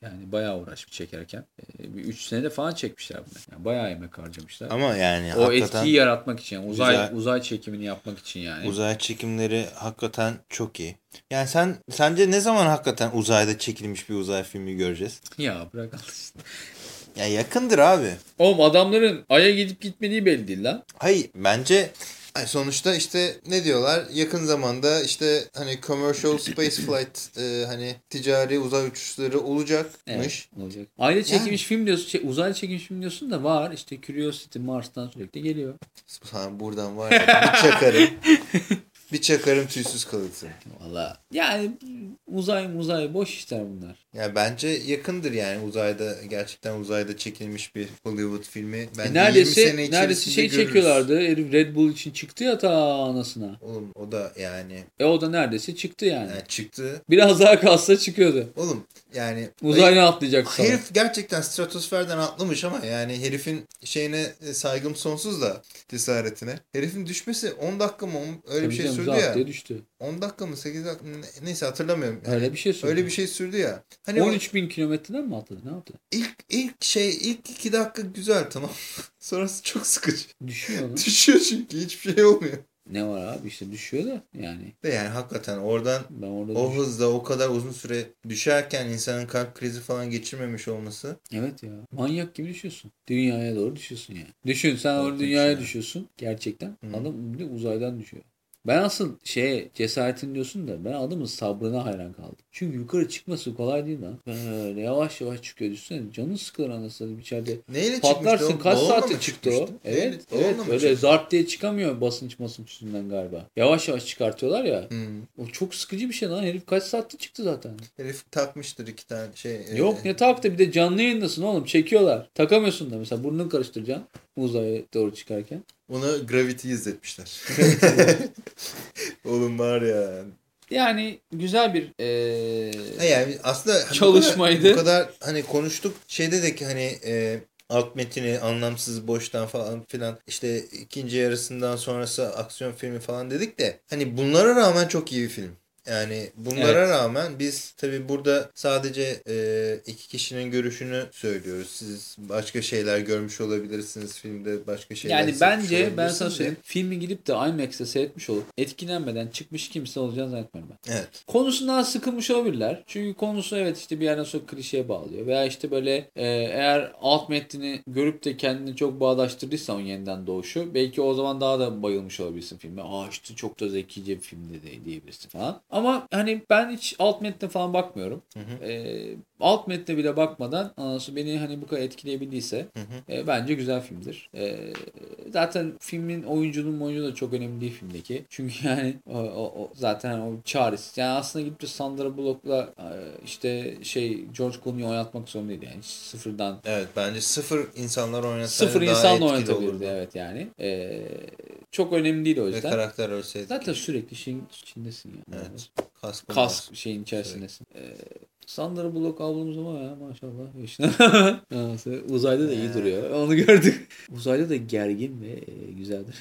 Yani bayağı uğraşmış çekerken. Ee, bir 3 senede falan çekmişler bunu. Yani bayağı emek harcamışlar. Ama yani o etkiyi yaratmak için. Yani uzay Güzel. uzay çekimini yapmak için yani. uzay çekimleri hakikaten çok iyi. Yani sen sence ne zaman hakikaten uzayda çekilmiş bir uzay filmi göreceğiz? Ya bırak işte. Ya yakındır abi. Oğlum adamların Ay'a gidip gitmediği belli değil lan. Hayır bence sonuçta işte ne diyorlar yakın zamanda işte hani commercial space flight e, hani ticari uzay uçuşları olacakmış. Evet, olacak. Ayda çekilmiş film diyorsun, şey, uzayda çekilmiş film diyorsun da var. İşte Curiosity Mars'tan sürekli geliyor. Buradan var ya bir çakarım. bir çakarım tüysüz kalırsın. Valla. Yani uzay uzay boş işler bunlar. Ya bence yakındır yani uzayda gerçekten uzayda çekilmiş bir Hollywood filmi. Bence E neredeyse 20 sene neredeyse şey görürüz. çekiyorlardı. Herif Red Bull için çıktı ya ta anasına. Oğlum o da yani, E o da neredeyse çıktı yani. yani çıktı. Biraz daha kalsa çıkıyordu. Oğlum yani Uzaydan atlayacak sana. Herif gerçekten stratosferden atlamış ama yani herifin şeyine e, saygım sonsuz da cesaretine. Herifin düşmesi 10 dakika mı öyle Tabii bir şey canım, sürdü ya. diye düştü. 10 dakika mı 8 dakika mı ne- neyse hatırlamıyorum. Yani Öyle bir şey sürdü. Öyle bir şey sürdü ya. Hani o 13 bin kilometreden mi atladı? Ne yaptı? ilk ilk şey ilk 2 dakika güzel tamam. Sonrası çok sıkıcı. Düşüyor mu? Düşüyor çünkü hiçbir şey olmuyor. ne var abi işte düşüyor da yani. Ve yani hakikaten oradan Ben orada o düş- hızda o kadar uzun süre düşerken insanın kalp krizi falan geçirmemiş olması. Evet ya. Manyak gibi düşüyorsun. Dünyaya doğru düşüyorsun yani. Düşün sen orada dünyaya ya. düşüyorsun. Gerçekten. Hı. Adam bir de uzaydan düşüyor. Ben asıl şeye cesaretin diyorsun da ben adamın sabrına hayran kaldım. Çünkü yukarı çıkması kolay değil lan. Böyle yavaş yavaş çıkıyor düşünsene. Canın sıkılır anasını içeride. Neyle Patlarsın. çıkmıştı? Kaç mı çıktı o? Evet. Neyle- evet. Öyle zart diye çıkamıyor basınç basınç yüzünden galiba. Yavaş yavaş çıkartıyorlar ya. Hmm. O çok sıkıcı bir şey lan. Herif kaç saatte çıktı zaten. Herif takmıştır iki tane şey. e, Yok ne taktı bir de canlı yayındasın oğlum çekiyorlar. Takamıyorsun da mesela burnunu karıştıracaksın uzaya doğru çıkarken. Ona Gravity izletmişler. Oğlum var ya. Yani güzel bir Ha yani aslında hani bu Çalışmaydı. kadar, bu kadar hani konuştuk şeyde de ki hani e, alt metini anlamsız boştan falan filan işte ikinci yarısından sonrası aksiyon filmi falan dedik de hani bunlara rağmen çok iyi bir film. Yani bunlara Evet. rağmen biz tabi burada sadece e, iki kişinin görüşünü söylüyoruz. Siz başka şeyler görmüş olabilirsiniz filmde başka şeyler yani bence ben sana de. söyleyeyim filmi gidip de IMAX'te seyretmiş olup etkilenmeden çıkmış kimse olacağını zannetmiyorum ben. Evet. Konusundan sıkılmış olabilirler. Çünkü konusu evet işte bir yerden sonra klişeye bağlıyor. Veya işte böyle e, eğer alt metnini görüp de kendini çok bağdaştırdıysa o yeniden doğuşu belki o zaman daha da bayılmış olabilirsin filme. Aa işte çok da zekice bir film de diyebilirsin falan. Ama hani ben hiç alt metne falan bakmıyorum. hı. E, alt metne bile bakmadan anası beni hani bu kadar etkileyebildiyse Hı hı. e, bence güzel filmdir. E, zaten filmin oyuncunun oyuncu da çok önemli değil filmdeki. Çünkü yani o, o, o zaten o çaresiz. Yani aslında gidip de Sandra Bullock'la e, işte şey George Clooney'i oynatmak zorundaydı yani. Sıfırdan Evet bence sıfır insanlar oynasaydı sıfır daha insanla oynatabilirdi olurdu. evet yani. E, çok önemli değil o Ve yüzden. karakter ölseydi. Zaten sürekli şeyin içindesin yani. Evet. Kask, Kas şeyin içerisindesin. Ee, Sandra Bullock ablamız ama ya maşallah. yaşına. Uzayda da iyi Ha. duruyor. Onu gördük. Uzayda da gergin ve e, güzeldir.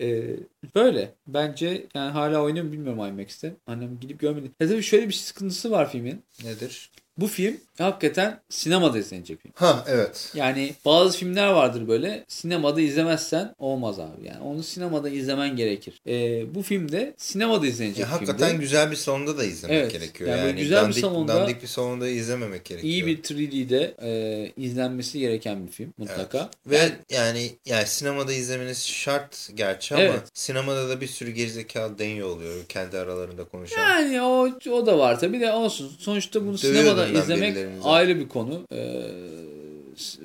Ee, böyle. Bence yani hala oynuyor mu bilmiyorum IMAX'te. Annem gidip görmedi. Ya tabii şöyle bir sıkıntısı var filmin. Nedir? Bu film hakikaten sinemada izlenecek film. Ha evet. Yani bazı filmler vardır böyle sinemada izlemezsen olmaz abi. Yani onu sinemada izlemen gerekir. Ee, bu filmde sinemada izlenecek Ya, bir hakikaten filmde. güzel bir salonda da izlemek Evet. gerekiyor. Yani Yani, güzel bir dandik, salonda- dandik bir salonda izlememek gerekiyor. İyi bir 3D'de e, izlenmesi gereken bir film mutlaka. Ve yani yani sinemada izlemeniz şart gerçi ama Evet. sinemada da bir sürü gerizekalı deniyor oluyor kendi aralarında konuşan. Yani o o da var tabii de olsun. Sonuçta bunu Dövüyordum sinemada ben izlemek ayrı bir konu. Ee,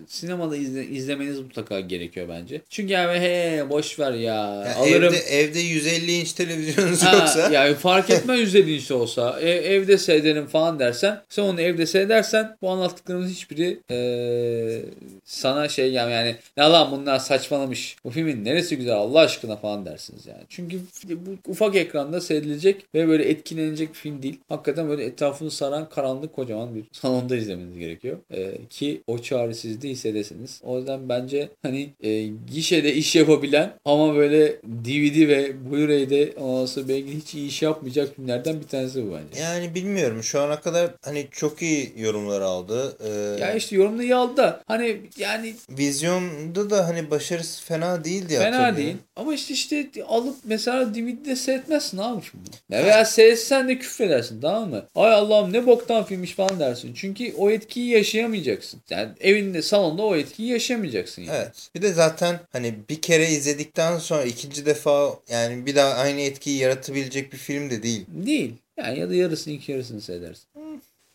sinemada izle, izlemeniz mutlaka gerekiyor bence. Çünkü yani he boş ver ya. Ya alırım. Evde, evde 150 inç televizyonunuz Ha, yoksa yani fark etmez yüzde inç olsa ev, evde seyrederim falan dersen sen onu evde seyredersen bu anlattıklarımız hiçbiri eee, sana şey yani, yani ne lan bunlar saçmalamış bu filmin neresi güzel Allah aşkına falan dersiniz yani. Çünkü bu ufak ekranda seyredilecek ve böyle etkilenecek bir film değil. Hakikaten böyle etrafını saran karanlık kocaman bir salonda izlemeniz gerekiyor. Eee, ki o çaresiz siz de hissedesiniz. O yüzden bence hani e, gişede iş yapabilen ama böyle DVD ve Blu-ray'de olası belki hiç iyi iş yapmayacak filmlerden bir tanesi bu bence. Yani bilmiyorum şu ana kadar hani çok iyi yorumlar aldı. Ee, Ya işte yorumda iyi aldı da hani yani Vizyonda da hani başarısı fena değildi ya. fena değil. Ama işte işte alıp mesela DVD'de seyretmezsin abi şimdi. Ya veya seyretsen de küfredersin tamam mı? Ay Allah'ım ne boktan filmmiş falan dersin. Çünkü o etkiyi yaşayamayacaksın. Yani evinde salonda o etkiyi yaşayamayacaksın. Yani. Evet. Bir de zaten hani bir kere izledikten sonra ikinci defa yani bir daha aynı etkiyi yaratabilecek bir film de değil. Değil. Yani ya da yarısını iki yarısını seyredersin.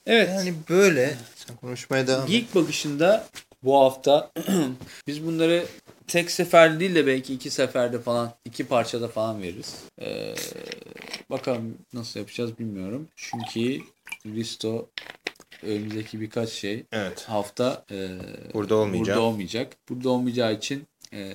Evet. Yani böyle. Sen konuşmaya devam et. Geek bakışında bu hafta biz bunları tek sefer değil de belki iki seferde falan iki parçada falan veririz. Ee, bakalım nasıl yapacağız bilmiyorum. Çünkü Risto önümüzdeki birkaç şey Evet. hafta e, Burada olmayacak. Burada olmayacak. Burada olmayacağı için e,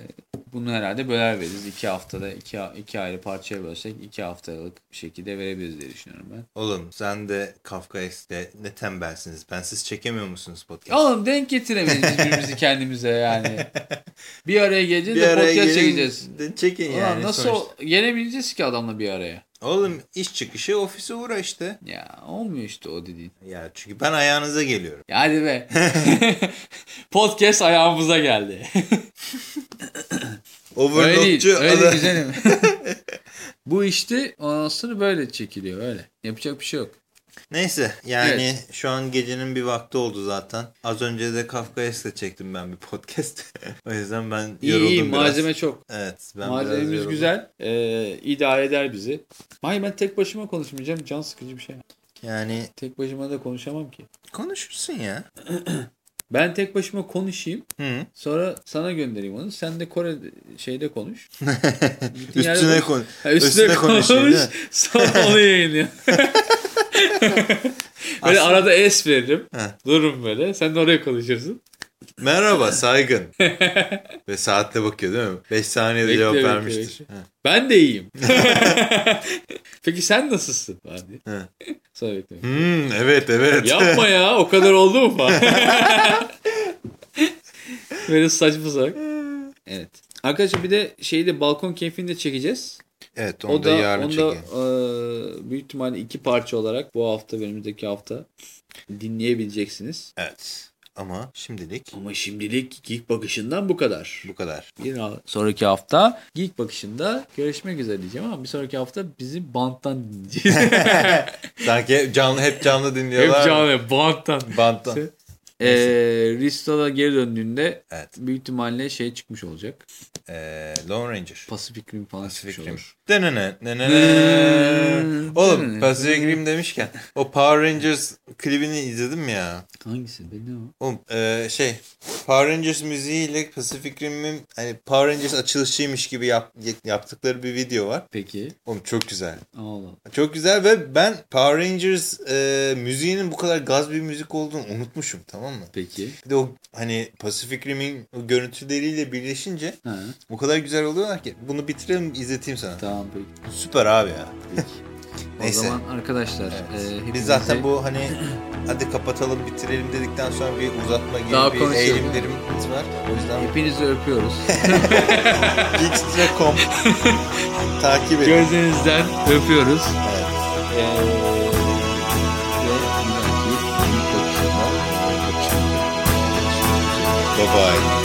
bunu herhalde böler veririz. İki haftada iki, iki ayrı parçaya bölsek iki haftalık bir şekilde verebiliriz diye düşünüyorum ben. Oğlum sen de Kafkaes'te ne tembelsiniz. Ben siz çekemiyor musunuz podcast? Oğlum denk getiremeyiz birbirimizi kendimize yani. Bir araya geleceğiz de podcast gelin çekeceğiz. Çekin Ulan yani. nasıl sonuçta. gelebileceğiz ki adamla bir araya? Oğlum iş çıkışı ofise uğra işte. Ya olmuyor işte o dediğin. Ya çünkü ben ayağınıza geliyorum. Ya hadi be. podcast ayağımıza geldi. öyle değil. Öyle adam- güzelim. Bu işte ondan sonra böyle çekiliyor öyle. Yapacak bir şey yok. Neyse yani Evet. şu an gecenin bir vakti oldu zaten. Az önce de Kafkaes'le çektim ben bir podcast. o yüzden ben İyi yoruldum iyi biraz. malzeme çok. Evet ben Malzememiz güzel. Ee, idare eder bizi. Hayır ben tek başıma konuşmayacağım. Can sıkıcı bir şey. Yani Tek başıma da konuşamam ki. konuşursun ya. Ben tek başıma konuşayım. Hı. Sonra sana göndereyim onu. Sen de Kore şeyde konuş. Üstüne konuş. konuş. Ha, üstüne, üstüne konuş. mi? Sonra onu yayınlıyor. böyle Aslında- arada es veririm. Heh. Dururum böyle. Sen de oraya konuşursun. Merhaba saygın. Ve saatte bakıyor değil mi? 5 saniyede Bekle, cevap bekle, vermiştir. bekle. Ha. Ben de iyiyim. Peki sen nasılsın? He. Sonra bekliyorum. Hmm, evet evet. Yapma ya o kadar oldu mu falan. Böyle saçma salak. Evet. Arkadaşlar bir de şeyi de balkon keyfini de çekeceğiz. Evet onu O da da, yarın onu da çekeyim. e, büyük ihtimalle iki parça olarak bu hafta ve önümüzdeki hafta dinleyebileceksiniz. Evet. Ama şimdilik Ama şimdilik Geek Bakışı'ndan bu kadar. bu kadar. Bir sonraki hafta Geek Bakışı'nda görüşmek üzere diyeceğim ama bir sonraki hafta bizi banttan dinleyeceğiz. Sanki hep canlı hep canlı dinliyorlar. Hep canlı banttan. Banttan. Ee, Risto'da geri döndüğünde Evet. büyük ihtimalle şey çıkmış olacak. Ee, Lone Ranger. Pacific Rim falan Pacific çıkmış Rim. olur. Denene, denene. Oğlum Pacific Rim demişken o Power Rangers klibini izledim mi ya? Hangisi? Ne o? Oğlum e, şey Power Rangers müziğiyle Pacific Rim'in hani Power Rangers açılışıymış gibi yap, yaptıkları bir video var. Peki. Oğlum çok güzel. Allah. Çok güzel ve ben Power Rangers e, müziğinin bu kadar gaz bir müzik olduğunu unutmuşum tamam mı? Peki. Bir de o hani Pacific Rim'in o görüntüleriyle birleşince Ha, o kadar güzel oluyorlar ki. Bunu bitirelim izleteyim sana. tamam peki. Süper abi ya. peki. O Neyse. zaman arkadaşlar Evet. e, Biz zaten bu hani hadi kapatalım bitirelim dedikten sonra bir uzatma gibi Daha bir eğilimlerimiz var. O yüzden hepinizi öpüyoruz. Geeks.com takip edin. Gözlerinizden öpüyoruz. Evet. Ee, Bye bye.